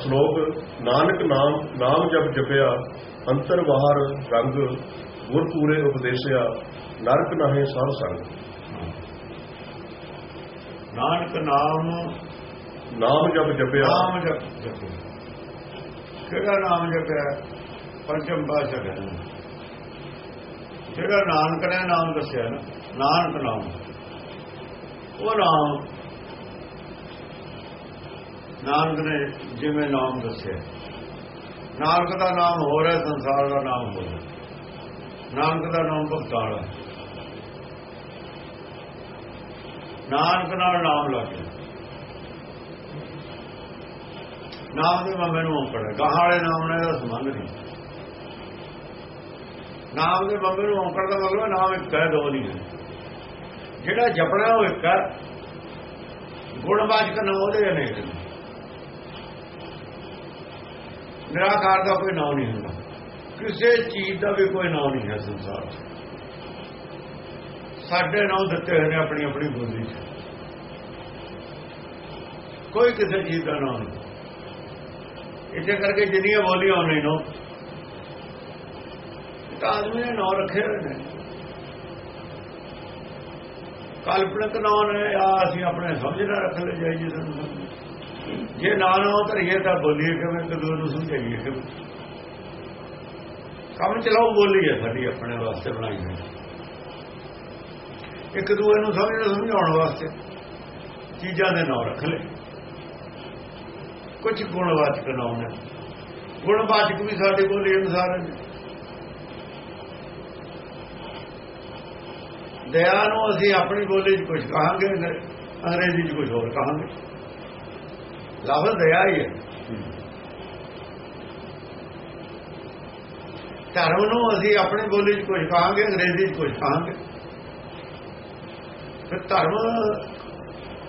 ਸ਼ਲੋਕ ਨਾਨਕ ਨਾਮ ਨਾਮ ਜਪ ਜਪਿਆ ਅੰਤਰ ਬਾਹਰ ਰੰਗ ਗੁਰ ਪੂਰੇ ਉਪਦੇਸਿਆ ਨਰਕ ਨਾਹੇ ਸਾਧ ਸੰਗ। ਨਾਨਕ ਨਾਮ ਨਾਮ ਜਪ ਜਪਿਆ। ਨਾਮ ਜਪ ਜਪਿਆ। ਕਿਹੜਾ ਨਾਮ ਜਪਿਆ? ਪੰਚਮ ਪਾਸ਼ਾ ਕਹਿੰਦਾ ਜਿਹੜਾ ਨਾਨਕ ਨੇ ਨਾਮ ਦੱਸਿਆ ਨਾ ਨਾਨਕ ਨਾਮ। ਉਹ ਨਾਮ ਨਾਨਕ ਨੇ ਜਿਵੇਂ ਨਾਮ ਦੱਸਿਆ। ਨਾਨਕ ਦਾ ਨਾਮ ਹੋਰ ਹੈ, ਸੰਸਾਰ ਦਾ ਨਾਮ ਹੋਰ ਹੈ। ਨਾਨਕ ਦਾ ਨਾਮ ਭਗਤਾਲ ਹੈ। ਨਾਨਕ ਨਾਲ ਨਾਮ ਲੱਗਿਆ ਨਾਮ ਦੇ ਮਾਮੇ ਨੂੰ ਔਂਕੜ ਹੈ ਗਾਹਾਂ ਵਾਲੇ ਨਾਮ ਨਾਲ ਇਹਦਾ ਸੰਬੰਧ ਨਹੀਂ। ਨਾਮ ਦੇ ਮਾਮੇ ਨੂੰ ਔਂਕੜ ਦਾ ਮਤਲਬ ਨਾਮ ਇੱਕ ਹੈ, ਦੋ ਨਹੀਂ ਹੈ। ਜਿਹੜਾ ਜਪਣਾ ਉਹ ਇੱਕ ਹੈ। ਗੁਣਵਾਚਕ ਨਾਮ ਉਹਦੇ ਅਨੇਕ ਨੇ। ਨਿਰਾਕਾਰ ਦਾ ਕੋਈ ਨਾਮ ਨਹੀਂ ਹੁੰਦਾ। ਕਿਸੇ ਚੀਜ਼ ਦਾ ਵੀ ਕੋਈ ਨਾਮ ਨਹੀਂ ਹੈ ਸੰਸਾਰ 'ਚ। ਸਾਡੇ ਨਾਮ ਦਿੱਤੇ ਹੋਏ ਨੇ ਆਪਣੀ ਆਪਣੀ ਬੋਲੀ 'ਚ। ਕੋਈ ਕਿਸੇ ਚੀਜ਼ ਦਾ ਨਾਮ ਨਹੀਂ। ਇਸੇ ਕਰਕੇ ਜਿੰਨੀਆਂ ਬੋਲੀਆਂ ਉਹਨੇ ਨੋ ਤਾਂ ਆਦਮੀ ਨੇ ਨਾਮ ਰੱਖੇ ਹੋਏ ਨੇ। ਕਲਪਨਕ ਨਾਮ ਨੇ ਆ ਅਸੀਂ ਆਪਣੇ ਸਮਝ ਨਾਲ ਰੱਖ ਲੈ ਜਾਈਏ ਸਾਨੂੰ। ਜੇ ਨਾ ਨਾ ਧਰੀਏ ਤਾਂ ਬੋਲੀਏ ਕਿਵੇਂ ਕਦੋਂ ਨੂੰ ਸਮਝਾਈਏ ਕਿਵੇਂ ਕੰਮ ਚਲਾਓ, ਬੋਲੀ ਹੈ ਸਾਡੀ ਆਪਣੇ ਵਾਸਤੇ ਬਣਾਈ ਹੋਈ। ਇੱਕ ਦੂਏ ਨੂੰ ਸਮਝਣਾ ਸਮਝਾਉਣ ਵਾਸਤੇ ਚੀਜ਼ਾਂ ਦੇ ਨਾਮ ਰੱਖ ਲੈ। ਕੁਝ ਗੁਣਵਾਚਕ ਨਾਮ ਨੇ। ਗੁਣਵਾਚਕ ਵੀ ਸਾਡੀ ਬੋਲੀ ਅਨੁਸਾਰ ਨੇ। ਦਇਆ ਨੂੰ ਅਸੀਂ ਆਪਣੀ ਬੋਲੀ 'ਚ ਕੁਝ ਕਹਾਂਗੇ, ਅੰਗਰੇਜ਼ੀ 'ਚ ਕੁਝ ਹੋਰ ਕਹਾਂਗੇ। ਲਫ਼ਜ਼ ਦਇਆ ਹੀ ਹੈ। ਧਰਮ ਨੂੰ ਅਸੀਂ ਆਪਣੀ ਬੋਲੀ 'ਚ ਕੁਝ ਕਹਾਂਗੇ, ਅੰਗਰੇਜ਼ੀ 'ਚ ਕੁਝ ਕਹਾਂਗੇ। ਫਿਰ ਧਰਮ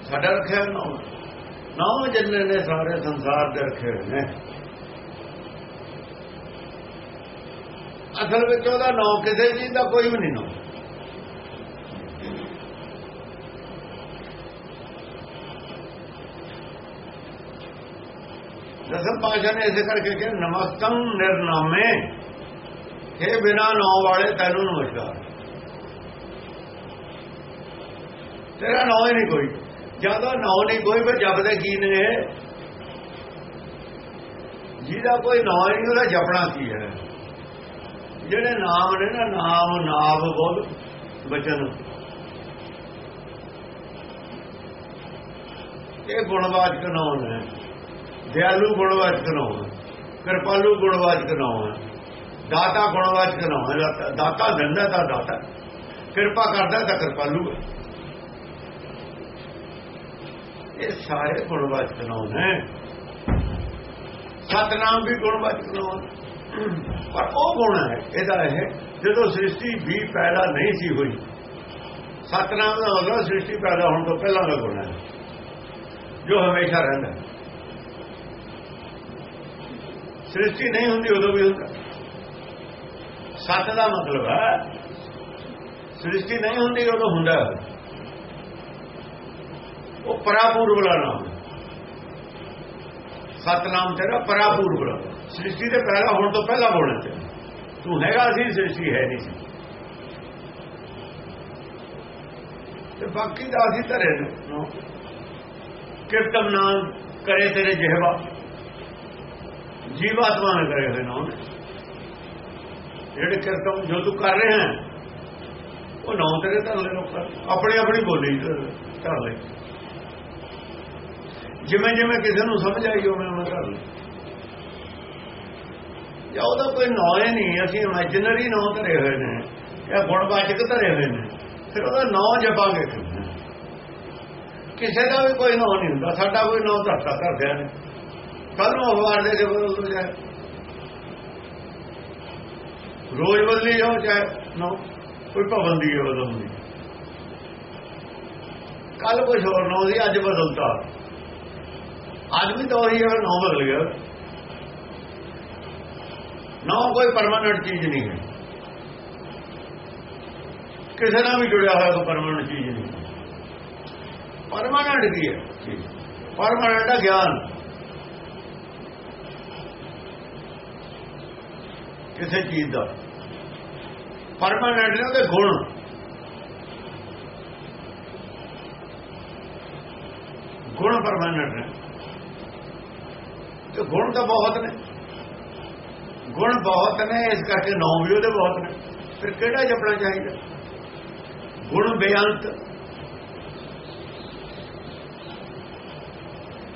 ਸਾਡਾ ਰੱਖਿਆ ਨਾ। ਨਾਮ ਜਿੰਨੇ ਨੇ ਸਾਰੇ ਸੰਸਾਰ ਦੇ ਰੱਖੇ ਹੋਏ ਨੇ। ਅਸਲ ਵਿੱਚ ਉਹਦਾ ਨਾਮ ਕਿਸੇ ਚੀਜ਼ ਦਾ ਕੋਈ ਵੀ ਨਹੀਂ ਨਾਮ ਦਸਮ ਪਾਸ਼ਾ ਨੇ ਇਸੇ ਕਰਕੇ ਕਿ ਨਮਸਤੰ ਨਿਰਨਾਮੇ। हे ਬਿਨਾ ਨਾਮ ਵਾਲੇ, ਤੈਨੂੰ ਨਮਸਕਾਰ। ਤੇਰਾ ਨਾਮ ਹੀ ਨਹੀਂ ਕੋਈ। ਜਦੋਂ ਨਾਮ ਨਹੀਂ ਕੋਈ, ਫਿਰ ਜਪਦੇ ਕੀ ਨੇ ਜਿਹਦਾ ਕੋਈ ਨਾਮ ਨਹੀਂ, ਉਹਦਾ ਜਪਣਾ ਕੀ ਹੈ? ਜਿਹੜੇ ਨਾਮ ਨੇ ਨਾ, ਨਾਮ ਨਾਮ, ਬੋਲ, ਬਚਨ। ਇਹ ਗੁਣਵਾਚਕ ਨਾਮ ਨੇ। ਦਿਆਲੂ ਗੁਣਵਾਚਕ ਨਾਮ ਕਿਰਪਾਲੂ ਗੁਣਵਾਚਕ ਨਾਮ ਹੈ ਦਾਤਾ ਗੁਣਵਾਚਕ ਨਾਮ ਹੈ ਦਾਤਾ ਦਿੰਦਾ ਤਾਂ ਦਾਤਾ। ਕਿਰਪਾ ਕਰਦਾ ਤਾਂ ਕਿਰਪਾਲੂ ਹੈ। ਇਹ ਸਾਰੇ ਗੁਣਵਾਚਕ ਨਾਮ ਨੇ ਸਤਨਾਮ ਵੀ ਗੁਣਵਾਚਕ ਨਾਮ ਪਰ ਉਹ ਗੁਣ ਹੈ, ਇਹਦਾ ਇਹ ਜਦੋਂ ਸ੍ਰਿਸ਼ਟੀ ਵੀ ਪੈਦਾ ਨਹੀਂ ਸੀ ਹੋਈ, ਸਤਨਾਮ ਦਾ ਮਤਲਬ ਸ੍ਰਿਸ਼ਟੀ ਪੈਦਾ ਹੋਣ ਤੋਂ ਪਹਿਲਾਂ ਦਾ ਗੁਣ ਹੈ, ਜੋ ਹਮੇਸ਼ਾ ਰਹਿੰਦਾ ਸ੍ਰਿਸ਼ਟੀ ਨਹੀਂ ਹੁੰਦੀ, ਉਦੋਂ ਵੀ ਹੁੰਦਾ। ਸੱਤ ਦਾ ਮਤਲਬ ਹੈ, ਸ੍ਰਿਸ਼ਟੀ ਨਹੀਂ ਹੁੰਦੀ, ਉਦੋਂ ਹੁੰਦਾ ਉਹ ਪਰਾਪੂਰਵਲਾ ਨਾਮ ਸਤਨਾਮ ਤੇਰਾ ਪਰਾਪੂਰਵਲਾ ਸ੍ਰਿਸ਼ਟੀ ਦੇ ਪਹਿਲਾਂ, ਹੋਣ ਤੋਂ ਪਹਿਲਾਂ ਹੋਣਾ ਚਾਹੀਦਾ ਤੂੰ ਹੈਗਾ ਸੀ, ਸ੍ਰਿਸ਼ਟੀ ਹੈ ਨਹੀਂ ਸੀ। ਤੇ ਬਾਕੀ ਦਾ ਅਸੀਂ ਧਰੇ ਨੇ। ਕਿਰਤਮ ਨਾਮ ਕਰੇ ਤੇਰੇ ਜਿਹਵਾ। ਜੀਵਾਤਮਾ ਨੇ ਕਰੇ ਹੋਏ ਨਾਮ ਜਿਹੜੇ ਕਿਰਤਮ ਜੋ ਤੂੰ ਕਰ ਰਿਹਾ ਉਹ ਨਾਮ ਤੇਰੇ ਧਰ ਲੈ ਲੋਕਾਂ ਆਪਣੀ ਆਪਣੀ ਬੋਲੀ ਧਰ ਲੈ ਜਿਵੇਂ ਜਿਵੇਂ ਕਿਸੇ ਨੂੰ ਸਮਝ ਆਈ, ਉਵੇਂ ਉਹਨਾਂ ਕਰ ਲੈ ਜਾਂ ਉਹਦਾ ਕੋਈ ਨਾਂ ਹੀ ਨਹੀਂ, ਅਸੀਂ ਇਮੇਜਿਨਰੀ ਨਾਂ ਧਰੇ ਹੋਏ ਨੇ ਇਹ ਗੁਣਵਾਚਕ ਧਰੇ ਹੋਏ ਨੇ, ਫਿਰ ਉਹਦਾ ਨਾਂ ਜਪਾਂਗੇ। ਕਿਸੇ ਦਾ ਵੀ ਕੋਈ ਨਾਂ ਨਹੀਂ ਹੁੰਦਾ, ਸਾਡਾ ਕੋਈ ਨਾਂ ਧਰਤਾ ਕਰਦਿਆਂ ਨੇ। ਕੱਲ ਨੂੰ ਅਖਬਾਰ ਦੇ ਕੇ ਬਦਲ ਜਾਏ ਰੋਜ਼ ਬਦਲੀ ਜਾਓ ਚਾਹੇ। ਨਾ। ਕੋਈ ਪਾਬੰਦੀ ਹੈ ਬਦਲਣ ਦੀ ਕੱਲ ਕੁਝ ਹੋਰ ਨਾ ਸੀ ਅੱਜ ਬਦਲਤਾ। ਅੱਜ ਵੀ ਤਾਂ ਉਹੀ ਹੈ ਨਾ ਬਦਲ ਗਿਆ। ਨਾ ਕੋਈ ਪਰਮਾਨੈਂਟ ਚੀਜ਼ ਨਹੀਂ ਹੈ। ਕਿਸੇ ਨਾਲ ਵੀ ਜੁੜਿਆ ਹੋਇਆ ਕੋਈ ਪਰਮਾਨੈਂਟ ਚੀਜ਼ ਨਹੀਂ। ਪਰਮਾਨੈਂਟ ਕੀ ਹੈ? ਪਰਮਾਨੈਂਟ ਦਾ ਗਿਆਨ। ਕਿਸੇ ਚੀਜ਼ ਦਾ। ਪਰਮਾਨੈਂਟ ਨੇ ਉਹਦੇ ਗੁਣ। ਗੁਣ ਪਰਮਾਨੈਂਟ ਨੇ। ਤੇ ਗੁਣ ਤਾਂ ਬਹੁਤ ਨੇ। ਗੁਣ ਬਹੁਤ ਨੇ, ਇਸ ਕਰਕੇ ਨੌ ਵੀ ਉਹਦੇ ਬਹੁਤ ਨੇ। ਫਿਰ ਕਿਹੜਾ ਜਪਣਾ ਚਾਹੀਦਾ? ਗੁਣ ਬੇਅੰਤ।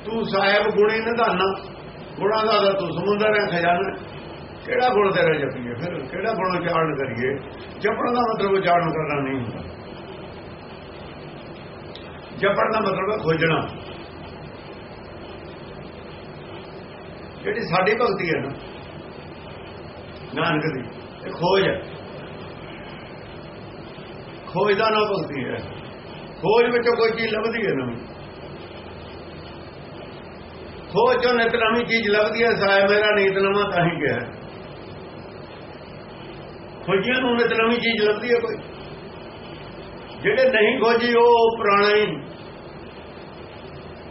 ਤੂੰ ਸਾਹਿਬ ਗੁਣੀ ਨਿਧਾਨਾ। ਗੁਣਾਂ ਦਾ ਤਾਂ ਤੂੰ ਸਮੁੰਦਰ ਹੈ ਖਜ਼ਾਨਾ। ਕਿਹੜਾ ਗੁਣ ਤੇਰਾ ਜਪੀਏ ਫਿਰ? ਕਿਹੜਾ ਗੁਣ ਉਚਾਰਨ ਕਰੀਏ? ਜਪਣ ਦਾ ਮਤਲਬ ਉਚਾਰਨ ਕਰਨਾ ਨਹੀਂ ਹੁੰਦਾ। ਜਪਣ ਦਾ ਮਤਲਬ ਹੈ ਖੋਜਣਾ। ਜਿਹੜੀ ਸਾਡੀ ਭਗਤੀ ਹੈ ਨਾ, ਨਾਨਕ ਦੀ, ਇਹ ਖੋਜ ਹੈ। ਖੋਜ ਦਾ ਨਾ ਭਗਤੀ ਹੈ। ਖੋਜ ਵਿੱਚੋਂ ਕੋਈ ਚੀਜ਼ ਲੱਭਦੀ ਹੈ ਨਵੀਂ। ਖੋਜ ਚੋਂ ਨਿਤ ਨਵੀਂ ਚੀਜ਼ ਲੱਭਦੀ ਹੈ, ਸਾਇ ਮੇਰਾ ਨੀਤ ਨਵਾਂ ਤਾਂ ਹੀ ਕਿਹਾ ਖੋਜੀਆਂ ਨੂੰ ਨਿਤ ਨਵੀਂ ਚੀਜ਼ ਲੱਭਦੀ ਹੈ ਕੋਈ। ਜਿਹੜੇ ਨਹੀਂ ਖੋਜੀ, ਉਹ ਪੁਰਾਣਾ ਹੀ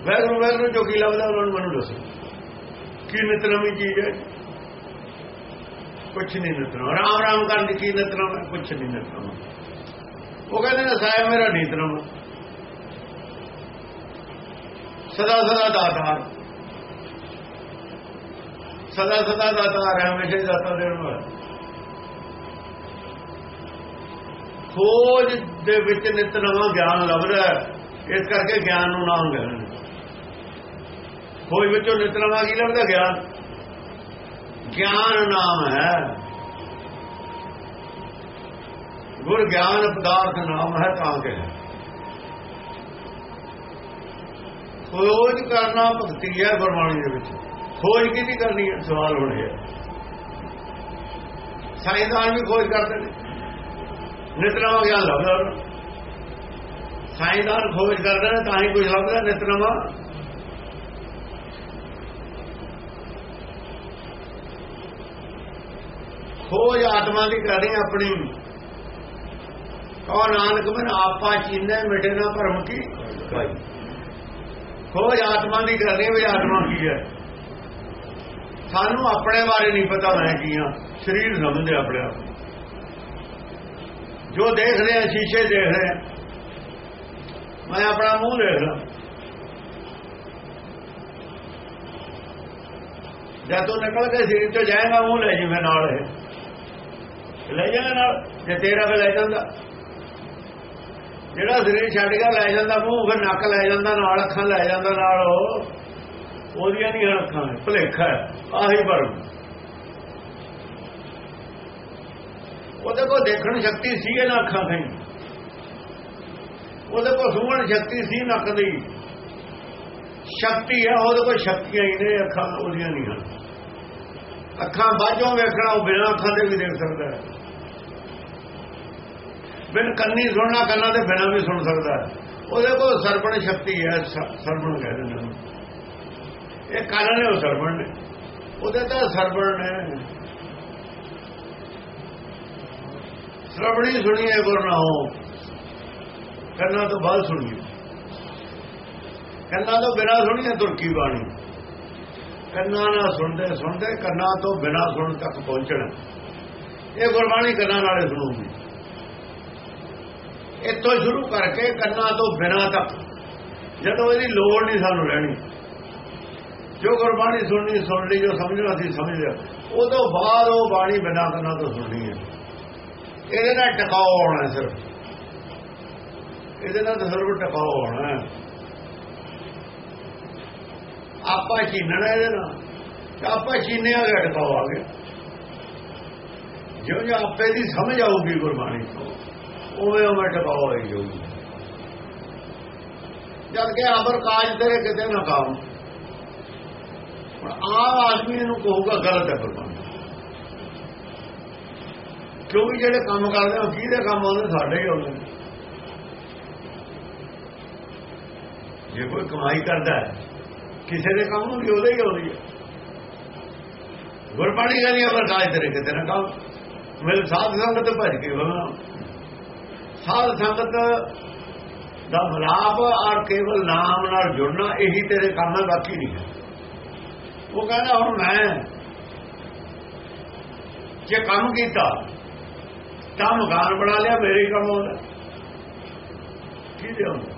ਵੈਗਰੂ ਵੈਗਰੂ ਜੋ ਕੀ ਲੱਭਦਾ, ਉਹਨਾਂ ਨੂੰ ਮੈਨੂੰ ਦੱਸੋ। ਕੀ ਨਿਤ ਨਵੀਂ ਚੀਜ਼ ਹੈ? ਕੁਛ ਨਹੀਂ ਨਿਤਨਮ ਰਾਮ ਰਾਮ ਕਰਨ ਦੀ ਕੀ ਨਿਤਨਮ ਕੁਛ ਨਹੀਂ ਨਿਤਨਮ ਉਹ ਕਹਿੰਦੇ ਨੇ ਸਾਇਆ ਮੇਰਾ ਨੀਤਨਮ ਸਦਾ ਸਦਾ ਦਾਤਾਰ ਸਦਾ ਸਦਾ ਦਾਤਾਰ ਹੈ, ਹਮੇਸ਼ਾ ਦਾਤਾ ਦੇਣ ਵਾਲਾ। ਖੋਜ ਦੇ ਵਿੱਚ ਨਿਤ ਨਵਾਂ ਗਿਆਨ ਲੱਭਦਾ ਇਸ ਕਰਕੇ ਗਿਆਨ ਨੂੰ ਨਾਮ ਕਹਿੰਦੇ ਖੋਜ ਵਿੱਚੋਂ ਨਿਤ ਨਵਾਂ ਕੀ ਲੱਭਦਾ ਗਿਆਨ। ਗਿਆਨ ਨਾਮ ਹੈ। ਗੁਰ ਗਿਆਨ ਪਦਾਰਥ ਨਾਮ ਹੈ ਤਾਂ ਕਿ ਖੋਜ ਕਰਨਾ ਭਗਤੀ ਹੈ ਗੁਰਬਾਣੀ ਦੇ ਵਿੱਚ। ਖੋਜ ਕਿਹਦੀ ਕਰਨੀ ਹੈ? ਸਵਾਲ ਹੋਣੇ ਹੈ। ਸਾਇੰਸਦਾਨ ਵੀ ਖੋਜ ਕਰਦੇ ਨੇ ਨਿਤਨਵਾ ਗਿਆਨ ਲੱਭਦਾ ਸਾਇੰਸਦਾਨ ਖੋਜ ਕਰਦੇ ਨੇ ਤਾਂ ਹੀ ਕੁਝ ਲੱਭਦਾ ਨਿਤਨਵਾ ਖੋਜ ਆਤਮਾ ਦੀ ਕਰਨੀ ਆਪਣੀ। ਕਹੋ ਨਾਨਕ ਮਨ ਆਪਾ ਚੀਨੇ ਮਿਟੇ ਨਾ ਭਰਮ ਕੀ। ਖੋਜ ਆਤਮਾ ਦੀ ਕਰਨੀ ਵੀ ਆਤਮਾ ਕੀ ਹੈ। ਸਾਨੂੰ ਆਪਣੇ ਬਾਰੇ ਨਹੀਂ ਪਤਾ ਮੈਂ ਕੀ ਆ ਸਰੀਰ ਸਮਝਦੇ ਆਪਣੇ ਆਪ। ਜੋ ਦੇਖ ਰਿਹਾ, ਸ਼ੀਸ਼ੇ ਦੇਖ ਰਿਹਾ। ਮੈਂ ਆਪਣਾ ਮੂੰਹ ਦੇਖ ਲਾਂ। ਜਦ ਤੂੰ ਨਿਕਲ ਕੇ ਸਰੀਰ ਤੋਂ ਜਾਏਗਾ ਮੂੰਹ ਲੈ ਜੀ, ਮੈਂ ਨਾਲ ਹੈ ਲੈ ਜਾਣਾ ਨਾਲ, ਜੇ ਤੇਰਾ ਵੀ ਲੈ ਜਾਂਦਾ। ਜਿਹੜਾ ਸਰੀਰ ਛੱਡ ਗਿਆ, ਲੈ ਜਾਂਦਾ ਮੂੰਹ, ਫਿਰ ਨੱਕ ਲੈ ਜਾਂਦਾ, ਨਾਲ ਅੱਖਾਂ ਲੈ ਜਾਂਦਾ, ਨਾਲ ਉਹਦੀਆਂ ਨਹੀਂ ਅੱਖਾਂ ਭਲੇਖਾ ਆਹੀ ਭਰਮ ਉਹਦੇ ਕੋਲ ਦੇਖਣ ਸ਼ਕਤੀ ਸੀ ਇਹਨਾਂ ਅੱਖਾਂ ਤੇ। ਉਹਦੇ ਕੋਲ ਸੁਣਨ ਸ਼ਕਤੀ ਸੀ ਨੱਕ ਦੀ। ਸ਼ਕਤੀ ਹੈ ਉਹਦੇ ਕੋਲ ਸ਼ਕਤੀਆਂ ਹੀ ਨੇ, ਅੱਖਾਂ ਉਹਦੀਆਂ ਨਹੀਂ ਹਨ। ਅੱਖਾਂ ਬਾਝੋਂ ਵੇਖਣਾ, ਉਹ ਬਿਨਾਂ ਅੱਖਾਂ ਦੇ ਵੀ ਦੇਖ ਸਕਦਾ ਹੈ। ਬਿਨ ਕੰਨੀ ਸੁਣਨਾ, ਕੰਨਾਂ ਦੇ ਬਿਨਾਂ ਵੀ ਸੁਣ ਸਕਦਾ ਹੈ। ਉਹਦੇ ਕੋਲ ਸਰਪਣ ਸ਼ਕਤੀ ਹੈ ਸਰਪਣ ਕਹਿੰਦੇ ਨੇ। ਇਹ ਕੰਨ ਨੇ ਉਹ ਸਰਪਣ ਨੇ। ਉਹਦੇ ਤਾਂ ਸਰਪਣ ਨੇ। ਸਰਵਣੀ ਸੁਣੀਏ ਗੁਰਨਾ ਕੰਨਾਂ ਤੋਂ ਬਾਅਦ ਸੁਣੀਏ ਕੰਨਾਂ ਤੋਂ ਬਿਨਾਂ ਸੁਣੀਏ ਤੁਰਕੀ ਬਾਣੀ। ਕੰਨਾਂ ਨਾਲ ਸੁਣਦੇ ਸੁਣਦੇ ਕੰਨਾਂ ਤੋਂ ਬਿਨਾਂ ਸੁਣਨ ਤੱਕ ਪਹੁੰਚਣਾ। ਇਹ ਗੁਰਬਾਣੀ ਕੰਨਾਂ ਨਾਲੇ ਸੁਣੂਗੀ। ਇੱਥੋਂ ਸ਼ੁਰੂ ਕਰਕੇ ਕੰਨਾਂ ਤੋਂ ਬਿਨਾਂ ਤੱਕ। ਜਦੋਂ ਇਹਦੀ ਲੋੜ ਨਹੀਂ ਸਾਨੂੰ ਰਹਿਣੀ। ਜੋ ਗੁਰਬਾਣੀ ਸੁਣਨੀ, ਸੁਣ ਲਈ, ਜੋ ਸਮਝਣਾ ਸੀ ਸਮਝ ਲਿਆ। ਉਦੋਂ ਬਾਅਦ ਉਹ ਬਾਣੀ ਬਿਨਾਂ ਕੰਨਾਂ ਤੋਂ ਸੁਣਨੀ ਹੈ। ਇਹਦੇ ਨਾਲ ਟਿਕਾਉ ਆਉਣਾ ਸਿਰਫ। ਇਹਦੇ ਨਾਲ ਤਾਂ ਸਿਰਫ ਟਿਕਾਉ ਆਉਣਾ ਆਪਾਂ ਛੀਨਣਾ ਇਹਦੇ ਨਾਲ। ਆਪਾਂ ਚੀਨਿਆ ਗਿਆ ਟਿਕਾਉ ਆ ਗਿਆ। ਜਿਉਂ ਜਿਉਂ ਆਪੇ ਦੀ ਸਮਝ ਆਊਗੀ ਗੁਰਬਾਣੀ ਤੋਂ, ਉਵੇਂ ਉਵੇਂ ਟਿਕਾਉ ਆਈ ਜਾਊਗੀ। ਜਦ ਕਿ ਅਮਰ ਕਾਜ ਤੇਰੇ ਕਿਤੇ ਨਾ ਕਾਮ। ਹੁਣ ਆਮ ਆਦਮੀ ਨੂੰ ਕਹੂਗਾ ਗਲਤ ਹੈ ਗੁਰਬਾਣੀ। ਕਿਉਂਕਿ ਜਿਹੜੇ ਕੰਮ ਕਰਦੇ ਉਹ ਕਿਹਦੇ ਕੰਮ ਆਉਂਦੇ ਸਾਡੇ ਹੀ ਆਉਂਦੇ ਜੇ ਕੋਈ ਕਮਾਈ ਕਰਦਾ ਕਿਸੇ ਦੇ ਕੰਮ ਨੂੰ ਵੀ ਉਹਦੇ ਹੀ ਆਉਂਦੀ ਹੈ। ਗੁਰਬਾਣੀ ਕਹਿੰਦੀ ਅਮਰ ਕਾਜ ਤੇਰੇ ਕਿਤੇ ਨਾ ਕੰਮ ਮਿਲ ਸਾਧ ਸੰਗਤ ਭਜ ਕੇ ਬਣਾ। ਸਾਧ ਸੰਗਤ ਦਾ ਮਲਾਪ ਔਰ ਕੇਵਲ ਨਾਮ ਨਾਲ ਜੁੜਨਾ, ਇਹੀ ਤੇਰੇ ਕੰਮ ਹੈ ਬਾਕੀ ਨਹੀਂ ਹੈ। ਉਹ ਕਹਿੰਦਾ, ਹੁਣ ਮੈਂ ਜੇ ਕੰਮ ਕੀਤਾ ਤਾਂ ਮਕਾਨ ਬਣਾ ਲਿਆ, ਮੇਰੇ ਕੰਮ ਆਉਂਦਾ ਕੀ ਦੇ ਹੁੰਦਾ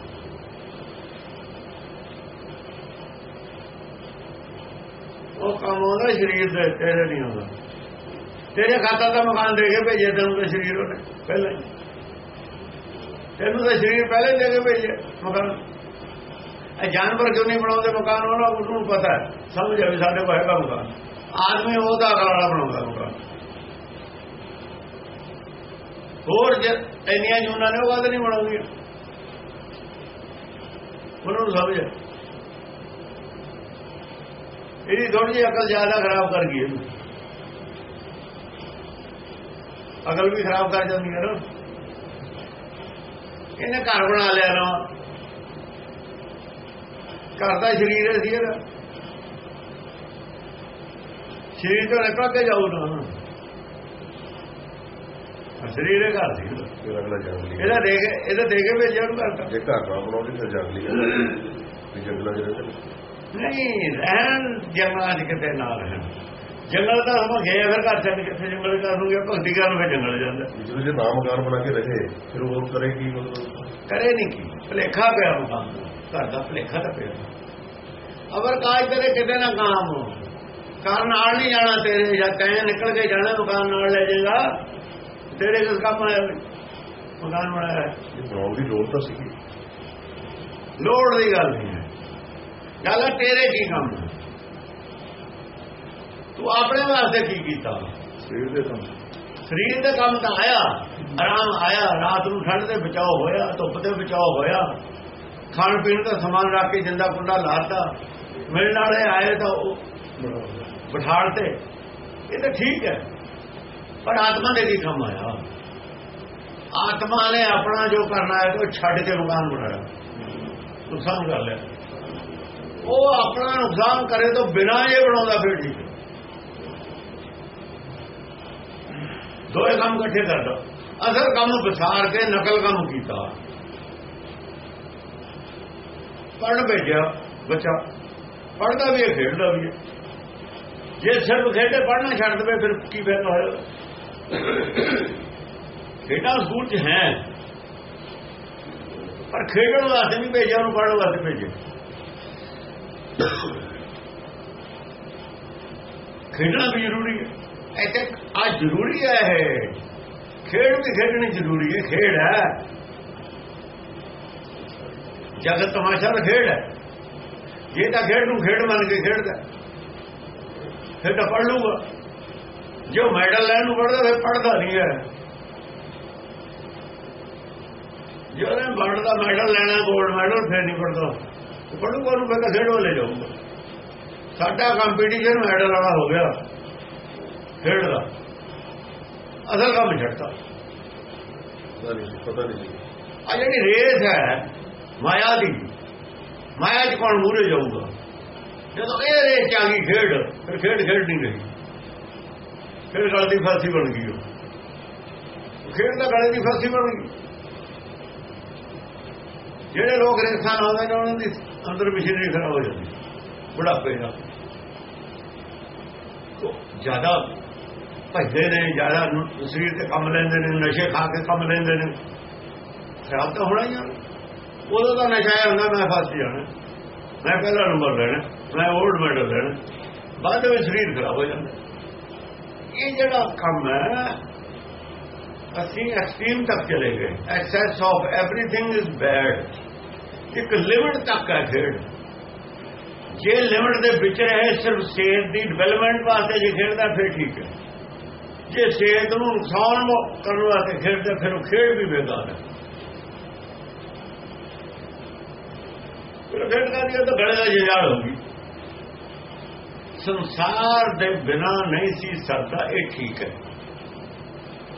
ਉਹ ਕੰਮ ਆਉਂਦਾ ਸਰੀਰ ਦੇ ਤੇਰੇ ਨਹੀਂ ਆਉਂਦਾ। ਤੇਰੇ ਖਾਤਾ ਦਾ ਮਕਾਨ ਦੇ ਕੇ ਭੇਜੇ ਤੈਨੂੰ ਤਾਂ ਸਰੀਰ ਉਹਨੇ ਪਹਿਲਾਂ ਹੀ। ਤੈਨੂੰ ਤਾਂ ਸਰੀਰ ਪਹਿਲੇ ਦੇ ਕੇ ਭੇਜੇ ਮਕਾਨ। ਇਹ ਜਾਨਵਰ ਕਿਉਂ ਨਹੀਂ ਬਣਾਉਂਦੇ ਮਕਾਨ? ਉਹਨਾਂ ਨੂੰ ਪਤਾ ਹੈ। ਸਮਝ ਆਵੇ ਸਾਡੇ ਕੋਲ ਹੈਗਾ ਮਕਾਨ। ਆਦਮੀ ਉਹਦਾ ਵਾਲਾ ਬਣਾਉਂਦਾ ਮਕਾਨ। ਹੋਰ ਜੇ ਇੰਨੀਆਂ ਜੂਨਾਂ ਨੇ, ਉਹ ਗੱਲ ਨਹੀਂ ਬਣਾਉਂਦੀਆਂ। ਉਹਨਾਂ ਨੂੰ ਸਮਝ ਹੈ ਇਹਦੀ ਥੋੜੀ ਜਿਹੀ ਅਕਲ ਜ਼ਿਆਦਾ ਖਰਾਬ ਕਰ ਗਈ ਇਹਨੂੰ। ਅਕਲ ਵੀ ਖਰਾਬ ਕਰ ਜਾਂਦੀ ਹੈ ਨਾ। ਇਹਨੇ ਘਰ ਬਣਾ ਲਿਆ ਨਾ। ਘਰ ਦਾ ਸਰੀਰ ਹੈ ਸੀ ਇਹਦਾ। ਸਰੀਰ ਤੋਂ ਨਿਕਲ ਕੇ ਜਾਊ ਨਾ। ਸਰੀਰ ਹੈ ਘਰ ਸੀ ਇਹਦਾ। ਫਿਰ ਅਗਲਾ ਜੰਗਲੀ ਇਹਦਾ ਦੇ ਕੇ ਇਹਦਾ ਦੇ ਕੇ ਭੇਜਿਆ ਨੂੰ ਕਰਤਾ ਜੇ ਘਰ ਨਾ ਬਣਾਉਂਦੇ ਫਿਰ ਜੰਗਲੀ ਵੀ ਚ ਰਹਿੰਦੇ ਨਹੀਂ ਰਹਿਣ 'ਚ ਕਿਤੇ ਨਾ ਰਹਿਣ ਜੰਗਲ ਤਾਂ ਹਮ ਗਏ ਫਿਰ ਘਰ ਛੱਡ ਕਿੱਥੇ ਜੰਗਲ ਕਰਨਗੇ ਭਗਤੀ ਕਰਨ ਫਿਰ ਜੰਗਲ ਜਾਂਦਾ? ਜਦੋਂ ਜੇ ਨਾਮ ਮਕਾਨ ਬਣਾ ਕੇ ਰਹੇ ਫਿਰ ਉਹ ਕਰੇ ਕੀ ਮਤਲਬ? ਕਰੇ ਨਹੀਂ ਕੀ? ਭਲੇਖਾ ਪਿਆ ਦਾ ਘਰ ਦਾ ਭਲੇਖਾ ਤਾਂ ਪਿਆ। ਅਵਰ ਕਾਜ ਤੇਰੇ ਕਿਤੇ ਨਾ ਕਾਮ ਘਰ ਨਾਲ ਨਹੀਂ ਜਾਣਾ ਤੇਰੇ ਜਾਂ ਤੈਂ ਨਿਕਲ ਕੇ ਜਾਣਾ ਮਕਾਨ ਨਾਲ ਲੈ ਜਾਏਗਾ। ਤੇਰੇ ਕਿਸ ਕੰਮ ਆਇਆ? ਮਕਾਨ ਬਣਾਇਆ ਬਣਾਉਣ ਦੀ ਲੋੜ ਤਾਂ ਸੀਗੀ। ਲੋੜ ਦੀ ਗੱਲ ਨਹੀਂ ਹੈ। ਗੱਲ ਹੈ ਤੇਰੇ ਕੀ ਕੰਮ ਤੂੰ ਆਪਣੇ ਵਾਸਤੇ ਕੀ ਕੀਤਾ? ਸਰੀਰ ਦੇ ਕੰਮ। ਸਰੀਰ ਦੇ ਕੰਮ ਤਾਂ ਆਇਆ। ਆਰਾਮ ਆਇਆ। ਰਾਤ ਨੂੰ ਠੰਡ ਦੇ ਬਚਾਓ ਹੋਇਆ ਧੁੱਪ ਦੇ ਬਚਾਓ ਹੋਇਆ। ਖਾਣ ਪੀਣ ਦਾ ਸਮਾਨ ਰੱਖ ਕੇ ਜਿੰਦਾ ਕੁੰਡਾ ਲਾਤਾ। ਮਿਲਣ ਵਾਲੇ ਆਏ ਤਾਂ ਉਹ ਬਿਠਾੜ ਤੇ। ਇਹ ਤਾਂ ਠੀਕ ਹੈ। ਪਰ ਆਤਮਾ ਦੇ ਕੀ ਕੰਮ ਆਇਆ? ਆਤਮਾ ਨੇ ਆਪਣਾ ਜੋ ਕਰਨਾ ਹੈ, ਉਹ ਛੱਡ ਕੇ ਮਕਾਨ ਬਣਾਇਆ। ਨੁਕਸਾਨ ਕਰ ਲਿਆ। ਉਹ ਆਪਣਾ ਨੁਕਸਾਨ ਕਰੇ ਤਾਂ ਬਿਨਾਂ ਇਹ ਬਣਾਉਂਦਾ ਫਿਰ ਠੀਕ ਦੋਏ ਕੰਮ ਇਕੱਠੇ ਕਰਦਾ। ਅਸਲ ਕੰਮ ਵਿਸਾਰ ਕੇ ਨਕਲ ਕੰਮ ਕੀਤਾ। ਪੜ੍ਹਨ ਭੇਜਿਆ ਬੱਚਾ। ਪੜ੍ਹਦਾ ਵੀ ਹੈ, ਖੇਡਦਾ ਵੀ ਹੈ। ਜੇ ਸਿਰਫ ਖੇਡੇ ਪੜ੍ਹਨਾ ਛੱਡ ਦੇਵੇ, ਫਿਰ ਕੀ ਫਾਇਦਾ ਹੋਇਆ? ਖੇਡਾਂ ਸਕੂਲ 'ਚ ਹੈ। ਪਰ ਖੇਡਣ ਵਾਸਤੇ ਨਹੀਂ ਭੇਜਿਆ, ਉਹਨੂੰ ਪੜ੍ਹਨ ਵਾਸਤੇ ਭੇਜਿਆ। ਖੇਡਣਾ ਵੀ ਜ਼ਰੂਰੀ ਹੈ। ਇੱਥੇ ਆ ਜ਼ਰੂਰੀ ਹੈ ਇਹ। ਖੇਡ ਵੀ ਖੇਡਣੀ ਜ਼ਰੂਰੀ ਹੈ, ਖੇਡ ਹੈ। ਜਗਤ ਤਮਾਸ਼ਾ ਦਾ ਖੇਡ ਹੈ। ਜੇ ਤਾਂ ਖੇਡ ਨੂੰ ਖੇਡ ਮੰਨ ਕੇ ਖੇਡਦਾ, ਫਿਰ ਤਾਂ ਪੜ ਲੂਗਾ ਜੋ ਮੈਡਲ ਲੈਣ ਨੂੰ ਪੜਦਾ ਫਿਰ ਪੜਦਾ ਨਹੀਂ ਹੈ। ਜੋ ਨੇ ਬਣਦਾ ਮੈਡਲ ਲੈਣਾ 골ਡ ਮੈਡਲ ਫਿਰ ਨਹੀਂ ਪੜਦਾ ਪੜੂਗਾ ਉਹਨੂੰ ਫਿਰ ਖੇਡ ਵਾਲੇ ਜਾਊਗਾ। ਸਾਡਾ ਕੰਪੀਟੀਸ਼ਨ ਮੈਡਲ ਵਾਲਾ ਹੋ ਗਿਆ। ਖੇਡ ਦਾ ਅਸਲ ਕੰਮ ਛੱਡਤਾ ਪਤਾ ਨਹੀਂ। ਆ ਜਿਹੜੀ ਰੇਸ ਹੈ ਮਾਇਆ ਦੀ ਮਾਇਆ 'ਚ ਕੌਣ ਮੂਰੇ ਜਾਊਗਾ? ਜਦੋਂ ਇਹ ਰੇਸ ਚ ਆ ਗਈ ਖੇਡ ਫਿਰ ਖੇਡ ਖੇਡ ਨਹੀਂ। ਰਹੀ ਫਿਰ ਗਲ ਦੀ ਫਾਸੀ ਬਣ ਗਈ ਉਹ। ਖੇਡ ਤਾਂ ਗਲੇ ਦੀ ਫਾਸੀ ਬਣ ਗਈ। ਜਿਹੜੇ ਲੋਕ ਰੇਸਾਂ ਲਾਉਂਦੇ ਨੇ, ਉਹਨਾਂ ਦੀ ਅੰਦਰ ਮਸ਼ੀਨਰੀ ਖਰਾਬ ਹੋ ਜਾਂਦੀ, ਬੁਢਾਪੇ ਨਾਲ। ਤੋ ਜ਼ਿਆਦਾ ਭੱਜਦੇ ਨੇ, ਜ਼ਿਆਦਾ ਸਰੀਰ ਤੇ ਕੰਮ ਲੈਂਦੇ ਨੇ, ਨਸ਼ੇ ਖਾ ਕੇ ਕੰਮ ਲੈਂਦੇ ਨੇ। ਖਰਾਬ ਤਾਂ ਹੋਣਾ ਹੀ ਆ। ਉਦੋਂ ਤਾਂ ਨਸ਼ਾ ਆਇਆ ਹੁੰਦਾ ਮੈਂ ਫਸ ਜਾਣਾ ਮੈਂ ਪਹਿਲਾ ਨੰਬਰ ਲੈਣਾ, ਮੈਂ 올ਡ ਮੈਡਲ ਲੈਣਾ। ਬਾਅਦ ਵਿੱਚ ਸਰੀਰ ਖਰਾਬ ਹੋ ਜਾਂਦਾ। ਇਹ ਜਿਹੜਾ ਕੰਮ ਹੈ ਅਸੀਂ ਐਕਸਟ੍ਰੀਮ ਤੱਕ ਚਲੇ ਗਏ excess of everything is bad ਇੱਕ ਲਿਮਟ ਤੱਕ ਹੈ ਖੇਡ ਜੇ ਲਿਮਟ ਦੇ ਵਿੱਚ ਰਹੇ ਸਿਰਫ ਸਿਹਤ ਦੀ ਡਿਵੈਲਪਮੈਂਟ ਵਾਸਤੇ ਜੇ ਖੇਡਦਾ ਫਿਰ ਠੀਕ ਹੈ ਜੇ ਸਿਹਤ ਨੂੰ ਨੁਕਸਾਨ ਕਰਨ ਵਾਸਤੇ ਖੇਡਦਾ ਫਿਰ ਉਹ ਖੇਡ ਵੀ ਬੇਕਾਰ ਹੈ ਫਿਰ ਖੇਡ ਕਰਦੀ ਤਾਂ ਗਲੇ ਦਾ ਜਜਾਲ ਹੋਗੀ ਸੰਸਾਰ ਦੇ ਬਿਨਾ ਨਹੀਂ ਸੀ ਸਰਦਾ, ਇਹ ਠੀਕ ਹੈ।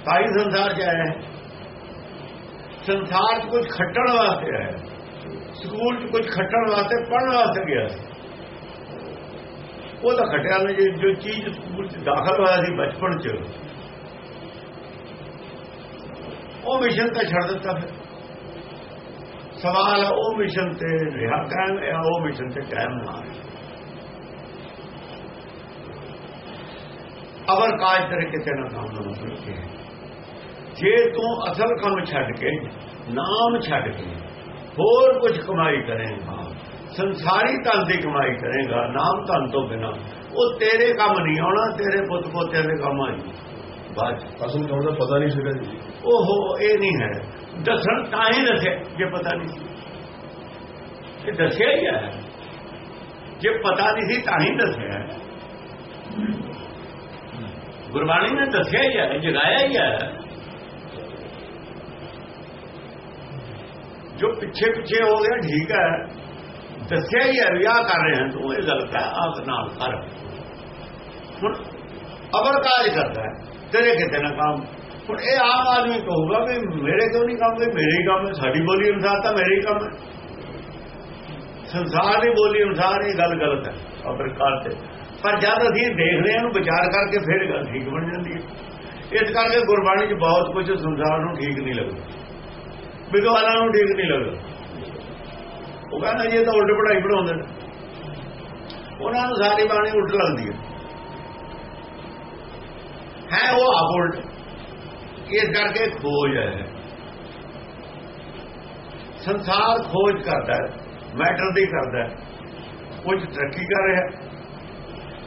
ਸਾਈ ਸੰਸਾਰ ਚ ਆਇਆ ਸੰਸਾਰ ਚ ਕੁਝ ਖੱਟਣ ਵਾਸਤੇ ਆਇਆ ਸਕੂਲ ਚ ਕੁਝ ਖੱਟਣ ਵਾਸਤੇ ਪੜ੍ਹਨ ਵਾਸਤੇ ਗਿਆ ਸੀ। ਉਹ ਤਾਂ ਖਟਿਆ ਨੇ ਜੋ ਚੀਜ਼ ਸਕੂਲ ਚ ਦਾਖਲ ਹੋਇਆ ਸੀ ਬਚਪਨ ਚ। ਉਹ ਮਿਸ਼ਨ ਤਾਂ ਛੱਡ ਦਿੱਤਾ ਫਿਰ। ਸਵਾਲ ਉਹ ਮਿਸ਼ਨ ਤੇ ਰਿਹਾ ਕਾਇਮ ਉਹ ਮਿਸ਼ਨ ਤੇ ਕਾਇਮ ਨਾ ਹੈ ਅਵਰ ਕਾਜ ਤੇਰੇ ਕਿਤੇ ਨਾ ਕੰਮ ਦਾ ਮਤਲਬ ਕੀ ਹੈ ਜੇ ਤੂੰ ਅਸਲ ਕੰਮ ਛੱਡ ਕੇ ਨਾਮ ਛੱਡ ਕੇ ਹੋਰ ਕੁਝ ਕਮਾਈ ਕਰੇਗਾ ਸੰਸਾਰੀ ਧਨ ਦੀ ਕਮਾਈ ਕਰੇਗਾ ਨਾਮ ਧਨ ਤੋਂ ਬਿਨਾ ਉਹ ਤੇਰੇ ਕੰਮ ਨਹੀਂ ਆਉਣਾ ਤੇਰੇ ਪੁੱਤ ਪੋਤਿਆਂ ਦੇ ਕੰਮ ਆਈ ਬਾਅਦ। ਅਸਲ ਕੰਮ ਦਾ ਪਤਾ ਨਹੀਂ ਸੀਗਾ ਜੀ। ਓਹੋ ਇਹ ਨਹੀਂ ਹੈ। ਦੱਸਣ ਤਾਂ ਹੀ ਦੱਸੇ ਜੇ ਪਤਾ ਨਹੀਂ ਸੀ। ਇਹ ਦੱਸਿਆ ਹੀ ਹੈ। ਜੇ ਪਤਾ ਨਹੀਂ ਸੀ ਤਾਂ ਹੀ ਦੱਸਿਆ। ਗੁਰਬਾਣੀ ਨੇ ਦੱਸਿਆ ਹੀ ਹੈ ਜਗਾਇਆ ਹੀ ਹੈ। ਜੋ ਪਿੱਛੇ ਪਿੱਛੇ ਹੋ ਗਿਆ ਠੀਕ ਹੈ। ਦੱਸਿਆ ਹੀ ਹੈ ਵਿਆਹ ਕਰ ਰਹੇ ਹਨ ਤੂੰ ਇਹ ਗਲਤ ਹੈ ਆਪ ਨਾਲ ਕਰ। ਹੁਣ ਅਵਰ ਕਾਜ ਕਰਦਾ ਹੈ, ਤੇਰੇ ਕਿਤੇ ਨਾ ਕੰਮ। ਹੁਣ ਇਹ ਆਮ ਆਦਮੀ ਕਹੂਗਾ ਵੀ ਮੇਰੇ ਕਿਉਂ ਨਹੀਂ ਕੰਮ ਵੀ ਮੇਰੇ ਹੀ ਕੰਮ ਹੈ, ਸਾਡੀ ਬੋਲੀ ਅਨੁਸਾਰ ਤਾਂ ਮੇਰੇ ਹੀ ਕੰਮ ਹੈ। ਸੰਸਾਰ ਦੀ ਬੋਲੀ ਅਨੁਸਾਰ ਇਹ ਗੱਲ ਗਲਤ ਹੈ, ਅਵਰ ਕਾਜ ਤੇ। ਪਰ ਜਦ ਅਸੀਂ ਦੇਖਦੇ ਹਾਂ ਨੂੰ ਵਿਚਾਰ ਕਰਕੇ ਫਿਰ ਗੱਲ ਠੀਕ ਬਣ ਜਾਂਦੀ ਹੈ। ਇਸ ਕਰਕੇ ਗੁਰਬਾਣੀ 'ਚ ਬਹੁਤ ਕੁਝ ਸੰਸਾਰ ਨੂੰ ਠੀਕ ਨਹੀਂ ਲੱਗਦਾ। ਵਿਦਵਾਨਾਂ ਨੂੰ ਠੀਕ ਨਹੀਂ ਲੱਗਦਾ। ਉਹ ਕਹਿੰਦਾ ਜੀ, ਇਹ ਤਾਂ ਉਲਟ ਪੜਾਈ ਪੜਾਉਂਦੇ ਨੇ। ਉਹਨਾਂ ਨੂੰ ਸਾਰੀ ਬਾਣੀ ਉਲਟ ਲੱਗਦੀ ਹੈ। ਹੈ ਉਹ ਆਪ ਉਲਟ। ਇਸ ਕਰਕੇ ਖੋਜ ਹੈ। ਸੰਸਾਰ ਖੋਜ ਕਰਦਾ ਹੈ। ਮੈਟਰ ਦੀ ਕਰਦਾ ਹੈ। ਕੁਝ ਤਰੱਕੀ ਕਰ ਰਿਹਾ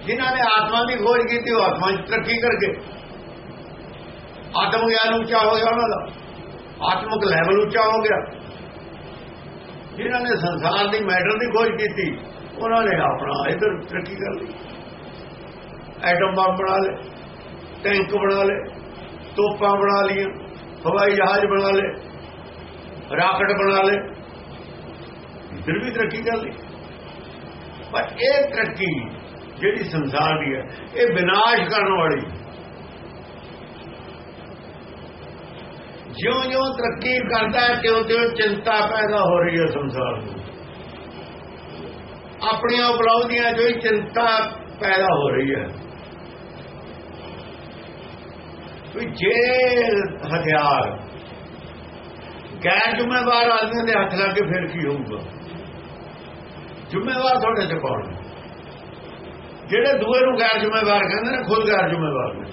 ਜਿਨ੍ਹਾਂ ਨੇ ਆਤਮਾ ਦੀ ਖੋਜ ਕੀਤੀ, ਉਹ ਆਤਮਾ 'ਚ ਤਰੱਕੀ ਕਰਕੇ। ਆਤਮ ਗਿਆਨ ਉੱਚਾ ਹੋ ਗਿਆ ਉਹਨਾਂ ਦਾ। ਆਤਮਿਕ ਲੈਵਲ ਉੱਚਾ ਹੋ ਗਿਆ। ਜਿਨ੍ਹਾਂ ਨੇ ਸੰਸਾਰ ਦੀ ਮੈਟਰ ਦੀ ਖੋਜ ਕੀਤੀ, ਉਹਨਾਂ ਨੇ ਆਪਣਾ ਇਧਰ ਤਰੱਕੀ ਕਰ ਲਈ। ਐਟਮ ਬੰਬ ਬਣਾ ਲਏ ਟੈਂਕ ਬਣਾ ਲਏ, ਤੋਪਾਂ ਬਣਾ ਲਈਆਂ, ਹਵਾਈ ਜਹਾਜ਼ ਬਣਾ ਲਏ ਰਾਕਟ ਬਣਾ ਲਏ। ਫਿਰ ਵੀ ਤਰੱਕੀ ਕਰ ਲਈ। ਪਰ ਇਹ ਤਰੱਕੀ ਜਿਹੜੀ ਸੰਸਾਰ ਦੀ ਹੈ, ਇਹ ਵਿਨਾਸ਼ ਕਰਨ ਵਾਲੀ। ਜਿਉਂ-ਜਿਉਂ ਤਰੱਕੀ ਕਰਦਾ ਹੈ, ਤਿਉਂ-ਤਿਉਂ ਚਿੰਤਾ ਪੈਦਾ ਹੋ ਰਹੀ ਹੈ ਸੰਸਾਰ ਨੂੰ। ਆਪਣੀਆਂ ਉਪਲਬਧੀਆਂ ਜੋ ਚਿੰਤਾ ਪੈਦਾ ਹੋ ਰਹੀ ਹੈ। ਵੀ ਜੇ ਹਥਿਆਰ, ਗੈਰ ਜ਼ਿੰਮੇਵਾਰ ਆਦਮੀਆਂ ਦੇ ਹੱਥ ਲੱਗ ਕੇ ਫਿਰ ਕੀ ਹੋਊਗਾ? ਜ਼ਿੰਮੇਵਾਰ ਤੁਹਾਡੇ ਤੇ ਕੌਣ ਜਿਹੜੇ ਦੂਏ ਨੂੰ ਗੈਰ ਜ਼ਿੰਮੇਵਾਰ ਕਹਿੰਦੇ ਨੇ, ਖੁਦ ਗੈਰ ਜ਼ਿੰਮੇਵਾਰ ਨੇ।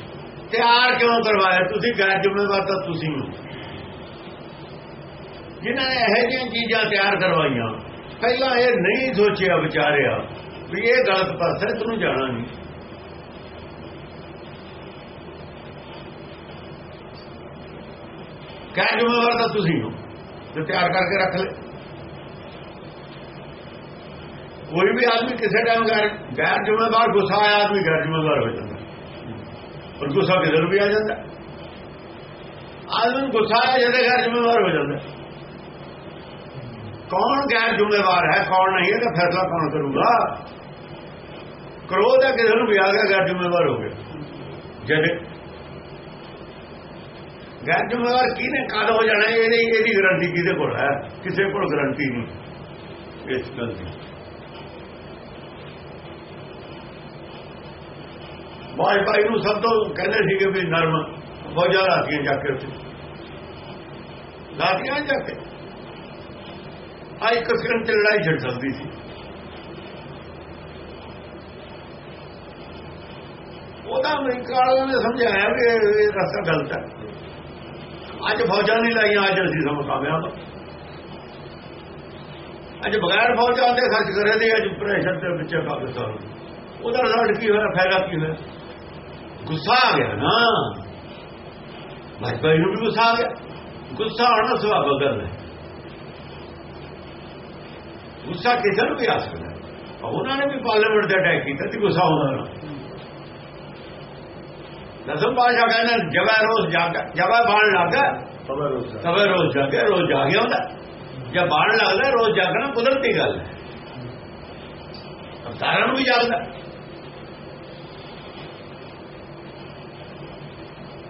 ਤਿਆਰ ਕਿਉਂ ਕਰਵਾਇਆ? ਤੁਸੀਂ ਗੈਰ ਜ਼ਿੰਮੇਵਾਰ ਤਾਂ ਤੁਸੀਂ ਹੋ। ਜਿਨ੍ਹਾਂ ਨੇ ਇਹੋ ਜਿਹੀਆਂ ਚੀਜ਼ਾਂ ਤਿਆਰ ਕਰਵਾਈਆਂ, ਪਹਿਲਾਂ ਇਹ ਨਹੀਂ ਸੋਚਿਆ ਵਿਚਾਰਿਆ ਵੀ ਇਹ ਗਲਤ ਪਾਸਾ ਤੈਨੂੰ ਜਾਣਾ ਨਹੀਂ ਗੈਰ ਜ਼ਿੰਮੇਵਾਰ ਤਾਂ ਤੁਸੀਂ ਹੋ। ਤੇ ਤਿਆਰ ਕਰਕੇ ਰੱਖ ਲੈ। ਕੋਈ ਵੀ ਆਦਮੀ ਕਿਸੇ ਟਾਈਮ ਗੈਰ ਗੈਰ ਜ਼ਿੰਮੇਵਾਰ ਗੁੱਸਾ ਆਇਆ, ਆਦਮੀ ਗੈਰ ਜ਼ਿੰਮੇਵਾਰ ਹੋ ਜਾਂਦਾ। ਪਰ ਗੁੱਸਾ ਕਿਧਰ ਵੀ ਆ ਜਾਂਦਾ? ਆਦਮੀ ਗੁੱਸਾ ਆਇਆ ਜਦੋਂ ਗੈਰ ਜ਼ਿੰਮੇਵਾਰ ਹੋ ਜਾਂਦਾ। ਕੌਣ ਗੈਰ ਜ਼ਿੰਮੇਵਾਰ ਹੈ, ਕੌਣ ਨਹੀਂ, ਇਹਦਾ ਫੈਸਲਾ ਕੌਣ ਕਰੂਗਾ? ਕ੍ਰੋਧ ਹੈ, ਕਿਸੇ ਨੂੰ ਵੀ ਆ ਗਿਆ, ਗੈਰ ਜ਼ਿੰਮੇਵਾਰ ਹੋ ਗਿਆ। ਜਦ ਗੈਰ ਜ਼ਿੰਮੇਵਾਰ ਕਿਹਨੇ ਕਦ ਹੋ ਜਾਣਾ, ਇਹਦੀ ਇਹਦੀ ਗਰੰਟੀ ਕਿਹਦੇ ਕੋਲ ਹੈ? ਕਿਸੇ ਕੋਲ ਗਰੰਟੀ ਨਹੀਂ। ਇਸ ਗੱਲ ਦੀ। ਵਾਜਪਾਈ ਨੂੰ ਸਭ ਤੋਂ ਕਹਿੰਦੇ ਸੀਗੇ ਵੀ ਨਰਮ ਫੌਜਾਂ ਰਾਤੀਆਂ ਜਾ ਕੇ ਉੱਥੇ। ਰਾਤੀਆਂ ਜਾ ਕੇ। ਆ ਇੱਕ ਸਕਿੰਟ ਚ ਲੜਾਈ ਛੱਡ ਸਕਦੀ ਸੀ। ਉਹਦਾ ਅਮਰੀਕਾ ਵਾਲਿਆਂ ਨੇ ਸਮਝਾਇਆ ਵੀ ਇਹ ਰਸਤਾ ਗਲਤ ਹੈ। ਅੱਜ ਫੌਜਾਂ ਨਹੀਂ ਲਾਈਆਂ, ਅੱਜ ਅਸੀਂ ਸਮ ਕਾਮਯਾਬ ਅੱਜ ਬਗੈਰ ਫੌਜਾਂ ਦੇ ਖਰਚ ਕਰੇ ਦੇ ਅੱਜ ਪ੍ਰੈਸ਼ਰ ਦੇ ਵਿੱਚ ਪਾਕਿਸਤਾਨ ਉਹਦਾ ਰਿਜ਼ਲਟ ਕੀ ਹੋਇਆ? ਫਾਇਦਾ ਕੀ ਹੋਇਆ? ਗੁੱਸਾ ਆ ਗਿਆ ਨਾ। ਭਾਜਪਾ ਨੂੰ ਵੀ ਗੁੱਸਾ ਆ ਗਿਆ। ਗੁੱਸਾ ਆਉਣਾ ਸੁਭਾਵਿਕ ਗੱਲ ਹੈ ਗੁੱਸਾ ਕਿਸੇ ਨੂੰ ਵੀ ਆ ਸਕਦਾ। ਉਹਨਾਂ ਨੇ ਵੀ ਪਾਰਲੀਮੈਂਟ ਦੇ ਅਟੈਕ ਕੀਤਾ ਤੇ ਗੁੱਸਾ ਹੁੰਦਾ ਨਾ। ਦਸਮ ਪਾਸ਼ਾ ਕਹਿੰਦਾ ਜਗਾ ਰੋਜ਼ ਜਾਗਾ ਜਗਾ ਬਾਣ ਲੱਗਾ। ਤਵੇ ਰੋਜ਼ ਜਾਗੇ। ਰੋਜ਼ ਜਾਗਿਆ ਹੁੰਦਾ ਜੇ ਬਾਣ ਲੱਗਦਾ ਰੋਜ਼ ਜਾਗਣਾ ਕੁਦਰਤੀ ਗੱਲ ਹੈ। ਸਾਰਿਆਂ ਨੂੰ ਵੀ ਜਾਗਦਾ।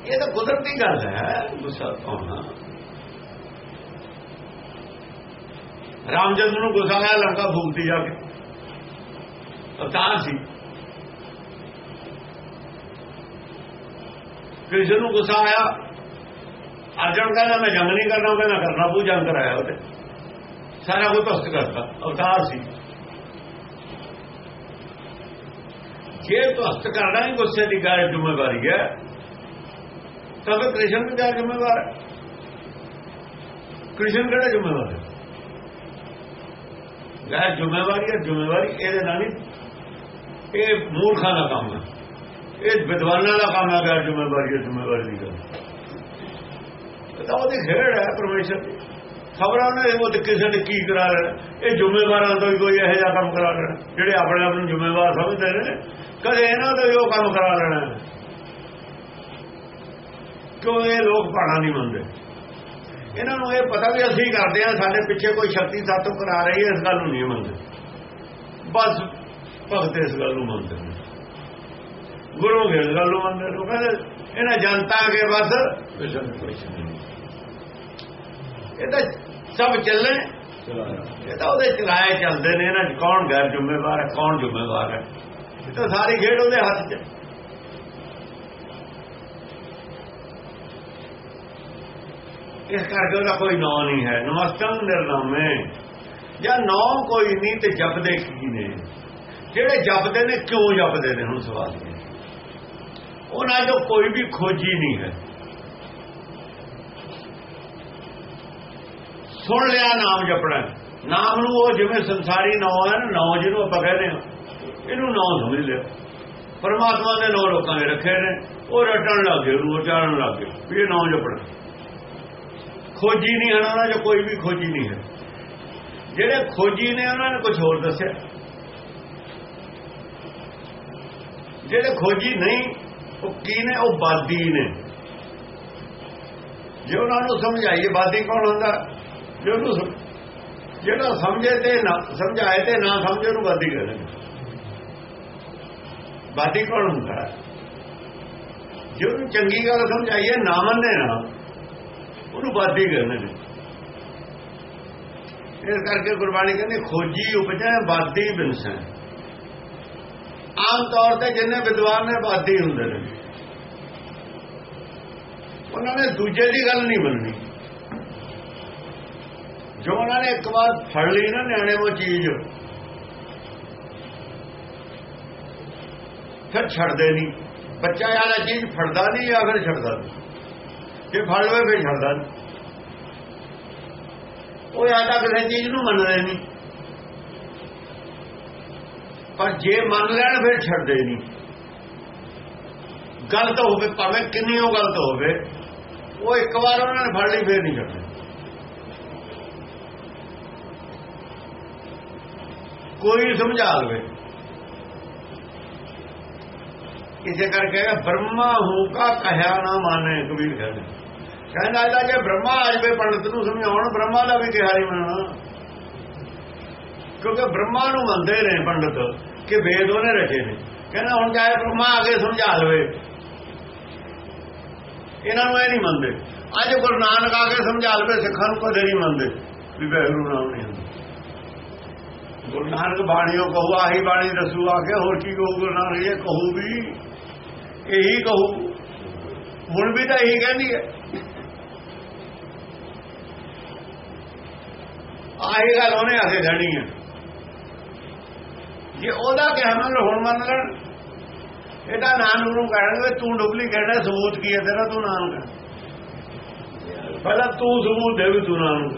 ਇਹ ਤਾਂ ਕੁਦਰਤੀ ਗੱਲ ਹੈ। ਗੁੱਸਾ ਆਉਣਾ ਰਾਮਚੰਦਰ ਨੂੰ ਗੁੱਸਾ ਆਇਆ ਲੰਕਾ ਫੂਕਦੀ ਜਾ ਕੇ। ਅਵਤਾਰ ਸੀ। ਕ੍ਰਿਸ਼ਨ ਨੂੰ ਗੁੱਸਾ ਆਇਆ। ਅਰਜਨ ਕਹਿੰਦਾ, ਮੈਂ ਜੰਗ ਨਹੀਂ ਕਰਨਾ ਉਹ ਕਹਿੰਦਾ ਕਰਨਾ ਪੂ ਜੰਗ ਕਰਾਇਆ ਉਹਦੇ। ਸਾਰਾ ਕੁਝ ਤਸਤ ਕਰਤਾ। ਅਵਤਾਰ ਸੀ। ਜੇ ਭਗਤ ਕਰਨਾ ਹੀ ਗੁੱਸੇ ਦੀ ਗੱਲ, ਜ਼ਿੰਮੇਵਾਰੀ ਹੈ ਤਾਂ ਫਿਰ ਕ੍ਰਿਸ਼ਨ ਵੀ ਜ਼ਿੰਮੇਵਾਰ ਹੈ। ਕ੍ਰਿਸ਼ਨ ਕਿਹੜਾ ਜ਼ਿੰਮੇਵਾਰ ਹੈ? ਗੈਰ ਜ਼ਿੰਮੇਵਾਰੀ ਹੈ, ਜ਼ਿੰਮੇਵਾਰੀ ਇਹਦੇ ਨਾਲ ਹੀ ਇਹ ਮੂਰਖਾਂ ਦਾ ਕੰਮ ਹੈ। ਇਹ ਵਿਦਵਾਨਾਂ ਦਾ ਕੰਮ ਹੈ ਗੈਰ ਜ਼ਿੰਮੇਵਾਰੀ ਹੈ, ਜ਼ਿੰਮੇਵਾਰੀ ਦੀ ਗੱਲ। ਤਾਂ ਉਹਦੀ ਖੇਡ ਹੈ ਪਰਮੇਸ਼ਰ ਦੀ। ਖਬਰਾਂ ਨੇ ਉਹ ਤੇ ਕਿਸੇ ਨੇ ਕੀ ਕਰਾ ਲੈਣਾ। ਇਹ ਜ਼ਿੰਮੇਵਾਰਾਂ ਤੋਂ ਹੀ ਕੋਈ ਇਹੋ ਜਿਹਾ ਕੰਮ ਕਰਾ ਲੈਣਾ। ਜਿਹੜੇ ਆਪਣੇ ਆਪ ਨੂੰ ਜ਼ਿੰਮੇਵਾਰ ਸਮਝਦੇ ਨੇ, ਕਦੇ ਇਹਨਾਂ ਤੋਂ ਹੀ ਉਹ ਕੰਮ ਕਰਾ ਲੈਣਾ। ਕਿਉਂ ਇਹ ਲੋਕ ਪਾਣਾ ਨਹੀਂ ਮੰਨਦੇ? ਇਹਨਾਂ ਨੂੰ ਇਹ ਪਤਾ ਵੀ ਅਸੀਂ ਕਰਦੇ ਆ ਸਾਡੇ ਪਿੱਛੇ ਕੋਈ ਸ਼ਕਤੀ ਸਾਤੋਂ ਕਰਾ ਰਹੀ ਹੈ, ਇਸ ਗੱਲ ਨੂੰ ਨਹੀਂ ਮੰਨਦੇ। ਬਸ ਭਗਤ ਇਸ ਗੱਲ ਨੂੰ ਮੰਨਦੇ ਨੇ। ਗੁਰੂ ਇਸ ਗੱਲ ਨੂੰ ਮੰਨਦੇ ਨੇ। ਕਹਿੰਦੇ, ਇਹਨਾਂ ਜਨਤਾ ਅਗੇ ਬਸ ਇਹ ਤਾਂ ਸਭ ਚੱਲੇ ਇਹ ਤਾਂ ਉਹਦੇ ਚਲਾਏ ਚੱਲਦੇ ਨੇ। ਇਹਨਾਂ 'ਚ ਕੌਣ ਗੈਰ ਜ਼ਿੰਮੇਵਾਰ ਹੈ, ਕੌਣ ਜ਼ਿੰਮੇਵਾਰ ਹੈ? ਇਹ ਤਾਂ ਸਾਰੀ ਖੇਡ ਉਹਦੇ ਹੱਥ 'ਚ। ਇਸ ਕਰਕੇ ਉਹਦਾ ਕੋਈ ਨਾਂ ਨਹੀਂ ਹੈ ਨਮਸਤੰ ਨਿਰਨਾਮੇ ਜਾਂ ਨਾਂ ਕੋਈ ਨਹੀਂ ਤੇ ਜਪਦੇ ਕੀ ਨੇ? ਜਿਹੜੇ ਜਪਦੇ ਨੇ, ਕਿਉਂ ਜਪਦੇ ਨੇ? ਹੁਣ ਸਵਾਲ ਇਹ ਉਹਨਾਂ ਜੋ ਕੋਈ ਵੀ ਖੋਜੀ ਨਹੀਂ ਹੈ। ਸੁਣ ਲਿਆ ਨਾਮ ਜਪਣਾ। ਨਾਮ ਨੂੰ ਉਹ ਜਿਵੇਂ ਸੰਸਾਰੀ ਨਾਮ ਹੈ ਨਾ ਨਾਮ ਜਿਹਨੂੰ ਆਪਾਂ ਕਹਿੰਦੇ ਹਾਂ, ਇਹਨੂੰ ਨਾਮ ਸਮਝ ਲਿਆ। ਪਰਮਾਤਮਾ ਦੇ ਨਾਮ ਲੋਕਾਂ ਨੇ ਰੱਖੇ ਨੇ। ਉਹ ਰਟਣ ਲੱਗੇ ਉਹਨੂੰ ਉਚਾਰਨ ਲੱਗੇ ਵੀ ਇਹ ਨਾਮ ਜਪਣਾ। ਖੋਜੀ ਨਹੀਂ ਹਨ, ਉਹਨਾਂ ਜੋ ਕੋਈ ਵੀ ਖੋਜੀ ਨਹੀਂ ਹੈ। ਜਿਹੜੇ ਖੋਜੀ ਨੇ, ਉਹਨਾਂ ਨੇ ਕੁਝ ਹੋਰ ਦੱਸਿਆ। ਜਿਹੜੇ ਖੋਜੀ ਨਹੀਂ, ਉਹ ਕੀ ਨੇ? ਉਹ ਬਾਦੀ ਨੇ। ਜੇ ਉਹਨਾਂ ਨੂੰ ਸਮਝਾਈਏ, ਬਾਦੀ ਕੌਣ ਹੁੰਦਾ? ਜੇ ਉਹਨੂੰ ਜਿਹੜਾ ਸਮਝੇ ਤੇ ਨਾ, ਸਮਝਾਏ ਤੇ ਨਾ ਸਮਝੇ, ਉਹਨੂੰ ਬਾਦੀ ਕਹਿੰਦੇ ਬਾਦੀ ਕੌਣ ਹੁੰਦਾ? ਜੇ ਉਹਨੂੰ ਚੰਗੀ ਗੱਲ ਸਮਝਾਈਏ, ਨਾ ਮੰਨੇ ਨਾ। ਉਹਨੂੰ ਬਾਦੀ ਕਹਿੰਦੇ ਨੇ ਇਸ ਕਰਕੇ ਗੁਰਬਾਣੀ ਕਹਿੰਦੀ, ਖੋਜੀ ਉਪਜੈ ਬਾਦੀ ਬਿਨਸੈ। ਆਮ ਤੌਰ ਤੇ ਜਿੰਨੇ ਵਿਦਵਾਨ ਨੇ ਬਾਦੀ ਹੁੰਦੇ ਨੇ। ਉਹਨਾਂ ਨੇ ਦੂਜੇ ਦੀ ਗੱਲ ਨਹੀਂ ਮੰਨਣੀ। ਜੋ ਉਹਨਾਂ ਨੇ ਇੱਕ ਵਾਰ ਫੜ ਲਈ ਨਾ ਨਿਆਣੇ ਉਹ ਚੀਜ਼, ਫਿਰ ਛੱਡਦੇ ਨਹੀਂ। ਬੱਚਾ ਯਾਰ ਇਹ ਚੀਜ਼ ਫੜਦਾ ਨਹੀਂ ਜਾਂ ਫਿਰ ਛੱਡਦਾ ਨਹੀਂ। ਜੇ ਫੜ ਲਵੇ ਫਿਰ ਛੱਡਦਾ ਨਹੀਂ ਉਹ ਯਾਦਾ ਕਿਸੇ ਚੀਜ਼ ਨੂੰ ਮੰਨਦੇ ਨਹੀਂ। ਪਰ ਜੇ ਮੰਨ ਲੈਣ ਫਿਰ ਛੱਡਦੇ ਨਹੀਂ ਗਲਤ ਹੋਵੇ, ਭਾਵੇਂ ਕਿੰਨੀ ਉਹ ਗਲਤ ਹੋਵੇ, ਉਹ ਇੱਕ ਵਾਰ ਉਹਨਾਂ ਨੇ ਫੜ ਲਈ, ਫਿਰ ਨਹੀਂ ਛੱਡਦੇ। ਕੋਈ ਸਮਝਾ ਲਵੇ। ਇਸੇ ਕਰਕੇ ਬ੍ਰਹਮਾ ਹੂਕਾ ਕਹਿਆ ਨਾ ਮਾਨੇ, ਕਬੀਰ ਕਹਿੰਦੇ। ਕਹਿੰਦਾ ਲੱਗਦਾ ਜੇ ਬ੍ਰਹਮਾ ਆ ਜਵੇ ਪੰਡਤ ਨੂੰ ਸਮਝਾਉਣ, ਬ੍ਰਹਮਾ ਦਾ ਵੀ ਕਿਹਾ ਨਹੀਂ ਮੰਨਣਾ ਕਿਉਂਕਿ ਬ੍ਰਹਮਾ ਨੂੰ ਮੰਨਦੇ ਨੇ ਪੰਡਤ ਕਿ ਵੇਦ ਉਹਨੇ ਰਚੇ ਨੇ। ਕਹਿੰਦਾ ਹੁਣ ਚਾਹੇ ਬ੍ਰਹਮਾ ਆ ਕੇ ਸਮਝਾ ਲਵੇ ਇਹਨਾਂ ਨੂੰ ਇਹ ਨਹੀਂ ਮੰਨਦੇ। ਅੱਜ ਗੁਰੂ ਨਾਨਕ ਆ ਕੇ ਸਮਝਾ ਲਵੇ ਸਿੱਖਾਂ ਨੂੰ ਕਦੇ ਨਹੀਂ ਮੰਨਦੇ। ਵੀ ਵੈਗਰੂ ਨਾਮ ਨਹੀਂ ਹੁੰਦਾ। ਗੁਰੂ ਨਾਨਕ ਬਾਣੀਓ ਕਹੂ, ਆਹੀ ਬਾਣੀ ਦੱਸੂ ਆ ਕੇ ਹੋਰ ਕੀ ਕਹੂ ਗੁਰੂ ਨਾਨਕ? ਇਹ ਕਹੂ ਵੀ, ਇਹੀ ਕਹੂ। ਹੁਣ ਵੀ ਤਾਂ ਇਹੀ ਕਹਿੰਦੀ ਹੈ। ਆਹੀ ਗੱਲ ਉਹਨੇ ਆ ਕੇ ਕਹਿਣੀ ਹੈ ਜੇ ਉਹਦਾ ਕਹਿਣਾ ਮੰਨ ਹੁਣ ਮੰਨ ਲੈਣ, ਇਹਦਾ ਨਾਮ ਨੂੰ ਕਹਿਣਗੇ ਤੂੰ ਡੁਪਲੀਕੇਟ ਹੈ ਸਬੂਤ ਕੀ ਹੈ ਤੇਰਾ, ਤੂੰ ਨਾਮ ਕਰ ਪਹਿਲਾਂ ਤੂੰ ਸਬੂਤ ਦੇ ਵੀ ਤੂੰ ਨਾਮ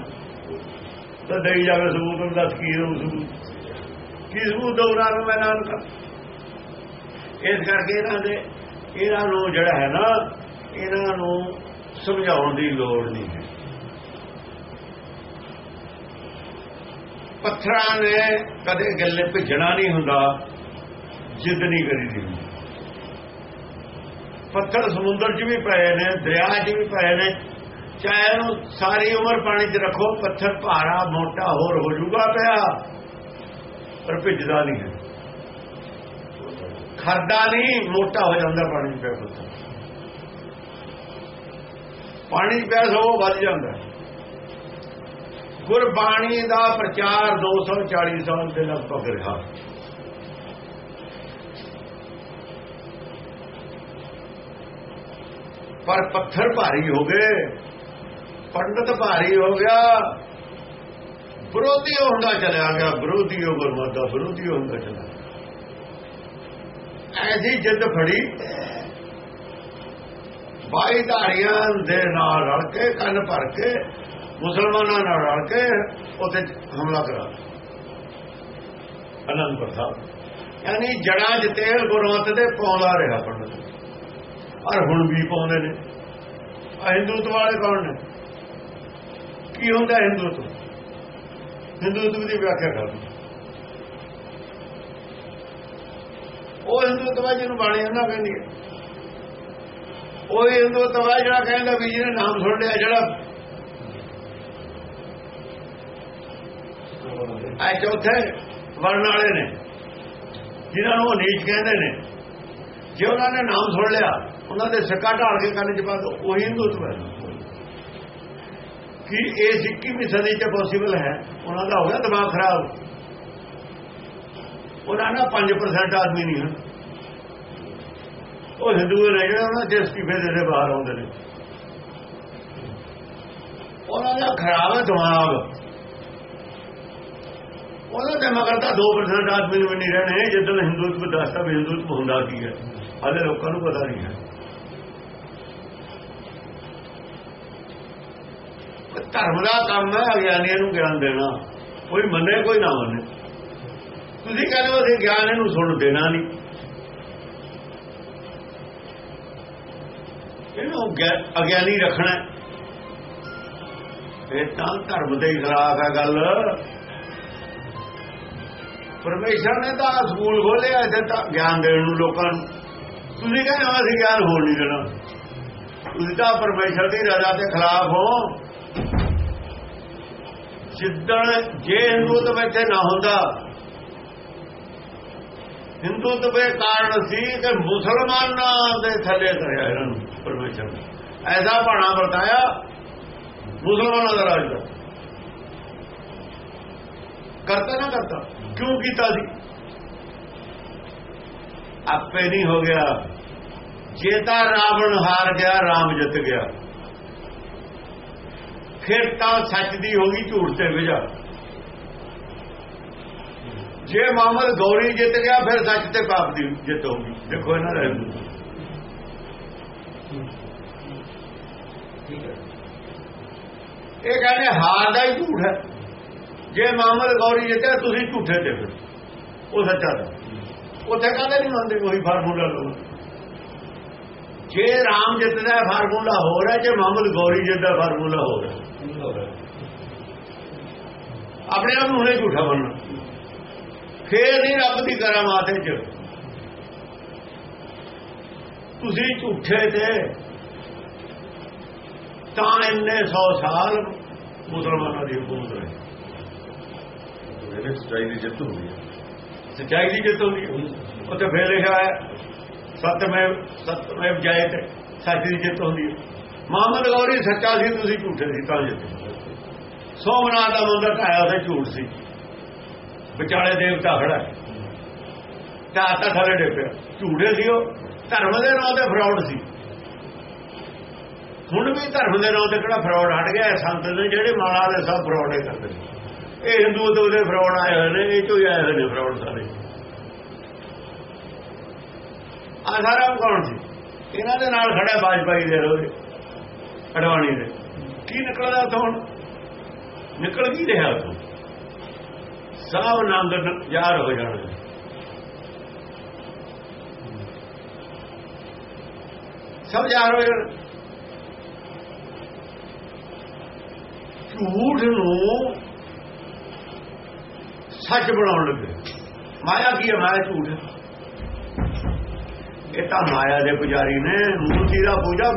ਤਾਂ ਦੇਈ ਜਾਵੇ ਸਬੂਤ ਨੂੰ ਦੱਸ ਕੀ ਹੈ ਸਬੂਤ। ਕੀ ਸਬੂਤ ਦਊਗਾ ਮੈਂ ਨਾਮ ਕਰ ਇਸ ਕਰਕੇ ਇਹਨਾਂ ਦੇ, ਇਹਨਾਂ ਨੂੰ ਜਿਹੜਾ ਹੈ ਨਾ, ਇਹਨਾਂ ਨੂੰ ਸਮਝਾਉਣ ਦੀ ਲੋੜ ਨਹੀਂ ਹੈ ਪੱਥਰਾਂ ਨੇ ਕਦੇ ਗੱਲੇ ਭਿੱਜਣਾ ਨਹੀਂ ਹੁੰਦਾ, ਜਿੱਦ ਨਹੀਂ ਕਰੀਦੀ ਪੱਥਰ ਸਮੁੰਦਰ 'ਚ ਵੀ ਪਏ ਨੇ, ਦਰਿਆ 'ਚ ਵੀ ਪਏ ਨੇ। ਚਾਹੇ ਉਹਨੂੰ ਸਾਰੀ ਉਮਰ ਪਾਣੀ 'ਚ ਰੱਖੋ, ਪੱਥਰ ਭਾਰਾ, ਮੋਟਾ ਹੋਰ ਹੋ ਜਾਊਗਾ ਪਿਆ, ਪਰ ਭਿੱਜਦਾ ਨਹੀਂ ਹੈ। ਖਰਦਾ ਨਹੀਂ, ਮੋਟਾ ਹੋ ਜਾਂਦਾ ਪਾਣੀ 'ਚ ਪਿਆ ਪੱਥਰ। ਪਾਣੀ 'ਚ ਪਿਆ ਸੋ ਵੱਧ ਜਾਂਦਾ। ਗੁਰਬਾਣੀ ਦਾ ਪ੍ਰਚਾਰ 240 ਸਾਲ ਦੇ ਲਗਭਗ ਰਿਹਾ। ਪਰ ਪੱਥਰ ਭਾਰੀ ਹੋ ਗਏ, ਪੰਡਤ ਭਾਰੀ ਹੋ ਗਿਆ, ਵਿਰੋਧੀ ਹੁੰਦਾ ਚਲਿਆ ਗਿਆ, ਵਿਰੋਧੀ ਹੋ ਗੁਰਮਤ ਦਾ, ਵਿਰੋਧੀ ਹੁੰਦਾ ਚਲਿਆ ਐਸੀ ਜਿੱਦ ਫੜੀ, ਬਾਈ ਧਾਰੀਆਂ ਦੇ ਨਾਲ ਰਲ ਕੇ, ਕੰਨ ਭਰ ਕੇ ਮੁਸਲਮਾਨਾਂ ਨਾਲ ਰਲ ਕੇ ਉੱਥੇ ਹਮਲਾ ਕਰਾ ਅਨੰਦਪੁਰ ਸਾਹਿਬ। ਯਾਨੀ ਜੜਾਂ ਜਤੇਲ ਤੇਲ ਗੁਰਮਤ ਦੇ ਪਾਉਂਦਾ ਰਿਹਾ ਪੰਡਤ। ਔਰ ਹੁਣ ਵੀ ਪਾਉਂਦੇ ਨੇ। ਆ ਹਿੰਦੂਤ ਵਾਲੇ ਕੌਣ ਨੇ? ਕੀ ਹੁੰਦਾ ਹਿੰਦੂਤ? ਹਿੰਦੂਤ ਦੀ ਵਿਆਖਿਆ ਕਰ ਉਹ ਹਿੰਦੂਤਵਾ ਜਿਹਨੂੰ ਬਾਣੀ ਉਹਨਾਂ ਕਹਿੰਦੀ ਹੈ। ਉਹ ਹਿੰਦੂਤਵਾ ਜਿਹੜਾ ਕਹਿੰਦਾ ਵੀ ਜਿਹਨੇ ਨਾਮ ਸੁਣ ਲਿਆ, ਜਿਹੜਾ ਆ ਚੌਥੇ ਵਰਨ ਵਾਲੇ ਨੇ, ਜਿਨ੍ਹਾਂ ਨੂੰ ਉਹ ਨੀਚ ਕਹਿੰਦੇ ਨੇ। ਜੇ ਉਹਨਾਂ ਨੇ ਨਾਮ ਸੁਣ ਲਿਆ, ਉਹਨਾਂ ਦੇ ਸਿੱਕਾ ਢਾਲ ਕੇ ਕੰਨ ਚ ਪਾ ਦੋ, ਉਹੀ ਹਿੰਦੂਤਵ ਹੈ। ਕਿ ਇਹ 21ਵੀਂ ਸਦੀ ਚ ਪੋਸੀਬਲ ਹੈ, ਉਹਨਾਂ ਦਾ ਹੋ ਗਿਆ ਦਿਮਾਗ ਖਰਾਬ। ਉਹਨਾਂ ਦਾ 5% ਆਦਮੀ ਨਹੀਂ ਹਨ। ਉਹ ਹਿੰਦੂ ਨੇ ਜਿਹੜੇ ਉਹਨਾਂ ਦੇ ਅਸਤੀਫੇ ਦੇ ਬਾਹਰ ਆਉਂਦੇ ਨੇ। ਉਹਨਾਂ ਦਾ ਖਰਾਬ ਦਿਮਾਗ ਉਹਨਾਂ ਦੇ ਮਗਰ ਤਾਂ 2% ਆਦਮੀ ਨੂੰ ਵੀ ਨਹੀਂ ਰਹਿਣੇ। ਜਦੋਂ ਹਿੰਦੂਤਵ ਦੱਸਦਾ ਵੀ ਹਿੰਦੂਤਵ ਹੁੰਦਾ ਕੀ ਹੈ? ਹਾਲੇ ਲੋਕਾਂ ਨੂੰ ਪਤਾ ਨਹੀਂ ਹੈ। ਧਰਮ ਦਾ ਕੰਮ ਹੈ, ਅਗਿਆਨੀਆਂ ਨੂੰ ਗਿਆਨ ਦੇਣਾ। ਕੋਈ ਮੰਨੇ, ਕੋਈ ਨਾ ਮੰਨੇ। ਤੁਸੀਂ ਕਹਿੰਦੇ ਹੋ ਅਸੀਂ ਗਿਆਨ ਇਹਨੂੰ ਸੁਣ ਦੇਣਾ ਨਹੀਂ। ਇਹਨੂੰ ਅਗਿਆਨੀ ਰੱਖਣਾ ਇਹ ਤਾਂ ਧਰਮ ਦੇ ਖਿਲਾਫ ਹੈ ਗੱਲ। ਪਰਮੇਸ਼ਰ ਨੇ ਤਾਂ ਸਕੂਲ ਖੋਲਿਆ ਇੱਥੇ ਤਾਂ ਗਿਆਨ ਦੇਣ ਨੂੰ ਲੋਕਾਂ ਨੂੰ। ਤੁਸੀਂ ਕਹਿੰਦੇ ਹੋ, ਅਸੀਂ ਗਿਆਨ ਹੋਣ ਨਹੀਂ ਦੇਣਾ। ਤੁਸੀਂ ਤਾਂ ਪਰਮੇਸ਼ਰ ਦੀ ਰਜ਼ਾ ਦੇ ਖਿਲਾਫ ਹੋ। ਜਿੱਦਣ ਜੇ ਹਿੰਦੂਤਵ ਇੱਥੇ ਨਾ ਹੁੰਦਾ। ਹਿੰਦੂਤਵ ਦੇ ਕਾਰਨ ਸੀ ਕਿ ਮੁਸਲਮਾਨਾਂ ਦੇ ਥੱਲੇ ਕਰਿਆ ਇਹਨਾਂ ਨੂੰ ਪਰਮੇਸ਼ਰ ਨੇ। ਐਸਾ ਭਾਣਾ ਵਰਤਾਇਆ, ਮੁਸਲਮਾਨਾਂ ਦਾ ਰਾਜ ਦਾ। ਕਰਤਾ ਨਾ ਕਰਤਾ। ਕਿਉਂ ਕੀਤਾ ਸੀ? ਆਪੇ ਨਹੀਂ ਹੋ ਗਿਆ। ਜੇ ਤਾਂ ਰਾਵਣ ਹਾਰ ਗਿਆ, ਰਾਮ ਜਿੱਤ ਗਿਆ। ਫਿਰ ਤਾਂ ਸੱਚ ਦੀ ਹੋ ਗਈ, ਝੂਠ ਤੇ ਵਿਜਾ ਜੇ ਮੁਹੰਮਦ ਗੌਰੀ ਜਿੱਤ ਗਿਆ, ਫਿਰ ਸੱਚ ਤੇ ਪਾਪ ਦੀ ਜਿੱਤ ਹੋਗੀ ਦੇਖੋ ਇਹਨਾਂ ਦਾ ਇਹ ਕਹਿੰਦੇ ਹਾਰ ਦਾ ਹੀ ਝੂਠ ਹੈ। ਜੇ ਮੁਹੰਮਦ ਗੌਰੀ ਜਿੱਤਿਆ ਤੁਸੀਂ ਝੂਠੇ ਤੇ ਫਿਰ, ਉਹ ਸੱਚਾ ਦਾ ਉੱਥੇ ਕਹਿੰਦੇ ਨਹੀਂ ਮੰਨਦੇ ਕੋਈ ਫਾਰਮੂਲਾ ਲੋ ਜੇ ਰਾਮ ਜਿੱਤਦਾ ਫਾਰਮੂਲਾ ਹੋ ਰਿਹਾ, ਜੇ ਮੁਹੰਮਦ ਗੌਰੀ ਜਿੱਤਦਾ ਫਾਰਮੂਲਾ ਹੋ ਰਿਹਾ। ਆਪਣੇ ਆਪ ਨੂੰ ਹੁਣੇ ਝੂਠਾ ਬਣਨਾ ਫੇਰ ਨਹੀਂ ਰੱਬ ਦੀ ਕਰਾਮਾਤ ਚ ਤੁਸੀਂ ਝੂਠੇ ਤੇ ਤਾਂ ਇੰਨੇ 100 ਸਾਲ ਮੁਸਲਮਾਨਾਂ ਦੀ ਹਕੂਮਤ ਰਹੀ। ਇਹਦੇ ਸੱਚਾਈ ਦੀ ਜਿੱਤ ਹੁੰਦੀ ਹੈ। ਸਚਾਈ ਦੀ ਜਿੱਤ ਹੁੰਦੀ ਹੈ। ਉੱਥੇ ਫੇਰ ਲਿਖਿਆ ਹੈ ਸਤਮੇ ਸਤਮੇ ਜਾਏ ਸੱਚ ਦੀ ਜਿੱਤ ਹੁੰਦੀ ਹੈ। ਮੁਹੰਮਦ ਗੌਰੀ ਸੱਚਾ ਸੀ, ਤੁਸੀਂ ਝੂਠੇ ਸੀ, ਤਾਂ ਜਿੱਤੇ ਸੋਮਨਾਥ ਦਾ ਮੰਦਰ ਢਾਇਆ ਉਹਦੇ ਝੂਠ ਸੀ। ਵਿਚਾਲੇ ਦੇਵਤਾ ਖੜਾ ਤਾਂ ਤਾਂ ਥਲੇ ਡੇਪਿਆ ਝੂਠੇ ਸੀ ਉਹ। ਧਰਮ ਦੇ ਨਾਂ ਤੇ ਫਰਾਡ ਸੀ। ਹੁਣ ਵੀ ਧਰਮ ਦੇ ਨਾਂ ਤੇ ਕਿਹੜਾ ਫਰਾਡ ਹਟ ਗਿਆ ਸੰਤ ਨੇ ਜਿਹੜੇ ਮਾਲਾ ਦੇ ਸਭ ਫਰਾਡ ਹੀ ਕਰਦੇ ਨੇ। ਇਹ ਹਿੰਦੂ ਤੋਂ ਦੇ ਫਰਾਡ ਆਏ ਹੋਏ ਨੇ, ਇਹ ਚੋਂ ਆਏ ਹੋਏ ਨੇ ਫਰਾਡ ਸਾਰੇ। ਆਧਾਰਾਮ ਕੌਣ ਸੀ? ਇਹਨਾਂ ਦੇ ਨਾਲ ਖੜਾ ਬਾਜਪਾਈ ਦੇ ਰੋਏ ਅਡਵਾਣੀ ਦੇ। ਕੀ ਨਿਕਲਦਾ ਉਥੋਂ ਨਿਕਲ ਕੀ ਰਿਹਾ ਉਥੋਂ? ਸਭ ਨੰਦ ਯਾਰ ਹੋ ਜਾਣਗੇ। ਸਭ ਯਾਰ ਹੋ ਜਾਣਾ। ਝੂਠ ਨੂੰ ਸੱਚ ਬਣਾਉਣ ਲੱਗੇ। ਮਾਇਆ ਕੀ ਹੈ? ਮਾਇਆ ਝੂਠ ਹੈ। ਇਹ ਤਾਂ ਮਾਇਆ ਦੇ ਪੁਜਾਰੀ ਨੇ ਮੂਰਤੀ ਦਾ ਪੂਜਾ,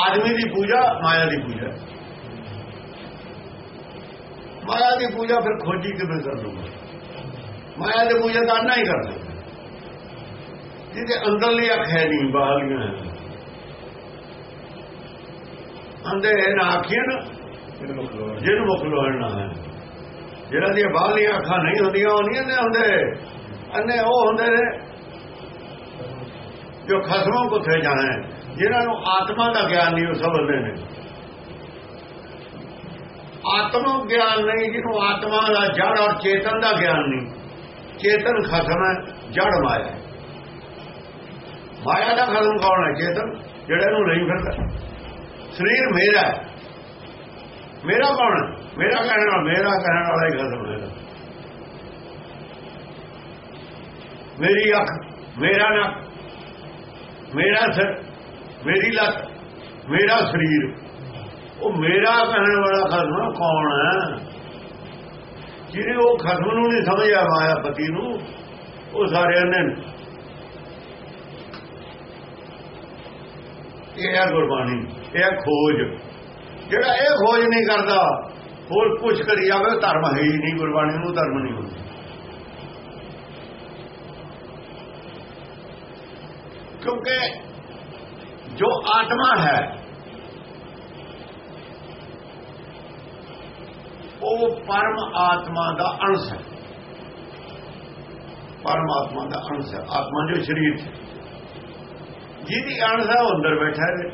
ਆਦਮੀ ਦੀ ਪੂਜਾ, ਮਾਇਆ ਦੀ ਪੂਜਾ। ਮਾਇਆ ਦੀ ਪੂਜਾ ਫਿਰ ਖੋਜੀ ਕਿਵੇਂ ਕਰ ਲੂਗਾ ਮਾਇਆ ਦੀ ਪੂਜਾ ਤਾਂ ਨਾ ਹੀ ਕਰ ਸਕਦਾ ਜਿਹਦੇ ਅੰਦਰਲੀ ਅੱਖ ਹੈ ਨਹੀਂ ਬਾਹਰਲੀਆਂ ਹੈ ਅੰਦੇ ਨਾ ਆਖੀਆਂ ਨਾ, ਜਿਹਨੂੰ ਮੁਖ ਲੋੜਨਾ ਹੈ। ਜਿਹੜਾ ਦੀਆਂ ਬਾਹਰਲੀਆਂ ਅੱਖਾਂ ਨਹੀਂ ਹੁੰਦੀਆਂ, ਉਹ ਨਹੀਂ ਅੰਨੇ ਹੁੰਦੇ। ਅੰਨੇ ਉਹ ਹੁੰਦੇ ਨੇ ਜੋ ਖਸਮੋਂ ਕੁੱਥੇ ਜਾਣਾ ਹੈ ਜਿਨ੍ਹਾਂ ਨੂੰ ਆਤਮਾ ਦਾ ਗਿਆਨ ਨਹੀਂ, ਉਹ ਸਮਝਦੇ ਨੇ। ਆਤਮਾ ਗਿਆਨ ਨਹੀਂ, ਜਿਹਨੂੰ ਆਤਮਾ ਦਾ ਜੜ ਔਰ ਚੇਤਨ ਦਾ ਗਿਆਨ ਨਹੀਂ। ਚੇਤਨ ਖਸਮ ਹੈ, ਜੜ ਮਾਇਆ ਮਾਇਆ ਦਾ ਖਤਮ ਕੌਣ ਹੈ? ਚੇਤਨ, ਜਿਹੜਾ ਇਹਨੂੰ ਨਹੀਂ ਫਿਰਦਾ। ਸਰੀਰ ਮੇਰਾ ਹੈ। ਮੇਰਾ ਕੌਣ ਹੈ? ਮੇਰਾ ਕਹਿਣ ਵਾਲਾ, ਮੇਰਾ ਕਹਿਣ ਵਾਲਾ ਹੀ ਖਤਮ ਹੈ ਮੇਰੀ ਅੱਖ, ਮੇਰਾ ਨੱਕ, ਮੇਰਾ ਸਿਰ, ਮੇਰੀ ਲੱਤ, ਮੇਰਾ ਸਰੀਰ। ਉਹ ਮੇਰਾ ਕਹਿਣ ਵਾਲਾ ਖਤਮ ਕੌਣ ਹੈ? ਜਿਹਨੇ ਉਹ ਖਤਮ ਨੂੰ ਨਹੀਂ ਸਮਝਿਆ, ਮਾਇਆ ਪਤੀ ਨੂੰ, ਉਹ ਸਾਰਿਆਂ ਨੇ ਇਹ ਹੈ ਗੁਰਬਾਣੀ, ਇਹ ਹੈ ਖੋਜ। ਜਿਹੜਾ ਇਹ ਖੋਜ ਨਹੀਂ ਕਰਦਾ, ਹੋਰ ਕੁਝ ਕਰੀ ਜਾਵੇ ਧਰਮ ਹੈ ਹੀ ਨਹੀਂ, ਗੁਰਬਾਣੀ ਨੂੰ ਧਰਮ ਨਹੀਂ ਹੁੰਦਾ। ਕਿਉਂਕਿ ਜੋ ਆਤਮਾ ਹੈ, ਉਹ ਪਰਮ ਆਤਮਾ ਦਾ ਅੰਸ਼ ਹੈ। ਪਰਮ ਆਤਮਾ ਦਾ ਅੰਸ਼ ਹੈ, ਆਤਮਾ ਜੋ ਸਰੀਰ ਜਿਹਦੀ ਅੰਸ਼ ਹੈ, ਉਹ ਅੰਦਰ ਬੈਠਾ ਹੈ,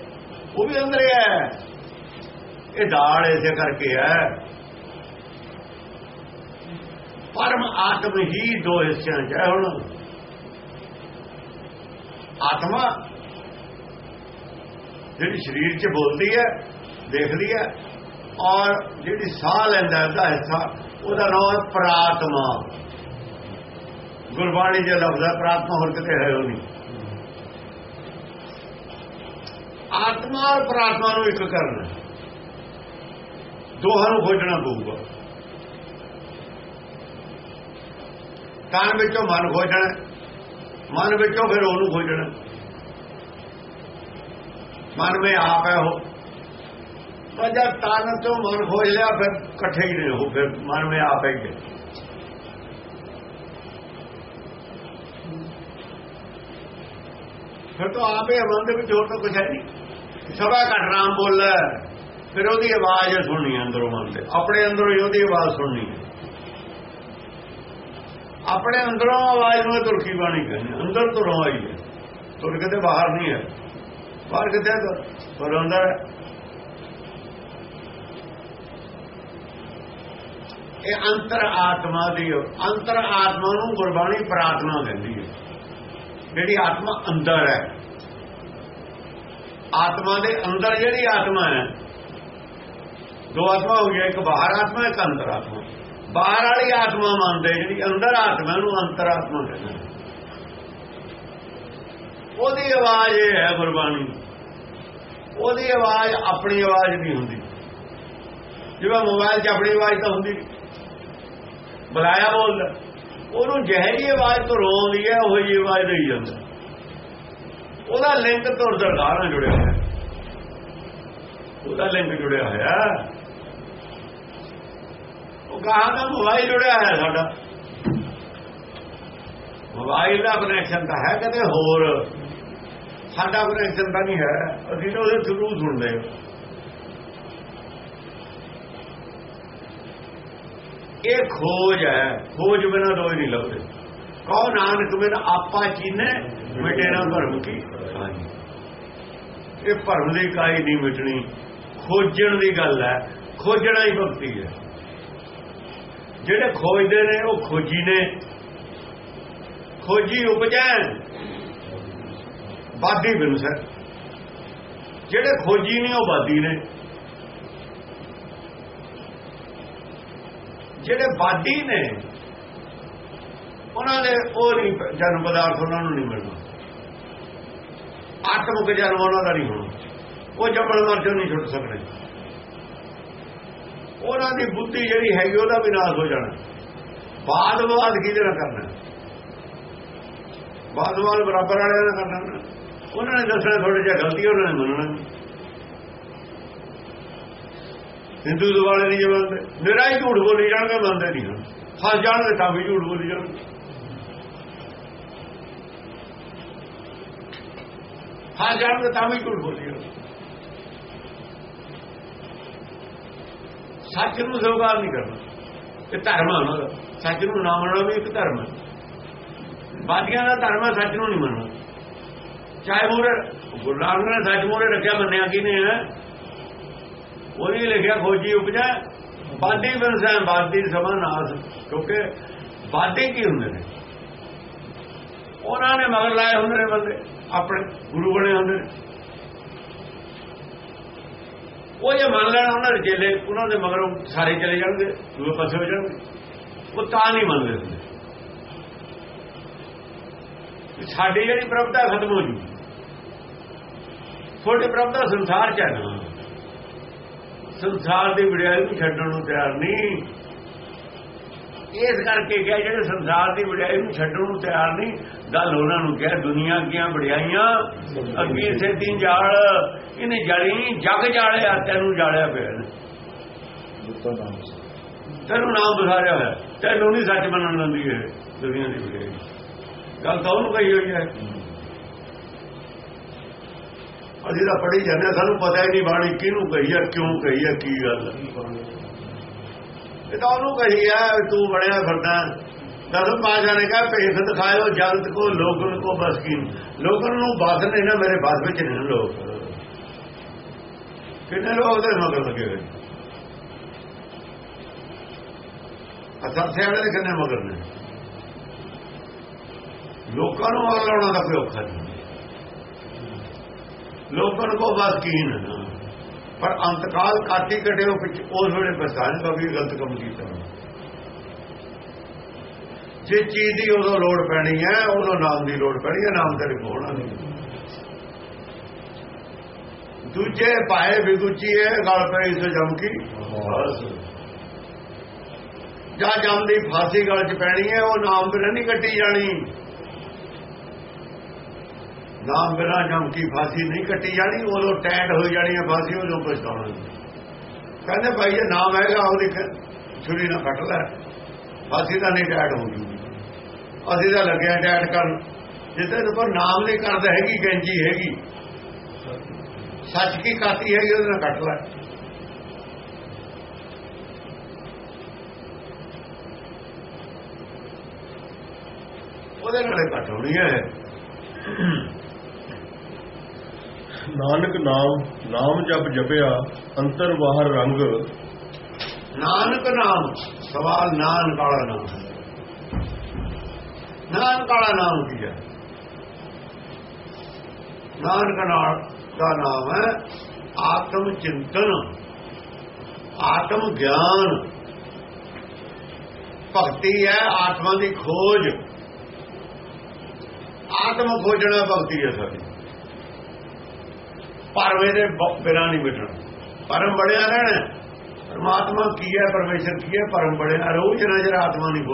ਉਹ ਵੀ ਅੰਦਰ ਹੈ। ਇਹ ਦਾਲ ਇਸੇ ਕਰਕੇ ਹੈ। ਪਰਮ ਆਤਮ ਹੀ ਦੋ ਹਿੱਸਿਆਂ ਚ ਹੈ ਹੁਣ। ਆਤਮਾ ਜਿਹੜੀ ਸਰੀਰ 'ਚ ਬੋਲਦੀ ਹੈ, ਦੇਖਦੀ ਹੈ ਔਰ ਜਿਹੜੀ ਸਾਹ ਲੈਂਦਾ ਉਹਦਾ ਹਿੱਸਾ, ਉਹਦਾ ਨਾਮ ਹੈ ਪ੍ਰਾਤਮਾ। ਗੁਰਬਾਣੀ ਦੇ ਲਫ਼ਜ਼ ਹੈ ਪ੍ਰਾਤਮਾ ਹੋਰ ਕਿਤੇ ਹੈ ਉਹ ਨਹੀਂ। ਆਤਮਾ ਔਰ ਪ੍ਰਾਤਮਾ ਨੂੰ ਇੱਕ ਕਰਨਾ ਦੋਹਾਂ ਨੂੰ ਖੋਜਣਾ ਪਊਗਾ। ਕਾਨ ਵਿੱਚੋਂ ਮਨ ਖੋਜਣਾ, ਮਨ ਵਿੱਚੋਂ ਫਿਰ ਉਹਨੂੰ ਖੋਜਣਾ। ਮਨ ਵਿੱਚ ਆਪ ਹੈ ਉਹ। ਪਰ ਜਦ ਤਨ ਤੋਂ ਮਨ ਖੋਜ ਲਿਆ, ਫਿਰ ਇਕੱਠੇ ਹੀ ਨੇ ਉਹ, ਫਿਰ ਮਨ ਵਿੱਚ ਆਪ ਹੈ ਹੀ ਫਿਰ ਤਾਂ ਆਪੇ ਮਨ ਦੇ ਵਿੱਚ ਹੋਰ ਤਾਂ ਕੁਝ ਹੈ ਨਹੀਂ। ਸਭਾ ਘਟ ਰਾਮ ਬੋਲ ਫਿਰ ਉਹਦੀ ਆਵਾਜ਼ ਸੁਣਨੀ ਅੰਦਰੋਂ ਮਨ ਦੇ ਆਪਣੇ ਅੰਦਰੋਂ ਹੀ ਉਹਦੀ ਆਵਾਜ਼ ਸੁਣਨੀ ਆਪਣੇ ਅੰਦਰੋਂ ਆਵਾਜ਼ ਨੂੰ ਤੁਰਕੀ ਬਾਣੀ ਕਹਿੰਦੇ ਅੰਦਰ ਤੋਂ ਆਈ ਹੈ। ਤੁਰ ਕੇ ਤੇ ਬਾਹਰ ਨਹੀਂ ਹੈ। ਬਾਹਰ ਕਿੱਥੇ ਹੈ? ਪਰ ਅੰਦਰ ਹੈ। ਇਹ ਅੰਤਰ ਆਤਮਾ ਦੀ ਅੰਤਰ ਆਤਮਾ ਨੂੰ ਗੁਰਬਾਣੀ ਪ੍ਰਾਰਥਨਾ ਕਹਿੰਦੀ ਹੈ। ਜਿਹੜੀ ਆਤਮਾ ਅੰਦਰ ਹੈ। ਆਤਮਾ ਦੇ ਅੰਦਰ ਜਿਹੜੀ ਆਤਮਾ ਹੈ ਦੋ ਆਤਮਾ ਹੋ ਗਿਆ ਇੱਕ ਬਾਹਰ ਆਤਮਾ, ਇੱਕ ਅੰਦਰ ਆਤਮਾ। ਬਾਹਰ ਵਾਲੀ ਆਤਮਾ ਮੰਨਦੇ ਜਿਹੜੀ ਅੰਦਰ ਆਤਮਾ ਨੂੰ ਅੰਤਰ ਆਤਮਾ ਕਹਿੰਦੇ ਉਹਦੀ ਆਵਾਜ਼ ਇਹ ਹੈ ਗੁਰਬਾਣੀ। ਉਹਦੀ ਆਵਾਜ਼ ਆਪਣੀ ਆਵਾਜ਼ ਨਹੀਂ ਹੁੰਦੀ। ਜਿਵੇਂ ਮੋਬਾਈਲ 'ਚ ਆਪਣੀ ਆਵਾਜ਼ ਤਾਂ ਹੁੰਦੀ ਬੁਲਾਇਆ ਬੋਲਦਾ ਉਹਨੂੰ ਜਿਹੀ ਆਵਾਜ਼ ਤੋਂ ਰੋਂਦੀ ਹੈ, ਉਹ ਜੀ ਆਵਾਜ਼ ਦੇਈ ਜਾਂਦਾ। ਉਹਦਾ ਲਿੰਕ ਤੋਂ ਦਰਗਾਹ ਨਾਲ ਜੁੜਿਆ ਹੋਇਆ। ਉਹਦਾ ਲਿੰਕ ਜੁੜਿਆ ਹੋਇਆ। ਉਹ ਗਾਹ ਦਾ ਮੋਬਾਈਲ ਜੁੜਿਆ ਹੈ ਸਾਡਾ। ਮੋਬਾਈਲ ਦਾ ਕਨੈਕਸ਼ਨ ਤਾਂ ਹੈ ਕਦੇ ਹੋਰ। ਸਾਡਾ ਕਨੈਕਸ਼ਨ ਤਾਂ ਨਹੀਂ ਹੈ। ਅਸੀਂ ਤਾਂ ਉਹਦੇ ਥਰੂ ਸੁਣਦੇ ਹਾਂ। ਇਹ ਖੋਜ ਹੈ। ਖੋਜ ਬਿਨਾ ਦੋਏ ਨਹੀਂ ਲੱਭਦੇ। ਕਹੋ ਨਾਨਕ ਬਿਨ ਆਪਾ ਚੀਨੇ ਮਿਟੇ ਨਾ ਭਰਮ ਕੀ। ਇਹ ਭਰਮ ਦੀ ਕਾਈ ਨਹੀਂ ਮਿਟਣੀ। ਖੋਜਣ ਦੀ ਗੱਲ ਹੈ। ਖੋਜਣਾ ਹੀ ਭਗਤੀ ਹੈ। ਜਿਹੜੇ ਖੋਜਦੇ ਨੇ, ਉਹ ਖੋਜੀ ਨੇ। ਖੋਜੀ ਉਪਜੈ ਬਾਦੀ ਬਿਨਸਰ ਜਿਹੜੇ ਖੋਜੀ ਨੇ, ਉਹ ਬਾਦੀ ਨੇ। ਜਿਹੜੇ ਬਾਦੀ ਨੇ, ਉਹਨਾਂ ਦੇ ਉਹ ਨਹੀਂ, ਜਨਮ ਪਦਾਰਥ ਉਹਨਾਂ ਨੂੰ ਨਹੀਂ ਮਿਲਣਾ। ਆਤਮਿਕ ਜਨਮ ਉਹਨਾਂ ਦਾ ਨਹੀਂ ਹੋਣਾ। ਉਹ ਜੰਮਣ ਮਰ ਨਹੀਂ ਛੁੱਟ ਸਕਦੇ। ਉਹਨਾਂ ਦੀ ਬੁੱਧੀ ਜਿਹੜੀ ਹੈਗੀ ਉਹਦਾ ਵਿਨਾਸ਼ ਹੋ ਜਾਣਾ। ਬਾਦ ਬਾਦ ਕਿਹਦੇ ਨਾਲ ਕਰਨਾ? ਬਾਦ ਬਾਦ ਬਰਾਬਰ ਵਾਲਿਆਂ ਨਾਲ ਕਰਨਾ। ਉਹਨਾਂ ਨੇ ਦੱਸਣਾ ਥੋੜੀ ਜਿਹਾ ਗਲਤੀ ਉਹਨਾਂ ਨੇ ਮੰਨਣਾ। ਹਿੰਦੂ ਦੁਆਲੇ ਨਹੀਂ ਮੰਨਦੇ। ਮੇਰਾ ਹੀ ਝੂਠ ਬੋਲੀ ਜਾਣਗੇ, ਮੰਨਦੇ ਨਹੀਂ ਹਨ ਫਸ ਜਾਣਗੇ, ਤਾਂ ਵੀ ਝੂਠ ਬੋਲੀ ਜਾਣਗੇ। ਫਸ ਜਾਣਗੇ, ਤਾਂ ਵੀ ਝੂਠ ਬੋਲੀ ਜਾਣਗੇ। ਸੱਚ ਨੂੰ ਸਵੀਕਾਰ ਨਹੀਂ ਕਰਨਾ। ਤੇ ਧਰਮ ਆ ਉਹਨਾਂ ਦਾ। ਸੱਚ ਨੂੰ ਨਾ ਮੰਨਣਾ ਵੀ ਇੱਕ ਧਰਮ ਹੈ ਬਾਦੀਆਂ ਦਾ ਧਰਮ ਹੈ ਸੱਚ ਨੂੰ ਨਹੀਂ ਮੰਨਣਾ। ਚਾਹੇ ਮੂਰੇ ਗੁਰਨਾਮ ਨੇ ਸੱਚ ਮੂਰੇ ਰੱਖਿਆ, ਮੰਨਿਆ ਕਿਨੇ ਹੈ? ਉਹਨੇ ਲਿਖਿਆ ਖੋਜੀ ਉਪਜਾ। ਬਾਦੀ ਬਨਸਾ ਬਾਦੀ ਸਮਾਂ ਨਾਸ। ਕਿਉਂਕਿ ਬਾਦੇ ਕੀ ਹੁੰਦੇ ਨੇ? ਉਹਨਾਂ ਨੇ ਮਗਰ ਲਾਏ ਹੁੰਦੇ ਨੇ ਬੰਦੇ। ਆਪਣੇ ਗੁਰੂ ਬਣੇ ਹੁੰਦੇ ਨੇ। ਉਹ ਜੇ ਮੰਨ ਲੈਣ ਉਹਨਾਂ ਦੇ ਚੇਲੇ ਉਹਨਾਂ ਦੇ ਮਗਰੋਂ ਸਾਰੇ ਚਲੇ ਜਾਣਗੇ, ਦੂਏ ਪਾਸੇ ਹੋ ਜਾਣਗੇ। ਉਹ ਤਾਂ ਨਹੀਂ ਮੰਨਦੇ ਹੁੰਦੇ ਸਾਡੀ ਜਿਹੜੀ ਪ੍ਰਭਤਾ ਖਤਮ ਹੋ ਜੂ ਤੁਹਾਡੇ ਪ੍ਰਭਤਾ ਸੰਸਾਰ ਚ ਹੈ ਸੰਸਾਰ ਦੀ ਵਿੜਾਈ ਨੂੰ ਛੱਡਣ ਨੂੰ ਤਿਆਰ ਨਹੀਂ। ਇਸ ਕਰਕੇ ਕਿਹਾ ਜਿਹੜੇ ਸੰਸਾਰ ਦੀ ਵਿੜਾਈ ਨੂੰ ਛੱਡਣ ਨੂੰ ਤਿਆਰ ਨਹੀਂ ਗੱਲ ਉਹਨਾਂ ਨੂੰ ਕਿਹਾ ਦੁਨੀਆ ਦੀਆਂ ਵਡਿਆਈਆਂ ਅੱਗੇ ਸੇਤੀ ਜਾਲ ਇਹਨੇ ਜਲੀ ਜਗ ਜਾਲਿਆ ਤੈਨੂੰ ਜਾਲਿਆ ਪਿਆ। ਤੈਨੂੰ ਨਾਮ ਬੁਝਾਰਿਆ ਹੋਇਆ ਤੈਨੂੰ ਨਹੀਂ ਸੱਚ ਮੰਨਣ ਦਿੰਦੀ ਇਹ ਦੁਨੀਆ ਦੀ ਵਡਿਆਈ। ਗੱਲ ਤਾਂ ਉਹਨੂੰ ਕਹੀ ਹੋਈ ਹੈ। ਅਸੀਂ ਤਾਂ ਪੜ੍ਹੀ ਜਾਂਦੇ ਹਾਂ, ਸਾਨੂੰ ਪਤਾ ਹੀ ਨਹੀਂ ਬਾਣੀ ਕਿਹਨੂੰ ਕਹੀ ਹੈ ਕਿਉਂ ਕਹੀ ਹੈ ਕੀ ਗੱਲ ਹੈ। ਇਹ ਤਾਂ ਉਹਨੂੰ ਕਹੀ ਹੈ ਵੀ ਤੂੰ ਬਣਿਆ ਫਿਰਦਾ। ਦਸਮ ਪਾਸ਼ਾ ਨੇ ਕਿਹਾ ਭੇਖ ਦਿਖਾਇਓ, ਜਗਤ ਕੋ, ਲੋਕਨ ਕੋ ਬਸ ਕੀ। ਲੋਕਨ ਨੂੰ ਬਸ ਨਹੀਂ ਨਾ, ਮੇਰੇ ਬਸ ਵਿੱਚ ਨਹੀਂ ਲੋਕ। ਕਿੰਨੇ ਲੋਕ ਦੇ ਮਗਰ ਲੱਗੇ ਹੋਏ ਅਸਲ ਸਿਆਣੇ ਦੇ ਕਿੰਨੇ ਮਗਰ ਨੇ? ਲੋਕਾਂ ਨੂੰ ਮਗਰ ਲਾਉਣਾ ਦਾ ਕੋਈ ਔਖਾ ਨਹੀਂ। ਲੋਕਾਂ ਕੋ ਬਸ ਕੀ ਨਾ। ਪਰ ਅੰਤਕਾਲ ਕਾਟੀ ਕਟਿਓ ਵਿੱਚ ਉਸ ਵੇਲੇ ਪਛਤਾਣ ਦਾ ਵੀ ਗਲਤ ਕੰਮ ਕੀਤਾ। ਜੇ ਚੀਜ਼ ਦੀ ਉਦੋਂ ਲੋੜ ਪੈਣੀ ਹੈ ਉਦੋਂ ਨਾਮ ਦੀ ਲੋੜ ਪੈਣੀ ਹੈ ਨਾਮ ਤੇਰੇ ਕੋਲ ਨਹੀਂ ਦੂਜੇ ਪਾਏ ਵਿਗੁਚੀ ਹੈ ਗਲ ਪੈ ਇਸ ਜਮ ਕੀ ਜਾਂ ਜਮ ਦੀ ਫਾਂਸੀ ਗਲ ਚ ਪੈਣੀ ਹੈ ਉਹ ਨਾਮ ਬਿਨਾਂ ਨਹੀਂ ਕੱਟੀ ਜਾਣੀ। ਨਾਮ ਬਿਨਾਂ ਜਮਕੀ ਫਾਂਸੀ ਨਹੀਂ ਕੱਟੀ ਜਾਣੀ ਉਦੋਂ ਟੈਂਡ ਹੋ ਜਾਣੀ ਹੈ ਫਾਂਸੀ ਉਦੋਂ ਪਛਤਾਉਣਾ ਕਹਿੰਦੇ ਭਾਈ ਇਹ ਨਾਮ ਹੈਗਾ ਉਹਦੀ ਛੁਰੀ ਨਾ ਕੱਟ ਲੈ। ਫਾਂਸੀ ਤਾਂ ਨਹੀਂ ਟੈਂਡ ਹੋ ਜੂਗੀ। ਅਸੀਂ ਤਾਂ ਲੱਗਿਆ ਟੈਂਡ ਕਰਨ। ਜਿੱਤੇ ਪਰ ਨਾਮ ਨਹੀਂ ਕਰਦਾ, ਹੈਗੀ ਗੈਂਜੀ, ਹੈਗੀ। ਸੱਚ ਕੀ ਕਾਤੀ ਹੈਗੀ, ਉਹਦੇ ਨਾਲ ਕੱਟ ਲੈ। ਉਹਦੇ ਨਾਲੇ ਕੱਟ ਹੋਣੀ ਹੈ। ਨਾਨਕ ਨਾਮ ਨਾਮ ਜਪ ਜਪਿਆ, ਅੰਤਰ ਬਾਹਰ ਰੰਗ। ਨਾਨਕ ਨਾਮ, ਸਵਾਲ ਨਾਨਕ ਵਾਲਾ ਨਾਮ ਹੈ। ਨਾਨਕ ਵਾਲਾ ਨਾਮ ਕੀ ਹੈ? ਨਾਨਕ ਨਾਲ ਦਾ ਨਾਮ ਹੈ ਆਤਮ ਚਿੰਤਨ, ਆਤਮ ਗਿਆਨ। ਭਗਤੀ ਹੈ ਆਤਮਾ ਦੀ ਖੋਜ। ਆਤਮ ਖੋਜਣਾ ਭਗਤੀ ਹੈ ਸਾਡੀ। ਪਰਮੇ ਦੇ ਬਿਨਾਂ ਨਹੀਂ ਮਿਟਣਾ। ਪਰਮ ਬੜਿਆ ਰਹਿਣਾ। ਪਰਮਾਤਮਾ ਕੀ ਹੈ ਪਰਮੇਸ਼ਰ ਕੀ ਹੈ ਪਰਮ ਬੜਿਆ ਰਹੂ ਜਿੰਨਾ ਚਿਰ ਆਤਮਾ ਨਹੀਂ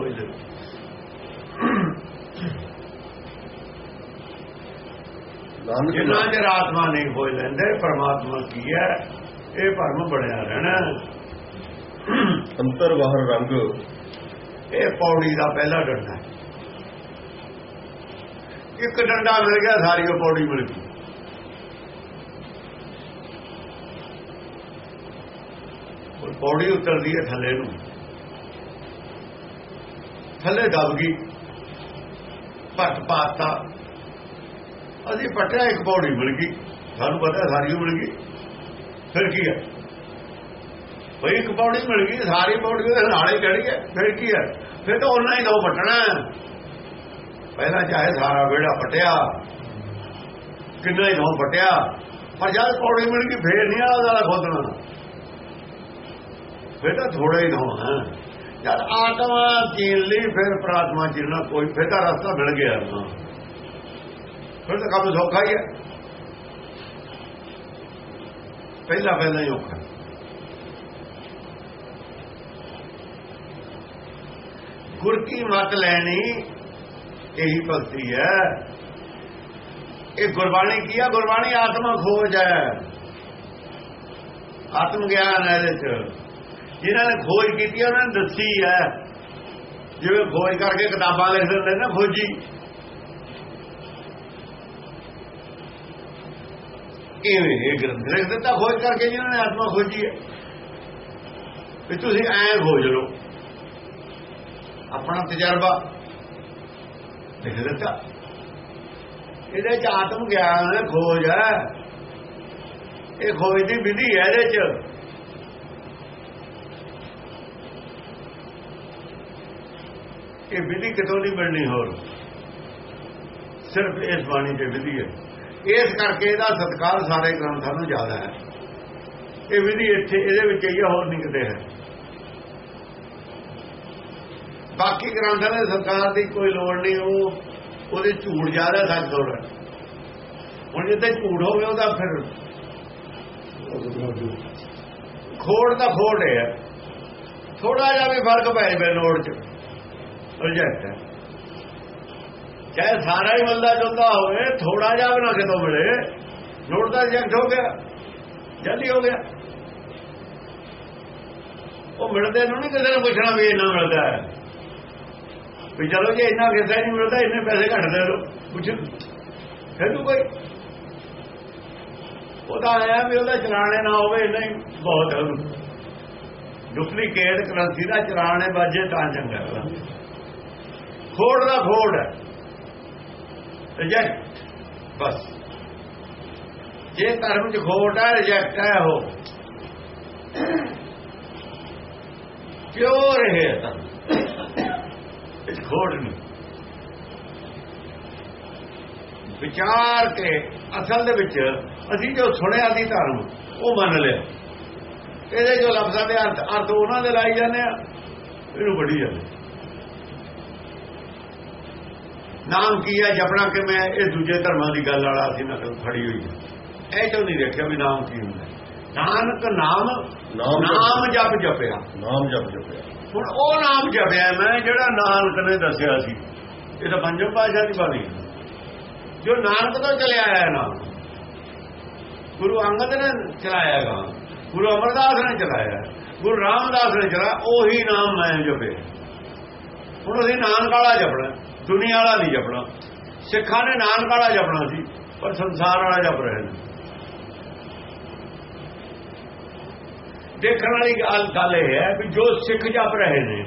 ਨਾਨਕ ਜਿੰਨਾ ਚਿਰ ਆਤਮਾ ਨਹੀਂ ਖੋਜ ਲੈਂਦੇ ਪਰਮਾਤਮਾ ਕੀ ਹੈ ਇਹ ਭਰਮ ਬਣਿਆ ਰਹਿਣਾ। ਅੰਤਰ ਬਾਹਰ ਰੰਗ। ਇਹ ਪੌੜੀ ਦਾ ਪਹਿਲਾ ਡੰਡਾ। ਇੱਕ ਡੰਡਾ ਮਿਲ ਗਿਆ ਸਾਰੀ ਪੌੜੀ ਮਿਲ ਗਈ ਉਹ ਪੌੜੀ ਉਤਰਦੀ ਹੈ ਥੱਲੇ ਨੂੰ। ਥੱਲੇ ਦਬ ਗਈ। ਪੱਟ ਪਾਤਾ। ਅਸੀਂ ਪੱਟਿਆ, ਇੱਕ ਪੌੜੀ ਮਿਲ ਗਈ। ਸਾਨੂੰ ਪਤਾ ਸਾਰੀ ਮਿਲ ਗਈ। ਫਿਰ ਕੀ ਹੈ? ਬਈ ਇੱਕ ਪੌੜੀ ਮਿਲ ਗਈ, ਸਾਰੀ ਪੌੜੀ ਉਹਦੇ ਨਾਲੇ ਚੜੀ ਹੈ ਫਿਰ ਕੀ ਹੈ? ਫਿਰ ਤਾਂ ਉਹਨਾਂ ਹੀ ਦੋ ਪੱਟਣਾ ਪਹਿਲਾਂ ਚਾਹੇ ਸਾਰਾ ਵਿਹੜਾ ਪਟਿਆ। ਕਿੰਨਾ ਹੀ ਦੋ ਪਟਿਆ। ਪਰ ਜਦ ਪੌੜੀ ਮਿਲ ਗਈ, ਫੇਰ ਨਹੀਂ ਆਦਾ ਦਾ ਖੋਦਣਾ। ਫਿਰ ਤਾਂ ਥੋੜਾ ਹੀ ਹੋਣਾ। ਹੈ ਜਦ ਆਤਮਾ ਚੀਨ ਲਈ ਫਿਰ ਪ੍ਰਾਤਮਾ ਚੀਨਣਾ ਕੋਈ ਫਿਰ ਤਾਂ ਰਸਤਾ ਮਿਲ ਗਿਆ ਨਾ ਫਿਰ ਤਾਂ ਕੰਮ ਸੌਖਾ ਹੀ ਹੈ। ਪਹਿਲਾ ਪਹਿਲਾ ਹੀ ਔਖਾ। ਗੁਰ ਕੀ ਮਤ ਲੈਣੀ? ਇਹੀ ਭਗਤੀ ਹੈ। ਇਹ ਗੁਰਬਾਣੀ ਕੀ ਹੈ ਗੁਰਬਾਣੀ ਆਤਮਾ ਖੋਜ ਹੈ। ਆਤਮ ਗਿਆਨ ਹੈ ਇਹਦੇ ਚ। ਜਿਨ੍ਹਾਂ ਨੇ ਖੋਜ ਕੀਤੀ ਉਹਨਾਂ ਨੇ ਦੱਸੀ ਹੈ। ਜਿਵੇਂ ਖੋਜ ਕਰਕੇ ਕਿਤਾਬਾਂ ਲਿਖ ਦਿੰਦੇ ਨੇ ਖੋਜੀ ਕਿਵੇਂ ਇਹ ਗ੍ਰੰਥ ਲਿਖ ਦਿੱਤਾ, ਖੋਜ ਕਰਕੇ ਜਿਨ੍ਹਾਂ ਨੇ ਆਤਮਾ ਖੋਜੀ ਹੈ। ਵੀ ਤੁਸੀਂ ਐਂ ਖੋਜ ਲਓ। ਆਪਣਾ ਤਜਰਬਾ ਲਿਖ ਦਿੱਤਾ। ਇਹਦੇ ਚ ਆਤਮ ਗਿਆਨ ਹੈ ਖੋਜ ਹੈ। ਇਹ ਖੋਜ ਦੀ ਵਿਧੀ ਹੈ ਇਹਦੇ ਚ। ਇਹ ਵਿਧੀ ਕਿਤੋਂ ਨਹੀਂ ਮਿਲਣੀ ਹੋਰ? ਸਿਰਫ ਇਸ ਬਾਣੀ ਦੇ ਵਿਧੀ ਹੈ। ਇਸ ਕਰਕੇ ਇਹਦਾ ਸਤਕਾਰ ਸਾਰੇ ਗ੍ਰੰਥਾਂ ਨੂੰ ਜ਼ਿਆਦਾ ਹੈ। ਇਹ ਵਿਧੀ ਇੱਥੇ, ਇਹਦੇ ਵਿੱਚ ਹੀ ਹੋਰ ਨਹੀਂ ਕਿਤੇ ਹੈ। ਬਾਕੀ ਗ੍ਰੰਥਾਂ ਦੇ ਸਤਕਾਰ ਦੀ ਕੋਈ ਲੋੜ ਨਹੀਂ, ਉਹ ਉਹਦੇ ਝੂਠ ਜ਼ਿਆਦਾ ਸੱਚ ਥੋੜਾ ਹੁਣ ਜਿੱਥੇ ਝੂਠ ਹੋਵੇ, ਉਹਦਾ ਫਿਰ ਖੋੜ ਦਾ ਖੋੜ ਹੈ। ਥੋੜਾ ਜਿਹਾ ਵੀ ਫ਼ਰਕ ਪੈ ਜਾਵੇ ਲੋੜ ਚ। ਰਿਜੈਕਟ ਹੈ। ਚਾਹੇ ਸਾਰਾ ਹੀ ਬੰਦਾ ਜੁਲਦਾ ਹੋਵੇ ਥੋੜਾ ਜਿਹਾ ਵੀ ਨਾ ਕਿਤੋਂ ਮਿਲੇ ਲੋੜ ਦਾ ਰਿਜੈਕਟ ਹੋ ਗਿਆ? ਜਲਦੀ ਹੋ ਗਿਆ। ਉਹ ਮਿਲਦੇ ਨੂੰ ਨਹੀਂ ਕਿਸੇ ਨੂੰ ਪੁੱਛਣਾ ਵੀ ਇੰਨਾ ਮਿਲਦਾ ਹੈ। ਵੀ ਚਲੋ ਜੇ ਇੰਨਾ ਕਿਸੇ ਨਹੀਂ ਮਿਲਦਾ, ਇੰਨੇ ਪੈਸੇ ਘੱਟ ਦੇ ਲੋ ਪੁੱਛ। ਫਿਰ ਤੂੰ ਕੋਈ ਉਹਦਾ ਆਇਆ ਵੀ ਉਹਦਾ ਚਲਾਣੇ ਨਾ ਹੋਵੇ, ਇੰਨਾ ਹੀ ਬਹੁਤ ਹੈ ਡੁਪਲੀਕੇਟ ਕਰੰਸੀ ਦਾ ਚਲਾਣੇ ਬਾਜੇ ਤਾਂ ਚੰਗਾ ਹੈ। ਖੋੜ ਦਾ ਖੋੜ ਹੈ। ਰਿਜੈਕਟ ਬਸ। ਜੇ ਧਰਮ ਚ ਖੋੜ ਹੈ ਰਿਜੈਕਟ ਹੈ ਉਹ। ਪਿਓਰ ਹੈ ਤਾਂ? ਇਹ ਖੋੜ ਨਹੀਂ। ਵਿਚਾਰ ਕੇ ਅਸਲ ਦੇ ਵਿੱਚ ਅਸੀਂ ਜੋ ਸੁਣਿਆ ਦੀ ਧਰਮ, ਉਹ ਮੰਨ ਲਿਆ। ਇਹਦੇ ਜੋ ਲਫ਼ਜ਼ਾਂ ਦੇ ਅਰਥ ਅਰਥ ਉਹਨਾਂ ਦੇ ਲਾਈ ਜਾਂਦੇ ਆ, ਇਹਨੂੰ ਵੱਡੀ ਜਾਂਦੇ ਨਾਮ ਕੀ ਹੈ? ਜਪਣਾ ਕਿ ਮੈਂ ਇਹ ਦੂਜੇ ਧਰਮਾਂ ਦੀ ਗੱਲ ਵਾਲਾ ਸੀ ਨਕਲ ਫੜੀ ਹੋਈ ਹੈ। ਇਹ ਚੋਂ ਨਹੀਂ ਦੇਖਿਆ ਵੀ ਨਾਮ ਕੀ ਹੁੰਦਾ ਨਾਨਕ ਨਾਮ ਨਾਮ ਜਪ ਜਪਿਆ। ਨਾਮ ਜਪ ਜਪਿਆ। ਹੁਣ ਉਹ ਨਾਮ ਜਪਿਆ ਮੈਂ ਜਿਹੜਾ ਨਾਨਕ ਨੇ ਦੱਸਿਆ ਸੀ। ਇਹ ਤਾਂ ਪੰਜਮ ਪਾਸ਼ਾ ਦੀ ਬਾਣੀ। ਜੋ ਨਾਨਕ ਤੋਂ ਚਲਿਆ ਆਇਆ ਨਾਮ ਗੁਰੂ ਅੰਗਦ ਨੇ ਚਲਾਇਆਗਾ ਗੁਰੂ ਅਮਰਦਾਸ ਨੇ ਚਲਾਇਆ ਗੁਰੂ ਰਾਮਦਾਸ ਨੇ ਚਲਾਇਆ ਉਹੀ ਨਾਮ ਮੈਂ ਜਪੇ ਹੁਣ ਅਸੀਂ ਨਾਨਕ ਵਾਲਾ ਜਪਣਾ। ਦੁਨੀਆ ਵਾਲਾ ਨਹੀਂ ਜਪਣਾ। ਸਿੱਖਾਂ ਨੇ ਨਾਨਕ ਵਾਲਾ ਜਪਣਾ ਸੀ, ਪਰ ਸੰਸਾਰ ਵਾਲਾ ਜਪ ਰਹੇ ਨੇ ਦੇਖਣ ਵਾਲੀ ਗੱਲ ਗੱਲ ਇਹ ਹੈ ਵੀ ਜੋ ਸਿੱਖ ਜਪ ਰਹੇ ਨੇ,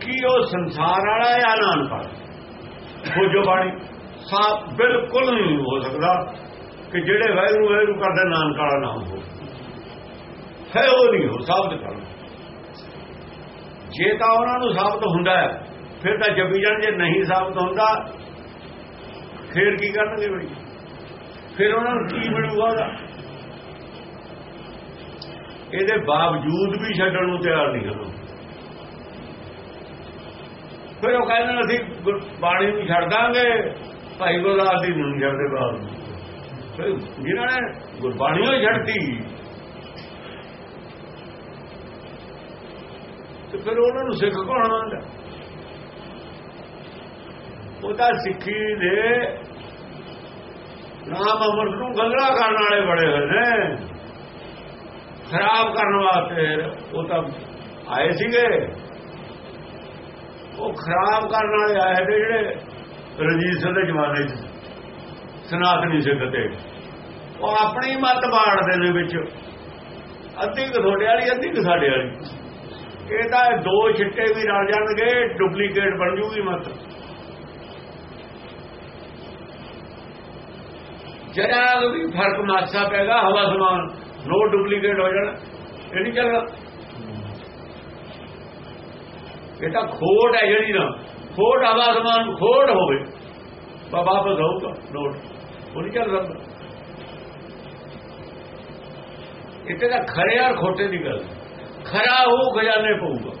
ਕੀ ਉਹ ਸੰਸਾਰ ਵਾਲਾ ਜਾਂ ਨਾਨਕ ਵਾਲਾ? ਜੋ ਬਾਣੀ। ਸਾਫ਼ ਬਿਲਕੁਲ ਨਹੀਂ ਹੋ ਸਕਦਾ ਕਿ ਜਿਹੜੇ ਵੈਰੂ ਵੈਰੂ ਕਰਦੇ ਨਾਨਕ ਵਾਲਾ ਨਾਮ ਹੋ ਹੈ ਉਹ ਨਹੀਂ ਹੋ ਸਾਬਤ ਕਰਨਾ। ਜੇ ਤਾਂ ਉਹਨਾਂ ਨੂੰ ਸਾਬਤ ਹੁੰਦਾ ਹੈ ਫਿਰ ਤਾਂ ਜਪੀ ਜਾਣ ਜੇ ਨਹੀਂ ਸਾਬਤ ਹੁੰਦਾ, ਫਿਰ ਕੀ ਕਰਨਗੇ ਬਈ? ਫਿਰ ਉਹਨਾਂ ਨੂੰ ਕੀ ਮਿਲੂਗਾ ਉਹਦਾ? ਇਹਦੇ ਬਾਵਜੂਦ ਵੀ ਛੱਡਣ ਨੂੰ ਤਿਆਰ ਨਹੀਂ ਹਨ ਫਿਰ ਉਹ ਕਹਿੰਦੇ ਅਸੀਂ ਗੁਰ- ਬਾਣੀ ਨੂੰ ਛੱਡ ਦਾਂਗੇ, ਭਾਈ ਗੁਰਦਾਸ ਦੀ ਨੂੰ ਛੱਡਦੇ ਬਾਅਦ ਫਿਰ ਜਿਹਨਾਂ ਨੇ ਗੁਰਬਾਣੀ ਹੀ ਛੱਡਤੀ, ਤੇ ਫਿਰ ਉਹਨਾਂ ਨੂੰ ਸਿੱਖ ਕੌਣ ਮੰਨਦਾ ਉਹ ਤਾਂ ਸਿੱਖੀ ਦੇ ਨਾਮ ਅਮਰਤ ਨੂੰ ਗੰਗਲਾ ਕਰਨ ਵਾਲੇ ਬੜੇ ਹੋਏ ਨੇ। ਖਰਾਬ ਕਰਨ ਵਾਸਤੇ ਉਹ ਤਾਂ ਆਏ ਸੀਗੇ। ਉਹ ਖਰਾਬ ਕਰਨ ਵਾਲੇ ਆਏ ਨੇ ਜਿਹੜੇ ਰਜੀਤ ਸਿੰਘ ਦੇ ਜ਼ਮਾਨੇ 'ਚ, ਸਨਾਤਨੀ ਸਿੱਖ ਤੇ। ਉਹ ਆਪਣੀ ਮਤ ਬਾੜਦੇ ਨੇ ਵਿੱਚ। ਅੱਧੀ ਕੁ ਤੁਹਾਡੇ ਵਾਲੀ, ਅੱਧੀ ਕੁ ਸਾਡੇ ਵਾਲੀ। ਇਹ ਤਾਂ ਦੋ ਛਿੱਟੇ ਵੀ ਰਲ ਜਾਣਗੇ, ਡੁਪਲੀਕੇਟ ਬਣ ਜੂਗੀ ਮਤ। ਜਰਾ ਵੀ ਫ਼ਰਕ ਮਾਸਾ ਪੈਗਾ ਹਵਾ ਸਮਾਨ ਨੋ ਡੁਪਲੀਕੇਟ ਹੋ ਜਾਣਾ। ਇਹ ਨਹੀਂ ਚੱਲਣਾ। ਇਹ ਤਾਂ ਖੋਟ ਹੈ ਜਿਹੜੀ ਨਾ ਖੋਟ ਹਵਾ ਸਮਾਨ ਖੋਟ ਹੋਵੇ। ਬਾ ਵਾਪਸ ਆਊਗਾ ਨੋਟ ਉਹ ਨਹੀਂ ਚੱਲ ਸਕਦਾ ਇੱਥੇ ਤਾਂ ਖਰੇ ਔਰ ਖੋਟੇ ਦੀ ਗੱਲ। ਖਰਾ ਉਹ ਖਜ਼ਾਨੇ ਪਊਗਾ।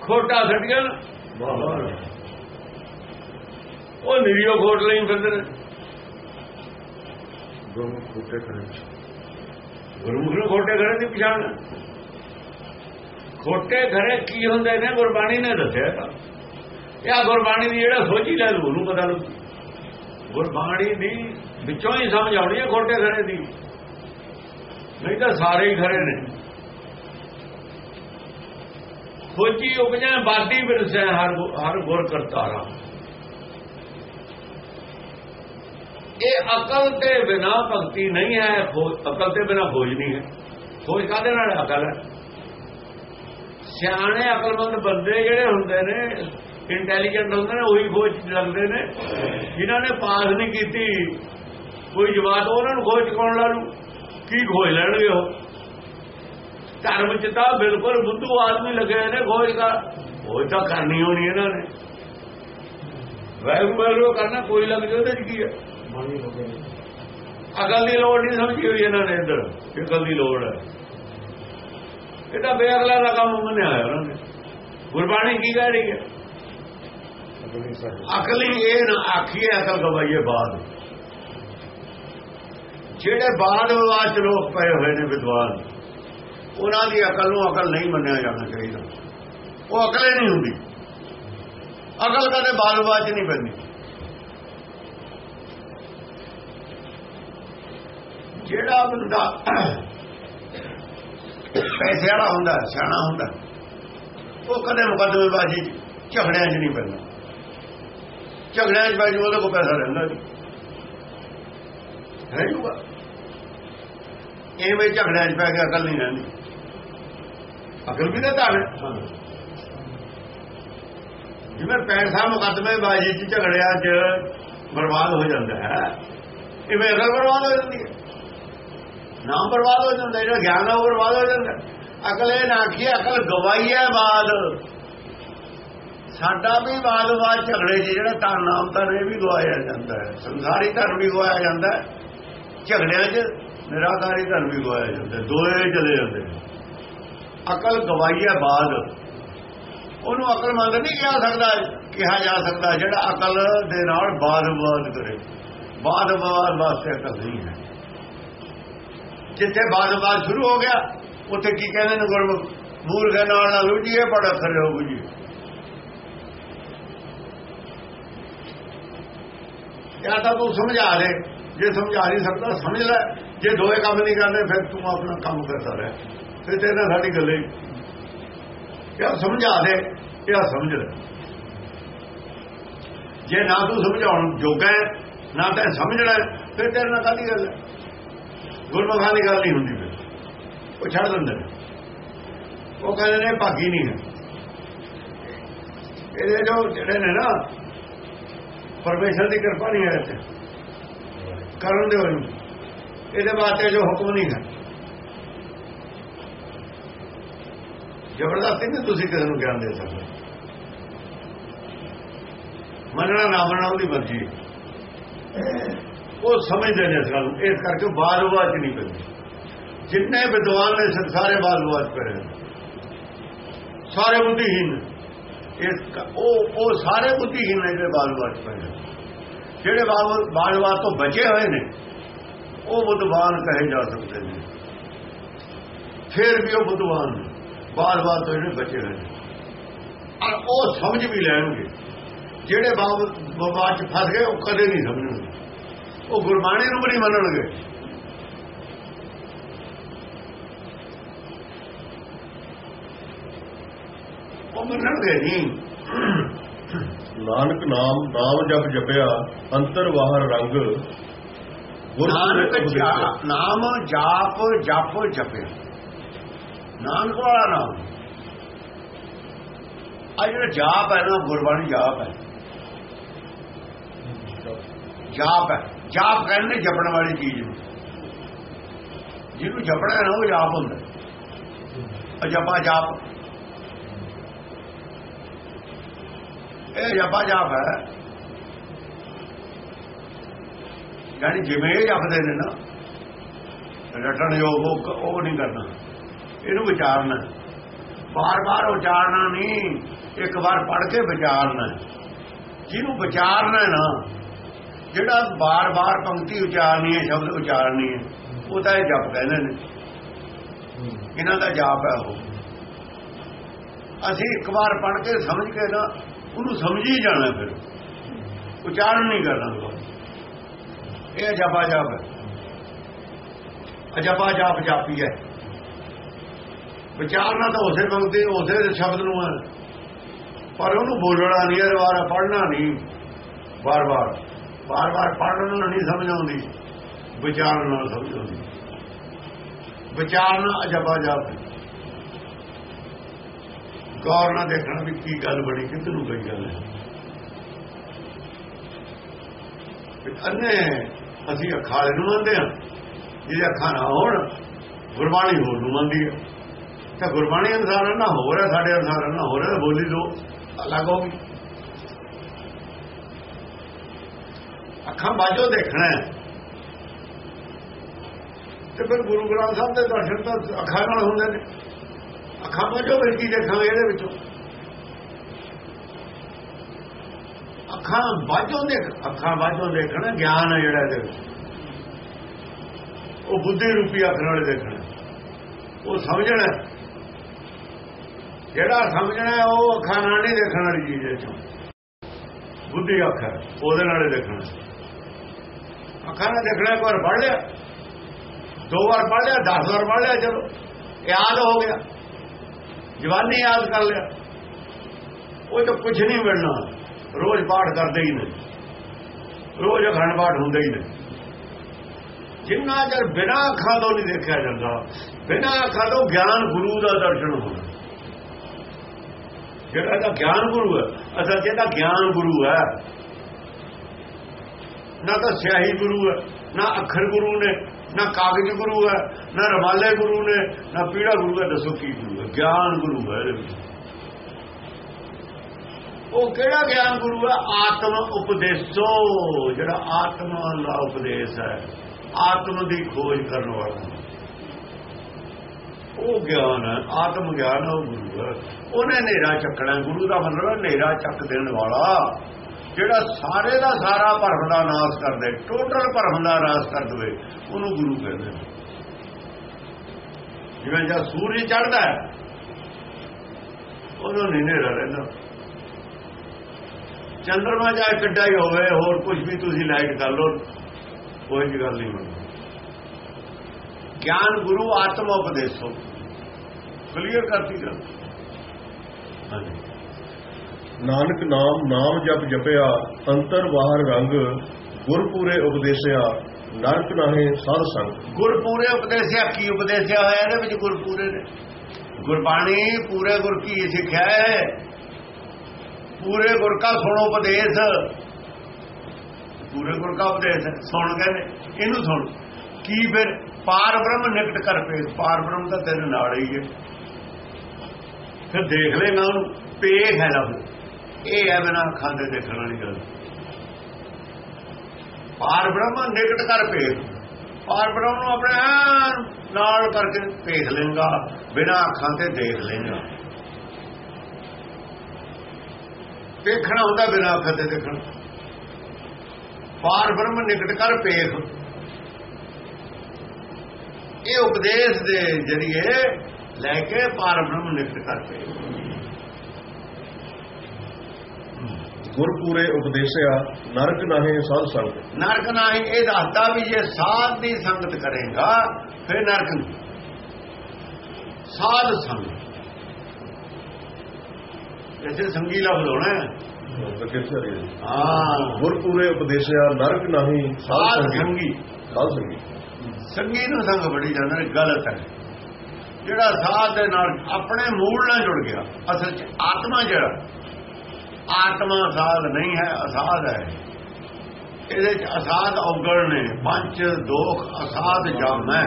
ਖੋਟਾ ਛੱਡ ਗਿਆ ਨਾ ਉਹ ਨਿਰੀਓ ਖੋਟ ਲਈ ਫਿਰਦੇ ਨੇ। ਦੋਨੋਂ ਖੋਟੇ ਖੜੇ ਗੁਰਮੁਖ ਨੂੰ ਖੋਟੇ ਘਰੇ ਦੀ ਪਛਾਣ। ਖੋਟੇ ਘਰੇ ਕੀ ਹੁੰਦੇ ਨੇ? ਗੁਰਬਾਣੀ ਨੇ ਦੱਸਿਆ ਤਾਂ। ਇਹ ਗੁਰਬਾਣੀ ਦੀ ਜਿਹੜਾ ਸੋਚੀ ਲੈ ਲੂ ਨੂੰ ਪਤਾ ਲੱਗੂ। ਗੁਰਬਾਣੀ ਦੀ ਵਿੱਚੋਂ ਹੀ ਸਮਝ ਆਉਣੀ ਹੈ ਖੋਟੇ ਘਰੇ ਦੀ। ਨਹੀਂ ਤਾਂ ਸਾਰੇ ਹੀ ਖਰੇ ਨੇ। ਖੋਜੀ ਉਪਜੈ, ਬਾਦੀ ਬਿਰਸੈ, ਹਰ ਹਰ ਗੁਰ ਕਰਤਾਰਾ। ਇਹ ਅਕਲ ਤੇ ਬਿਨਾ ਭਗਤੀ ਨਹੀਂ ਹੈ ਅਕਲ ਤੇ ਬਿਨਾ ਖੋਜ ਨਹੀਂ ਹੈ। ਖੋਜ ਕਾਦੇ ਨਾਲ ਅਕਲ ਹੈ। ਸਿਆਣੇ ਅਕਲਮੰਦ ਬੰਦੇ ਜਿਹੜੇ ਹੁੰਦੇ ਨੇ ਇੰਟੈਲੀਜੈਂਟ ਹੁੰਦੇ ਨੇ, ਉਹੀ ਖੋਜ ਲੱਗਦੇ ਨੇ। ਜਿਨ੍ਹਾਂ ਨੇ ਪਾਸ ਨਹੀਂ ਕੀਤੀ, ਕੋਈ ਜਵਾਬ ਉਹਨਾਂ ਨੂੰ ਖੋਜ ਕੌਣ ਲਾ ਲੂ? ਕੀ ਖੋਜ ਲੈਣਗੇ ਉਹ? ਧਰਮ ਚ ਤਾਂ ਬਿਲਕੁਲ ਬੁੱਧੂ ਆਦਮੀ ਲੱਗੇ ਹੋਏ ਨੇ, ਖੋਜ ਦਾ ਖੋਜ ਤਾਂ ਕਰਨੀ ਹੋਣੀ ਇਹਨਾਂ ਨੇ। ਵੈਗਰੂ ਵੈਗਰੂ ਕਰਨਾ, ਕੋਈ ਲੱਗ ਜੇ ਉਹਦੇ ਚ ਕੀ ਹੈ? ਅਕਲ ਦੀ ਲੋੜ ਨਹੀਂ ਸਮਝੀ ਹੋਈ ਇਹਨਾਂ ਨੇ ਇੱਧਰ ਇਹ ਅਕਲ ਦੀ ਲੋੜ ਹੈ। ਇਹ ਤਾਂ ਬੇਅਕਲਾ ਦਾ ਕੰਮ ਮੰਨਿਆ ਹੋਇਆ ਉਹਨਾਂ ਨੇ। ਗੁਰਬਾਣੀ ਕੀ ਕਹਿ ਰਹੀ ਹੈ? ਅਕਲ ਹੀ ਇਹ ਨਾ ਆਖੀਏ ਅਕਲ ਗਵਾਈਏ ਬਾਦ। ਜਿਹੜੇ ਬਾਦ ਵਿਵਾਦ ਚ ਲੋਕ ਪਏ ਹੋਏ ਨੇ ਵਿਦਵਾਨ ਉਹਨਾਂ ਦੀ ਅਕਲ ਨੂੰ ਅਕਲ ਨਹੀਂ ਮੰਨਿਆ ਜਾਣਾ ਚਾਹੀਦਾ। ਉਹ ਅਕਲੇ ਨਹੀਂ ਹੁੰਦੀ। ਅਕਲ ਕਦੇ ਬਾਦ ਵਿਵਾਦ ਚ ਨਹੀਂ ਪੈਂਦੀ। ਜਿਹੜਾ ਬੰਦਾ ਪੈਸੇ ਵਾਲਾ ਹੁੰਦਾ, ਸਿਆਣਾ ਹੁੰਦਾ, ਉਹ ਕਦੇ ਮੁਕੱਦਮੇਬਾਜ਼ੀ ਝਗੜਿਆਂ 'ਚ ਨਹੀਂ ਪੈਂਦਾ। ਝਗੜਿਆਂ 'ਚ ਬਾਜੀ ਉਹਦੇ ਕੋਲ ਪੈਸਾ ਰਹਿੰਦਾ ਨਹੀਂ ਹੈ ਜੂਗਾ। ਐਵੇਂ ਝਗੜਿਆਂ 'ਚ ਪੈ ਕੇ ਅਕਲ ਨਹੀਂ ਰਹਿੰਦੀ। ਅਕਲ ਵੀ ਤਾਂ ਧਾਰ ਜਿਵੇਂ ਪੈਸਾ ਮੁਕੱਦਮੇਬਾਜ਼ੀ 'ਚ ਝਗੜਿਆਂ 'ਚ ਬਰਬਾਦ ਹੋ ਜਾਂਦਾ ਹੈ, ਇਵੇਂ ਅਕਲ ਬਰਬਾਦ ਹੋ ਜਾਂਦੀ ਹੈ। ਨਾਮ ਬਰਬਾਦ ਹੋ ਜਾਂਦਾ, ਜਿਹੜਾ ਗਿਆਨ ਆ ਉਹ ਬਰਬਾਦ ਹੋ ਜਾਂਦਾ। ਅਕਲ ਇਹ ਨਾ ਆਖੀ ਅਕਲ ਗਵਾਈ ਹੈ ਬਾਦ। ਸਾਡਾ ਵੀ ਬਾਦ ਬਾਦ ਝਗੜੇ 'ਚ ਜਿਹੜਾ ਤਾਂ ਨਾਮ ਤਾਂ ਇਹ ਵੀ ਗਵਾਇਆ ਜਾਂਦਾ ਹੈ। ਸੰਸਾਰੀ ਧਰਮ ਵੀ ਗਵਾਇਆ ਜਾਂਦਾ ਹੈ। ਝਗੜਿਆਂ 'ਚ ਨਿਰਾਕਾਰੀ ਧਰਮ ਵੀ ਗਵਾਇਆ ਜਾਂਦਾ ਹੈ। ਦੋਏ ਚਲੇ ਜਾਂਦੇ ਨੇ। ਅਕਲ ਗਵਾਈ ਹੈ ਬਾਦ। ਉਹਨੂੰ ਅਕਲਮੰਦ ਨਹੀਂ ਕਿਹਾ ਸਕਦਾ, ਕਿਹਾ ਜਾ ਸਕਦਾ, ਜਿਹੜਾ ਅਕਲ ਦੇ ਨਾਲ ਬਾਦ ਬਾਦ ਕਰੇ। ਬਾਦ ਬਾਦ ਵਾਸਤੇ ਅਕਲ ਨਹੀਂ ਹੈ। ਜਿੱਥੇ ਬਾਦ-ਬਾਦ ਸ਼ੁਰੂ ਹੋ ਗਿਆ, ਉੱਥੇ ਕੀ ਕਹਿੰਦੇ ਨੇ ਗੁਰਮੁਖ? ਮੂਰਖ ਨਾਲ ਨਾ ਲੁੱਟੀਏ ਪੜ ਅਖਰ ਹੋ ਜੀ ਜਾਂ ਤਾਂ ਤੂੰ ਸਮਝਾ ਦੇ, ਜੇ ਸਮਝਾ ਨਹੀਂ ਸਕਦਾ, ਸਮਝ ਲੈ। ਜੇ ਦੋਏ ਕੰਮ ਨਹੀਂ ਕਰਦੇ, ਫਿਰ ਤੂੰ ਆਪਣਾ ਕੰਮ ਕਰਦਾ ਰਹਿ। ਫਿਰ ਤੇਰੇ ਨਾਲ ਸਾਡੀ ਗੱਲੇ ਜਾਂ ਸਮਝਾ ਦੇ, ਜਾਂ ਸਮਝ ਲੈ। ਜੇ ਨਾ ਤੂੰ ਸਮਝਾਉਣ ਜੋਗਾ ਹੈ, ਨਾ ਤਾਂ ਸਮਝਣਾ ਫਿਰ ਤੇਰੇ ਨਾਲ ਕਾਹਦੀ ਗੱਲ ਹੈ? ਗੁਰਮੁਖਾਂ ਦੀ ਗੱਲ ਨਹੀਂ ਹੁੰਦੀ ਫਿਰ। ਉਹ ਛੱਡ ਦਿੰਦੇ ਨੇ। ਉਹ ਕਹਿੰਦੇ ਨੇ ਭਾਗੀ ਨਹੀਂ ਹੈ। ਇਹਦੇ ਜੋ ਜਿਹੜੇ ਨੇ ਨਾ, ਪਰਮੇਸ਼ਰ ਦੀ ਕਿਰਪਾ ਨਹੀਂ ਹੈ ਇੱਥੇ। ਕਰਨ ਦੇ ਹੋਏ ਇਹਦੇ ਵਾਸਤੇ ਜੋ ਹੁਕਮ ਨਹੀਂ ਹੈ। ਜ਼ਬਰਦਸਤੀ ਨਹੀਂ ਤੁਸੀਂ ਕਿਸੇ ਨੂੰ ਗਿਆਨ ਦੇ ਸਕਦੇ ਮੰਨਣਾ ਨਾ ਮੰਨਣਾ ਉਹਦੀ ਮਰਜ਼ੀ ਹੈ। ਉਹ ਸਮਝਦੇ ਨੇ ਇਸ ਗੱਲ ਨੂੰ। ਇਸ ਕਰਕੇ ਬਾਦ-ਬਾਦ ਚ ਨਹੀਂ ਪੈਂਦੇ ਜਿੰਨੇ ਵਿਦਵਾਨ ਨੇ ਸ- ਸਾਰੇ ਬਾਦ-ਬਾਦ ਪਏ ਨੇ। ਸਾਰੇ ਬੁੱਧੀਹੀਨ ਇਸ ਉਹ ਉਹ ਸਾਰੇ ਬੁੱਧੀਹੀਨ ਨੇ ਜਿਹੜੇ ਬਾਦ-ਬਾਦ ਚ ਪਏ ਜਿਹੜੇ ਬਾਦ- ਬਾਦ-ਬਾਦ ਤੋਂ ਬਚੇ ਹੋਏ ਨੇ, ਉਹ ਬੁੱਧਵਾਨ ਕਹੇ ਜਾ ਸਕਦੇ ਨੇ। ਫਿਰ ਵੀ ਉਹ ਬੁੱਧਵਾਨ ਨੇ। ਬਾਦ-ਬਾਦ ਤੋਂ ਜਿਹੜੇ ਬਚੇ ਹੋਏ ਨੇ। ਔਰ ਉਹ ਸਮਝ ਵੀ ਲੈਣਗੇ। ਜਿਹੜੇ ਬਾਦ-ਬਾਦ ਚ ਫਸ ਗਏ, ਉਹ ਕਦੇ ਨਹੀਂ ਸਮਝਣਗੇ। ਉਹ ਗੁਰਬਾਣੀ ਨੂੰ ਨਹੀਂ ਮੰਨਣਗੇ। ਉਹ ਮੰਨਣਗੇ ਨਹੀਂ। ਨਾਨਕ ਨਾਮ ਨਾਮ ਜਪ ਜਪਿਆ ਅੰਤਰ ਬਾਹਰ ਰੰਗ ਨਾਨਕ। ਨਾਮ ਜਾਪ ਜਪ ਜਪਿਆ। ਨਾਨਕ ਵਾਲਾ ਨਾਮ। ਆ ਜਿਹੜਾ ਜਾਪ ਹੈ ਨਾ ਗੁਰਬਾਣੀ ਜਾਪ ਹੈ। ਜਾਪ ਹੈ। ਜਾਪ ਕਹਿੰਦੇ ਜਪਣ ਵਾਲੀ ਚੀਜ਼ ਨੂੰ। ਜਿਹਨੂੰ ਜਪਣਾ ਨਾ, ਉਹ ਜਾਪ ਹੁੰਦਾ। ਅਜਬਾ ਜਾਪ ਇਹ ਜਪਾ ਜਾਪ ਹੈ। ਯਾਨੀ ਜਿਵੇਂ ਇਹ ਜਪਦੇ ਨੇ ਨਾ ਰਟਣ ਯੋਗ ਉਹ ਨਹੀਂ ਕਰਨਾ। ਇਹਨੂੰ ਵਿਚਾਰਨਾ। ਬਾਰ-ਬਾਰ ਉਚਾਰਨਾ ਨਹੀਂ। ਇੱਕ ਵਾਰ ਪੜ੍ਹ ਕੇ ਵਿਚਾਰਨਾ। ਜਿਹਨੂੰ ਵਿਚਾਰਨਾ ਨਾ ਜਿਹੜਾ ਬਾਰ-ਬਾਰ ਪੰਕਤੀ ਉਚਾਰਨੀ ਹੈ ਸ਼ਬਦ ਉਚਾਰਨੀ ਹੈ ਉਹ ਤਾਂ ਇਹ ਜਪ ਕਹਿੰਦੇ ਨੇ। ਇਹਨਾਂ ਦਾ ਜਾਪ ਹੈ ਉਹ। ਅਸੀਂ ਇੱਕ ਵਾਰ ਪੜ੍ਹ ਕੇ ਸਮਝ ਕੇ ਨਾ ਉਹਨੂੰ ਸਮਝੀ ਜਾਣਾ ਫਿਰ। ਉਚਾਰਨ ਨਹੀਂ ਕਰਨਾ। ਇਹ ਜਪਾ ਜਾਪ ਹੈ। ਅਜਪਾ ਜਾਪ ਜਾਪੀ ਹੈ। ਵਿਚਾਰਨਾ ਤਾਂ ਉਸੇ ਪੰਕਤੀ ਉਸੇ ਸ਼ਬਦ ਨੂੰ ਹੈ। ਪਰ ਉਹਨੂੰ ਬੋਲਣਾ ਨਹੀਂ ਹੈ ਦੁਬਾਰਾ ਪੜ੍ਹਨਾ ਨਹੀਂ। ਬਾਰ-ਬਾਰ ਬਾਰ-ਬਾਰ ਪੜ੍ਹਨ ਨਾਲ ਨਹੀਂ ਸਮਝ ਆਉਂਦੀ ਵਿਚਾਰਨ ਨਾਲ ਸਮਝ ਆਉਂਦੀ ਵਿਚਾਰਨਾ ਅਜਪਾ ਜਾਪ ਹੈ। ਗੌਰ ਨਾਲ ਦੇਖਣਾ ਵੀ ਕੀ ਗੱਲ ਬਣੀ ਕਿੱਧਰ ਨੂੰ ਗਈ ਗੱਲ ਹੈ। ਅੰਨੇ ਅਸੀਂ ਅੱਖਾਂ ਵਾਲੇ ਨੂੰ ਮੰਨਦੇ ਹਾਂ ਜਿਹਦੇ ਅੱਖਾਂ ਨਾ ਹੋਣ, ਗੁਰਬਾਣੀ ਹੋਰ ਨੂੰ ਮੰਨਦੀ ਹੈ। ਤਾਂ ਗੁਰਬਾਣੀ ਅਨੁਸਾਰ ਨਾ ਹੋਰ ਹੈ, ਸਾਡੇ ਅਨੁਸਾਰ ਨਾ ਹੋਰ ਹੈ ਬੋਲੀ ਦੋ, ਅਲੱਗ ਹੋ ਗਈ। ਅੱਖਾਂ ਬਾਝੋਂ ਦੇਖਣਾ ਤੇ ਫਿਰ ਗੁਰੂ ਗ੍ਰੰਥ ਸਾਹਿਬ ਦੇ ਦਰਸ਼ਨ ਤਾਂ ਅੱਖਾਂ ਨਾਲ ਹੁੰਦੇ ਨੇ। ਅੱਖਾਂ ਬਾਝੋਂ ਫਿਰ ਕੀ ਦੇਖਾਂਗੇ ਇਹਦੇ ਵਿੱਚੋਂ? ਅੱਖਾਂ ਬਾਝੋਂ ਦੇਖ, ਅੱਖਾਂ ਬਾਝੋਂ ਦੇਖਣਾ, ਗਿਆਨ ਹੈ ਜਿਹੜਾ ਇਹਦੇ ਵਿੱਚ। ਉਹ ਬੁੱਧੀ ਰੂਪੀ ਅੱਖ ਨਾਲ ਦੇਖਣਾ। ਉਹ ਸਮਝਣਾ ਜਿਹੜਾ ਸਮਝਣਾ ਉਹ ਅੱਖਾਂ ਨਾਲ ਨਹੀਂ ਦੇਖਣ ਵਾਲੀ ਚੀਜ਼ ਹੈ। ਬੁੱਧੀ ਅੱਖ ਹੈ, ਉਹਦੇ ਨਾਲ ਦੇਖਣਾ। ਅੱਖਾਂ ਨਾਲ ਦੇਖਣਾ, ਇੱਕ ਵਾਰ ਪੜ੍ਹ ਲਿਆ। ਦੋ ਵਾਰ ਪੜ੍ਹ ਲਿਆ 10 ਵਾਰ ਪੜ੍ਹ ਲਿਆ ਚਲੋ ਯਾਦ ਹੋ ਗਿਆ। ਜਵਾਨੀ ਯਾਦ ਕਰ ਲਿਆ। ਉਹ ਤਾਂ ਕੁਝ ਨਹੀਂ ਮਿਲਣਾ। ਰੋਜ਼ ਪਾਠ ਕਰਦੇ ਹੀ ਨੇ। ਰੋਜ਼ ਅਖੰਡ ਪਾਠ ਹੁੰਦੇ ਹੀ ਨੇ। ਜਿੰਨਾ ਚਿਰ ਬਿਨਾਂ ਅੱਖਾਂ ਤੋਂ ਨਹੀਂ ਦੇਖਿਆ ਜਾਂਦਾ, ਬਿਨਾਂ ਅੱਖਾਂ ਤੋਂ ਗਿਆਨ ਗੁਰੂ ਦਾ ਦਰਸ਼ਨ ਹੋਣਾ ਜਿਹੜਾ ਇਹਦਾ ਗਿਆਨ ਗੁਰੂ ਹੈ, ਅਸਲ ਜਿਹਦਾ ਗਿਆਨ ਗੁਰੂ ਹੈ। ਨਾ ਤਾਂ ਸਿਆਹੀ ਗੁਰੂ ਹੈ, ਨਾ ਅੱਖਰ ਗੁਰੂ ਨੇ, ਨਾ ਕਾਗਜ਼ ਗੁਰੂ ਹੈ, ਨਾ ਰਮਾਲੇ ਗੁਰੂ ਨੇ, ਨਾ ਪੀੜਾ ਗੁਰੂ ਹੈ, ਦੱਸੋ ਕੀ ਗੁਰੂ ਹੈ? ਗਿਆਨ ਗੁਰੂ ਹੈ ਉਹ ਕਿਹੜਾ ਗਿਆਨ ਗੁਰੂ ਹੈ? ਆਤਮ ਉਪਦੇਸੋ, ਜਿਹੜਾ ਆਤਮ ਦਾ ਉਪਦੇਸ਼ ਹੈ, ਆਤਮ ਦੀ ਖੋਜ ਕਰਨ ਵਾਲਾ। ਉਹ ਗਿਆਨ ਹੈ, ਆਤਮ ਗਿਆਨ ਉਹ ਗੁਰੂ ਹੈ। ਉਹਨੇ ਹਨੇਰਾ ਚੱਕਣਾ, ਗੁਰੂ ਦਾ ਮਤਲਬ ਹੈ ਹਨੇਰਾ ਚੱਕ ਦੇਣ ਵਾਲਾ। ਜਿਹੜਾ ਸਾਰੇ ਦਾ ਸਾਰਾ ਭਰਮ ਦਾ ਨਾਸ਼ ਕਰ ਦੇ ਟੋਟਲ ਭਰਮ ਦਾ ਨਾਸ਼ ਕਰ ਦਵੇ, ਉਹਨੂੰ ਗੁਰੂ ਕਹਿੰਦੇ ਨੇ। ਜਿਵੇਂ ਜਦ ਸੂਰਜ ਚੜ੍ਹਦਾ ਹੈ, ਉਹਨੂੰ ਨਹੀਂ ਰਹਿੰਦਾ। ਚੰਦਰਮਾ ਜਾਂ ਕਿੱਡਾ ਹੀ ਹੋਵੇ, ਹੋਰ ਕੁਝ ਵੀ ਤੁਸੀਂ ਲਾਈਟ ਕਰ ਲਓ, ਕੋਈ ਵੀ ਗੱਲ ਨਹੀਂ ਹੋਣੀ ਗਿਆਨ ਗੁਰੂ ਆਤਮ ਉਪਦੇਸੋ ਕਲੀਅਰ ਕਰਤੀ ਗੱਲ। ਹਾਂਜੀ। ਨਾਨਕ ਨਾਮ ਨਾਮ ਜਪ ਜਪਿਆ, ਅੰਤਰ ਬਾਹਰ ਰੰਗ, ਗੁਰਪੂਰੇ ਉਪਦੇਸਿਆ, ਨਰਕ ਨਾਹੇ ਸਾਧ ਸੰਗ। ਗੁਰ ਉਪਦੇਸਿਆ, ਕੀ ਉਪਦੇਸਿਆ ਹੋਇਆ? ਇਹਦੇ ਵਿੱਚ ਗੁਰਪੂਰੇ ਨੇ। ਗੁਰਬਾਣੀ, ਪੂਰੇ ਗੁਰ ਕੀ ਸਿੱਖਿਆ ਹੈ? ਪੂਰੇ ਗੁਰ ਕਾ ਸੁਣੋ ਉਪਦੇਸ਼। ਪੂਰੇ ਗੁਰ ਕਾ ਉਪਦੇਸ਼, ਸੁਣ ਕਹਿੰਦੇ। ਇਹਨੂੰ ਸੁਣ। ਕੀ ਫਿਰ? ਪਾਰ ਬ੍ਰਹਮ ਨਿਕਟ ਕਰ ਪੇ। ਪਾਰ ਬ੍ਰਹਮ ਤਾਂ ਤੇਰੇ ਨਾਲ ਹੀ ਹੈ। ਫਿਰ ਦੇਖ ਲੈਣਾ ਉਹਨੂੰ। ਪੇਖ ਹੈ ਲਫ਼ਜ਼। ਇਹ ਹੈ ਬਿਨਾਂ ਅੱਖਾਂ ਦੇ ਦੇਖਣ ਵਾਲੀ ਗੱਲ। ਪਾਰ ਬ੍ਰਹਮ ਨਿਕਟ ਕਰ ਪੇਖ ਪਾਰ ਬ੍ਰਹਮ ਨੂੰ ਆਪਣੇ ਐਨ ਨਾਲ ਕਰਕੇ ਦੇਖ ਲੇਗਾ ਬਿਨਾਂ ਅੱਖਾਂ ਤੇ ਦੇਖ ਲੇਗਾ ਦੇਖਣਾ ਹੁੰਦਾ ਬਿਨਾਂ ਅੱਖਾਂ ਤੇ ਦੇਖਣ। ਪਾਰ ਬ੍ਰਹਮ ਨਿਕਟ ਕਰ ਪੇਖ ਇਹ ਉਪਦੇਸ਼ ਦੇ ਜਰੀਏ ਲੈ ਕੇ ਪਾਰ ਬ੍ਰਹਮ ਨਿਕਟ ਕਰ ਪੇਖ ਗੁਰਪੂਰੇ ਉਪਦੇਸਿਆ ਨਰਕ ਨਾਹੇ ਸਾਧ ਸੰਗ ਨਰਕ ਨਹੀਂ ਇਹ ਦੱਸਦਾ ਵੀ ਜੇ ਸਾਧ ਦੀ ਸੰਗਤ ਕਰੇਗਾ ਫਿਰ ਨਰਕ ਨਹੀਂ। ਸਾਧ ਸੰਗ ਇਸੇ ਸੰਗੀ ਲਫ਼ਜ਼ ਹੋਣਾ ਹੈ। ਹੈ? ਗੁਰਪੂਰੇ ਉਪਦੇਸਿਆ ਨਰਕ ਨਾਹੀ ਸਾਧ ਸੰਗ। ਸਾਧ ਸੰਗੀ। ਸੰਗੀ ਨੂੰ ਸੰਗ ਬੜੀ ਜਾਂਦਾ ਗਲਤ ਹੈ। ਜਿਹੜਾ ਸਾਧ ਦੇ ਨਾਲ ਆਪਣੇ ਮੂਲ ਨਾਲ ਜੁੜ ਗਿਆ ਅਸਲ 'ਚ ਆਤਮਾ ਜਿਹੜਾ ਆਤਮਾ ਸਾਧ ਨਹੀਂ ਹੈ ਅਸਾਧ ਹੈ। ਇਹਦੇ 'ਚ ਅਸਾਧ ਔਗਣ ਨੇ ਪੰਜ ਦੋਖ ਅਸਾਧ ਜਮ ਹੈ।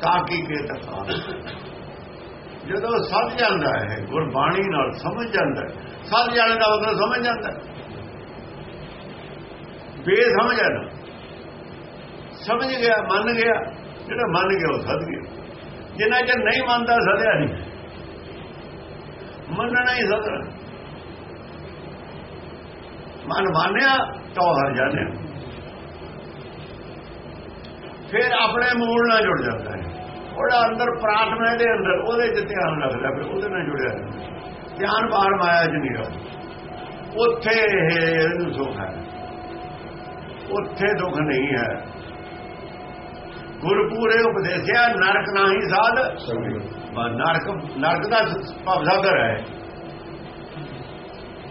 ਤਾਂ ਕੀ ਕੇ ਤਕਾ ਜਦੋਂ ਸੱਜ ਜਾਂਦਾ ਹੈ ਗੁਰਬਾਣੀ ਨਾਲ ਸਮਝ ਜਾਂਦਾ ਹੈ। ਸੱਜ ਜਾਣੇ ਦਾ ਮਤਲਬ ਸਮਝ ਜਾਂਦਾ ਹੈ। ਬੇਸਮਝ ਹੈ ਨਾ। ਸਮਝ ਗਿਆ ਮੰਨ ਗਿਆ ਜਿਹੜਾ ਮੰਨ ਗਿਆ ਉਹ ਸੱਜ ਗਿਆ। ਜਿੰਨਾ ਚਿਰ ਨਹੀਂ ਮੰਨਦਾ ਸਦਿਆ ਨਹੀਂ। ਮੰਨਣਾ ਹੀ ਸਦਣਾ ਮਨ ਮੰਨਿਆ ਤਾਂ ਹਰ ਜਾਣਿਆ ਫਿਰ ਆਪਣੇ ਮੂਲ ਨਾਲ ਜੁੜ ਜਾਂਦਾ ਹੈ। ਉਹਦਾ ਅੰਦਰ ਪ੍ਰਾਰਥਨਾ ਦੇ ਅੰਦਰ, ਉਹਦੇ ਚ ਧਿਆਨ ਲੱਗਦਾ ਫਿਰ ਉਹਦੇ ਨਾਲ ਜੁੜਿਆ ਧਿਆਨ ਬਾਹਰ ਮਾਇਆ ਚ ਨਹੀਂ ਰਹੋ ਉੱਥੇ ਇਹਨੂੰ ਸੁੱਖ ਹੈ। ਉੱਥੇ ਦੁੱਖ ਨਹੀਂ ਹੈ। ਗੁਰਪੂਰੇ ਉਪਦੇਸਿਆ ਨਰਕ ਨਹੀਂ ਸਾਧ। ਸੰਗੀ ਨਰਕ ਨਰਕ ਦਾ ਭਵ ਹੈ।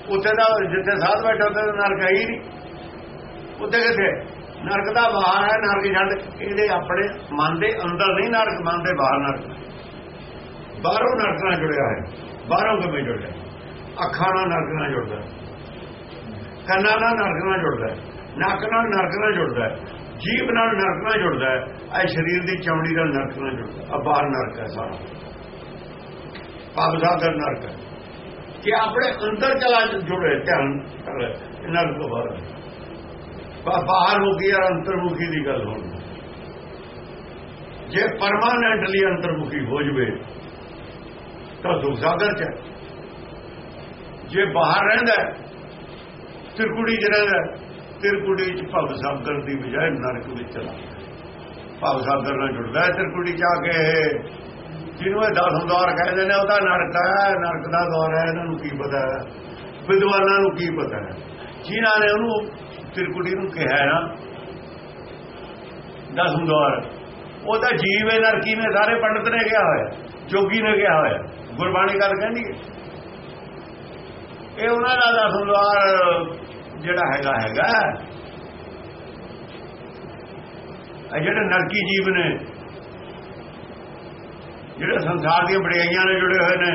ਉੱਥੇ ਦਾ ਜਿੱਥੇ ਸਾਧ ਬੈਠਾ, ਉੱਥੇ ਨਰਕ ਹੈ ਹੀ ਨਹੀਂ। ਉੱਥੇ ਕਿੱਥੇ? ਨਰਕ ਦਾ ਬਾਹਰ ਹੈ, ਨਰਕ ਛੱਡ। ਇਹਦੇ ਆਪਣੇ ਮਨ ਦੇ ਅੰਦਰ ਨਹੀਂ ਨਰਕ, ਮਨ ਦੇ ਬਾਹਰ ਨਰਕ। ਬਾਹਰੋਂ ਨਰਕ ਨਾਲ ਜੁੜਿਆ ਹੈ। ਬਾਹਰੋਂ ਕਿਵੇਂ ਜੁੜਿਆ? ਅੱਖਾਂ ਨਾਲ ਨਰਕ ਨਾਲ ਜੁੜਦਾ ਕੰਨਾਂ ਨਾਲ ਨਰਕ ਨਾਲ ਜੁੜਦਾ ਨੱਕ ਨਾਲ ਨਰਕ ਨਾਲ ਜੁੜਦਾ ਜੀਭ ਨਾਲ ਨਰਕ ਨਾਲ ਜੁੜਦਾ ਹੈ ਇਹ ਸਰੀਰ ਦੀ ਚਮੜੀ ਨਾਲ ਨਰਕ ਨਾਲ ਜੁੜਦਾ ਆ ਬਾਹਰ ਨਰਕ ਹੈ ਸਾਰਾ। ਪਾਪ ਸਾਗਰ ਨਰਕ ਹੈ। ਕਿ ਆਪਣੇ ਅੰਦਰ ਚਲਾ ਜੁੜੇ ਧਿਆਨ ਕਰ ਇਹਨਾਂ ਤੋਂ ਬਾਹਰ ਬਾ- ਬਾਹਰ ਮੁਖੀ ਔਰ ਅੰਤਰਮੁਖੀ ਦੀ ਗੱਲ ਹੋਣੀ ਜੇ ਪਰਮਾਨੈਂਟਲੀ ਅੰਤਰਮੁਖੀ ਹੋ ਜਵੇ ਤਾਂ ਦੁੱਖ ਸਾਗਰ ਚ ਹੈ। ਜੇ ਬਾਹਰ ਰਹਿੰਦਾ ਹੈ, ਤਿਰਕੁੜੀ ਚ ਰਹਿੰਦਾ ਤਿਰਕੁੜੀ ਚ ਭਵ ਸਾਗਰ ਦੀ ਬਜਾਏ ਨਰਕ ਵਿੱਚ ਚਲਾ ਭਵ ਸਾਗਰ ਨਾਲ ਜੁੜਦਾ ਹੈ ਤਿਰਕੁੜੀ ਚ ਆ ਕੇ ਜਿਹਨੂੰ ਇਹ ਦਸ ਦੌਰ ਕਹਿੰਦੇ ਨੇ ਉਹਦਾ ਨਰਕ ਹੈ, ਨਰਕ ਦਾ ਦੌਰ ਹੈ, ਇਹਨਾਂ ਨੂੰ ਕੀ ਪਤਾ ਵਿਦਵਾਨਾਂ ਨੂੰ ਕੀ ਪਤਾ ਜਿਨ੍ਹਾਂ ਨੇ ਉਹਨੂੰ ਤਿਰਕੁੜੀ ਨੂੰ ਕਿਹਾ ਨਾ, ਦਸ ਦੌਰ ਉਹਦਾ ਜੀਵ ਹੈ, ਨਰਕੀ ਨੇ, ਸਾਰੇ ਪੰਡਤ ਨੇ ਕਿਹਾ ਹੋਇਆ, ਜੋਗੀ ਨੇ ਕਿਹਾ ਹੋਇਆ। ਗੁਰਬਾਣੀ ਗੱਲ ਕਹਿੰਦੀ ਹੈ। ਇਹ ਉਹਨਾਂ ਦਾ ਦਸ ਦੌਰ ਜਿਹੜਾ ਹੈਗਾ ਹੈਗਾ। ਇਹ ਜਿਹੜੇ ਨਰਕੀ ਜੀਵ ਨੇ, ਜਿਹੜੇ ਸੰਸਾਰ ਦੀਆਂ ਬੜਾਈਆਂ ਨਾਲ ਜੁੜੇ ਹੋਏ ਨੇ,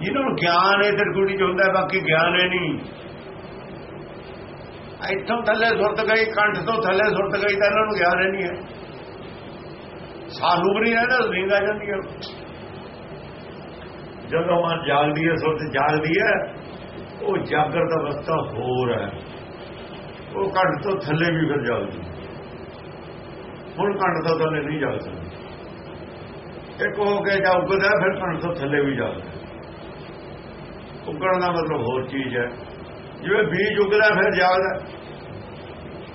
ਜਿਹਨਾਂ ਨੂੰ ਗਿਆਨ ਇਹ ਤਿਰਕੁੜੀ ਚ ਹੁੰਦਾ, ਬਾਕੀ ਗਿਆਨ ਹੈ ਨਹੀਂ। ਇੱਥੋਂ ਥੱਲੇ ਸੁਰਤ ਗਈ, ਕੰਠ ਤੋਂ ਥੱਲੇ ਸੁਰਤ ਗਈ, ਤਾਂ ਇਹਨਾਂ ਨੂੰ ਗਿਆਨ ਹੈ ਨਹੀਂ ਹੈ। ਸਾਨੂੰ ਵੀ ਨਹੀਂ ਰਹਿੰਦਾ ਨੀਂਦ ਆ ਜਾਂਦੀ ਹੈ ਜਦੋਂ ਮਨ ਜਾਗਦੀ ਹੈ, ਸੁਰਤ ਜਾਗਦੀ ਹੈ ਉਹ ਜਾਗਰਤ ਅਵਸਥਾ ਹੋਰ ਹੈ। ਉਹ ਕੰਠ ਤੋਂ ਥੱਲੇ ਵੀ ਫਿਰ ਜਾਗਦੀ ਹੁਣ ਕੰਠ ਤੋਂ ਥੱਲੇ ਨਹੀਂ ਜਾਗ ਸਕਦੀ। ਇੱਕ ਹੋ ਕੇ ਜਾਗਦਾ ਫਿਰ ਕੰਠ ਤੋਂ ਥੱਲੇ ਵੀ ਜਾਗਦਾ ਉੱਗਣ ਦਾ ਮਤਲਬ ਹੋਰ ਚੀਜ਼ ਹੈ। ਜਿਵੇਂ ਬੀਜ ਉੱਗਦਾ, ਫਿਰ ਜਾਗਦਾ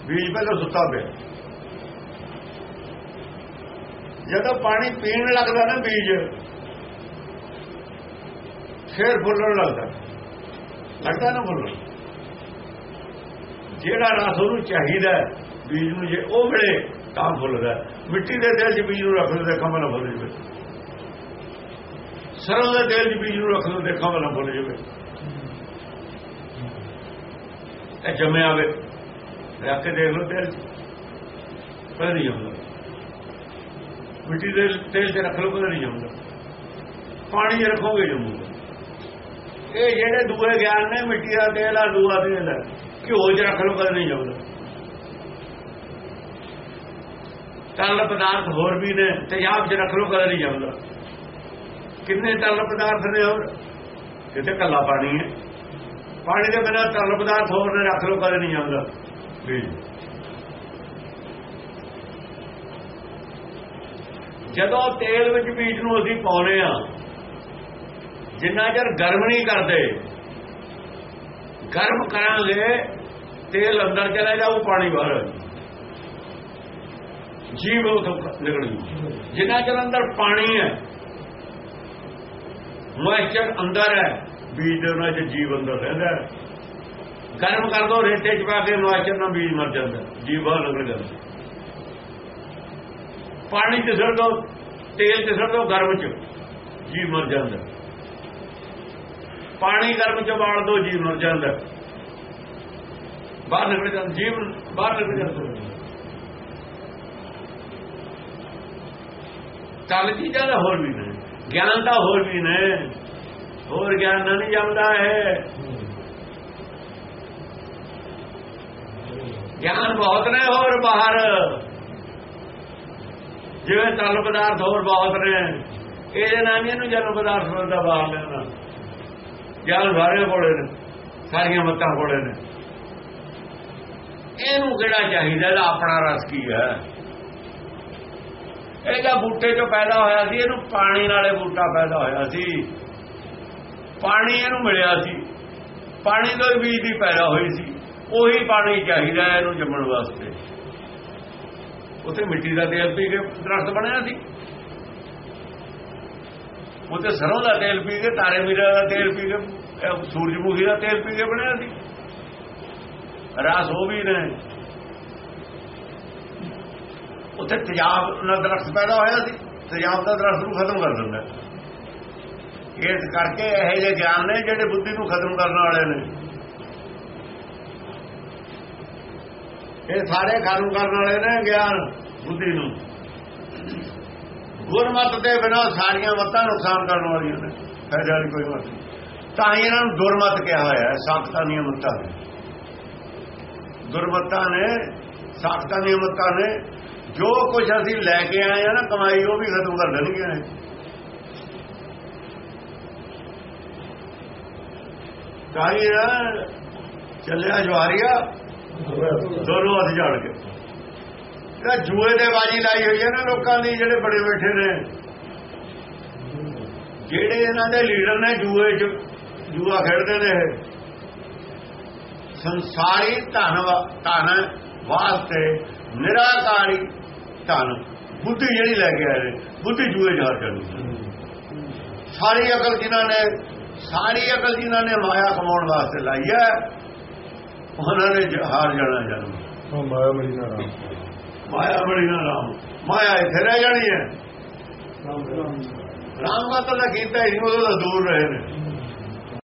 ਬੀਜ ਪਹਿਲਾਂ ਸੁੱਤਾ ਪਿਆ। ਜਦੋਂ ਪਾਣੀ ਪੀਣ ਲੱਗਦਾ ਨਾ ਬੀਜ, ਫਿਰ ਫੁੱਲਣ ਲੱਗਦਾ ਲੱਗਦਾ ਨਾ ਫੁੱਲਣ ਜਿਹੜਾ ਰਸ ਉਹਨੂੰ ਚਾਹੀਦਾ ਬੀਜ ਨੂੰ ਜੇ ਉਹ ਮਿਲੇ ਤਾਂ ਫੁੱਲਦਾ ਮਿੱਟੀ ਦੇ ਤੇਲ 'ਚ ਬੀਜ ਨੂੰ ਰੱਖ ਲਓ ਦੇਖਾਂ ਮਨ ਫੁੱਲ ਜਵੇ। ਸਰੋਂ ਦੇ ਤੇਲ 'ਚ ਬੀਜ ਨੂੰ ਰੱਖ ਲਓ ਦੇਖਾਂ ਮਨ ਫੁੱਲ ਜਵੇ। ਇਹ ਜੰਮਿਆ ਆਵੇ ਰੱਖ ਕੇ ਦੇਖ ਲਓ ਤੇਲ 'ਚ। ਕਦੇ ਨਹੀਂ ਆਉਂਦਾ। ਮਿੱਟੀ ਦੇ ਤੇਲ 'ਚ ਰੱਖ ਲਓ ਕਦੇ ਨਹੀਂ ਆਉਂਦਾ। ਪਾਣੀ 'ਚ ਰੱਖੋਗੇ ਜੰਮੂਗਾ ਇਹ ਜਿਹੜੇ ਦੂਏ ਗਿਆਨ ਨੇ, ਮਿੱਟੀ ਦਾ ਤੇਲ ਆ, ਦੂਆ ਤੇਲ ਹੈ ਘਿਓ 'ਚ ਰੱਖ ਲਓ, ਕਦੇ ਨਹੀਂ ਜੰਮਦਾ ਤਰਲ ਪਦਾਰਥ ਹੋਰ ਵੀ ਨੇ ਤੇਜ਼ਾਬ 'ਚ ਰੱਖ ਲਓ, ਕਦੇ ਨਹੀਂ ਜਾਂਦਾ ਕਿੰਨੇ ਤਰਲ ਪਦਾਰਥ ਨੇ ਹੋਰ? ਕਿਤੇ ਕੱਲਾ ਪਾਣੀ ਹੈ। ਪਾਣੀ ਦੇ ਬਿਨਾਂ ਤਰਲ ਪਦਾਰਥ ਹੋਰ ਨੇ, ਰੱਖ ਲਓ, ਕਦੇ ਨਹੀਂ ਜਾਂਦਾ ਵੀ ਜਦੋਂ ਤੇਲ ਵਿੱਚ ਬੀਜ ਨੂੰ ਅਸੀਂ ਪਾਉਨੇ ਆ ਜਿੰਨਾ ਚਿਰ ਗਰਮ ਨਹੀਂ ਕਰਦੇ, ਗਰਮ ਕਰਾਂਗੇ, ਤੇਲ ਅੰਦਰ ਚਲਾ ਜਾਊ, ਪਾਣੀ ਬਾਹਰ। ਜੀਵ ਉਥੋਂ ਨਿਕਲ ਜੂ। ਜਿੰਨਾ ਚਿਰ ਅੰਦਰ ਪਾਣੀ ਹੈ, ਮੋਇਸਚਰ ਅੰਦਰ ਹੈ, ਬੀਜ ਦੇ ਉਹਨਾਂ ਚ ਜੀਵ ਅੰਦਰ ਰਹਿੰਦਾ ਗਰਮ ਕਰ ਦੋ, ਰੇਤੇ ਚ ਪਾ ਕੇ ਮੋਇਸਚਰ ਨਾਲ ਬੀਜ ਮਰ ਜਾਂਦਾ ਜੀਵ ਬਾਹਰ ਨਿਕਲ ਜਾਂਦਾ ਪਾਣੀ ਚ ਸਿਰ ਦੋ, ਤੇਲ ਚ ਸਿਰ ਦੋ, ਗਰਮ ਚ ਜੀਵ ਮਰ ਜਾਂਦਾ ਪਾਣੀ ਗਰਮ ਚ ਬਾਲ ਦੋ ਜੀਵ ਮਰ ਜਾਂਦਾ। ਬਾਹਰ ਨਿਕਲ ਜਾਂਦਾ ਜੀਵ ਬਾਹਰ ਨਿਕਲ ਜਾਂਦਾ। ਚੱਲ ਚੀਜ਼ਾਂ ਦਾ ਹੋਰ ਵੀ ਨੇ, ਗਿਆਨ ਦਾ ਹੋਰ ਵੀ ਨੇ। ਹੋਰ ਗਿਆਨ ਨਾਲ ਨਹੀਂ ਜਮਦਾ ਹੈ ਗਿਆਨ ਬਹੁਤ ਨੇ ਹੋਰ ਬਾਹਰ। ਜਿਵੇਂ ਤਰਲ ਪਦਾਰਥ ਹੋਰ ਬਹੁਤ ਨੇ। ਇਹਦੇ ਨਾਲ ਇਹਨੂੰ ਜਨਮ ਪਦਾਰਥ ਮਿਲਦਾ ਬਾਹਰ ਲੈਣਾ ਗਿਆਨ ਸਾਰੇ ਕੋਲੇ ਨੇ, ਸਾਰੀਆਂ ਮੱਤਾਂ ਕੋਲੇ ਨੇ। ਇਹਨੂੰ ਕਿਹੜਾ ਚਾਹੀਦਾ, ਇਹਦਾ ਆਪਣਾ ਰਸ ਕੀ ਹੈ? ਇਹਦਾ ਬੂਟੇ ਚੋਂ ਪੈਦਾ ਹੋਇਆ ਸੀ, ਇਹਨੂੰ ਪਾਣੀ ਨਾਲੇ ਬੂਟਾ ਪੈਦਾ ਹੋਇਆ ਸੀ। ਪਾਣੀ ਇਹਨੂੰ ਮਿਲਿਆ ਸੀ। ਪਾਣੀ ਤੋਂ ਬੀਜ ਦੀ ਪੈਦਾ ਹੋਈ ਸੀ। ਉਹੀ ਪਾਣੀ ਚਾਹੀਦਾ ਇਹਨੂੰ ਜੰਮਣ ਵਾਸਤੇ। ਉੱਥੇ ਮਿੱਟੀ ਦਾ ਤੇਲ ਪੀ ਕੇ ਦਰਖਤ ਬਣਿਆ ਸੀ। ਉੱਥੇ ਸਰੋਂ ਦਾ ਤੇਲ ਪੀ ਕੇ, ਤਾਰੇ ਮੀਰਾ ਦਾ ਤੇਲ ਪੀ ਕੇ ਸੂਰਜਮੁਖੀ ਦਾ ਤੇਲ ਪੀ ਕੇ ਬਣਿਆ ਸੀ। ਰਸ ਉਹ ਵੀ ਨੇ। ਉੱਥੇ ਤੇਜ਼ਾਬ ਨਾਲ ਦਰਖਤ ਪੈਦਾ ਹੋਇਆ ਸੀ। ਤੇਜ਼ਾਬ ਦਾ ਦਰਖਤ ਨੂੰ ਖਤਮ ਕਰ ਦਿੰਦਾ। ਇਸ ਕਰਕੇ ਇਹ ਜਿਹੇ ਗਿਆਨ ਨੇ ਜਿਹੜੇ ਬੁੱਧੀ ਨੂੰ ਖਤਮ ਕਰਨ ਵਾਲੇ ਨੇ। ਇਹ ਸਾਰੇ ਖਤਮ ਕਰਨ ਵਾਲੇ ਨੇ ਗਿਆਨ ਬੁੱਧੀ ਨੂੰ। ਗੁਰਮਤ ਦੇ ਬਿਨਾਂ ਸਾਰੀਆਂ ਮਤਾਂ ਨੁਕਸਾਨ ਕਰਨ ਵਾਲੀਆਂ ਨੇ। ਫਾਇਦਾ ਵਾਲੀ ਕੋਈ ਮਤ। ਨਹੀਂ ਤਾਂ ਹੀ ਇਹਨਾਂ ਨੂੰ ਦੁਰਮਤ ਕਿਹਾ ਹੋਇਆ ਹੈ ਸਾਖਤਾਂ ਦੀਆਂ ਮਤਾਂ ਨੇ। ਦੁਰਮਤਾਂ ਨੇ ਸਾਖਤਾਂ ਦੀਆਂ ਮਤਾਂ ਨੇ। ਜੋ ਕੁਝ ਅਸੀਂ ਲੈ ਕੇ ਆਏ ਆ ਨਾ ਕਮਾਈ ਉਹ ਵੀ ਖਤਮ ਕਰ ਦੇਣਗੇ ਕਾਹੀ ਨਾ ਚੱਲਿਆ ਜਵਾਰੀਆ ਦੋਨੋਂ ਹੱਥ ਕੇ। ਇਹ ਜੂਏ ਦੇ ਬਾਜੀ ਲਾਈ ਹੋਈ ਹੈ ਨਾ ਲੋਕਾਂ ਦੀ, ਜਿਹੜੇ ਬੜੇ ਬੈਠੇ ਨੇ। ਜਿਹੜੇ ਇਹਨਾਂ ਦੇ ਲੀਡਰ ਨੇ ਜੂਏ ਚ, ਜੂਆ ਖੇਡਦੇ ਨੇ ਸੰਸਾਰੀ ਧਨ ਧਨ ਵਾਸਤੇ ਨਿਰਾਕਾਰੀ ਧਨ, ਬੁੱਧੀ ਜਿਹੜੀ ਲੈ ਕੇ ਆਏ ਨੇ, ਬੁੱਧੀ ਜੂਏ ਜਾ ਚੱਲਦੀ ਸਾਰੀ ਅਕਲ ਜਿਨ੍ਹਾਂ ਨੇ, ਸਾਰੀ ਅਕਲ ਜਿਨ੍ਹਾਂ ਨੇ ਮਾਇਆ ਕਮਾਉਣ ਵਾਸਤੇ ਲਾਈ ਹੈ, ਉਹਨਾਂ ਨੇ ਹਾਰ ਜਾਣਾ ਜਨਮ। ਮਾਇਆ ਮਰੀ ਨਾ ਮਾਇਆ ਬੜੀ ਨਾ ਰਾਮ। ਮਾਇਆ ਇੱਥੇ ਰਹਿ ਜਾਣੀ ਹੈ। ਰਾਮ ਮਾਤਾ ਦਾ ਕੀਤਾ ਹੀ ਤਾਂ ਦੂਰ ਰਹੇ ਨੇ।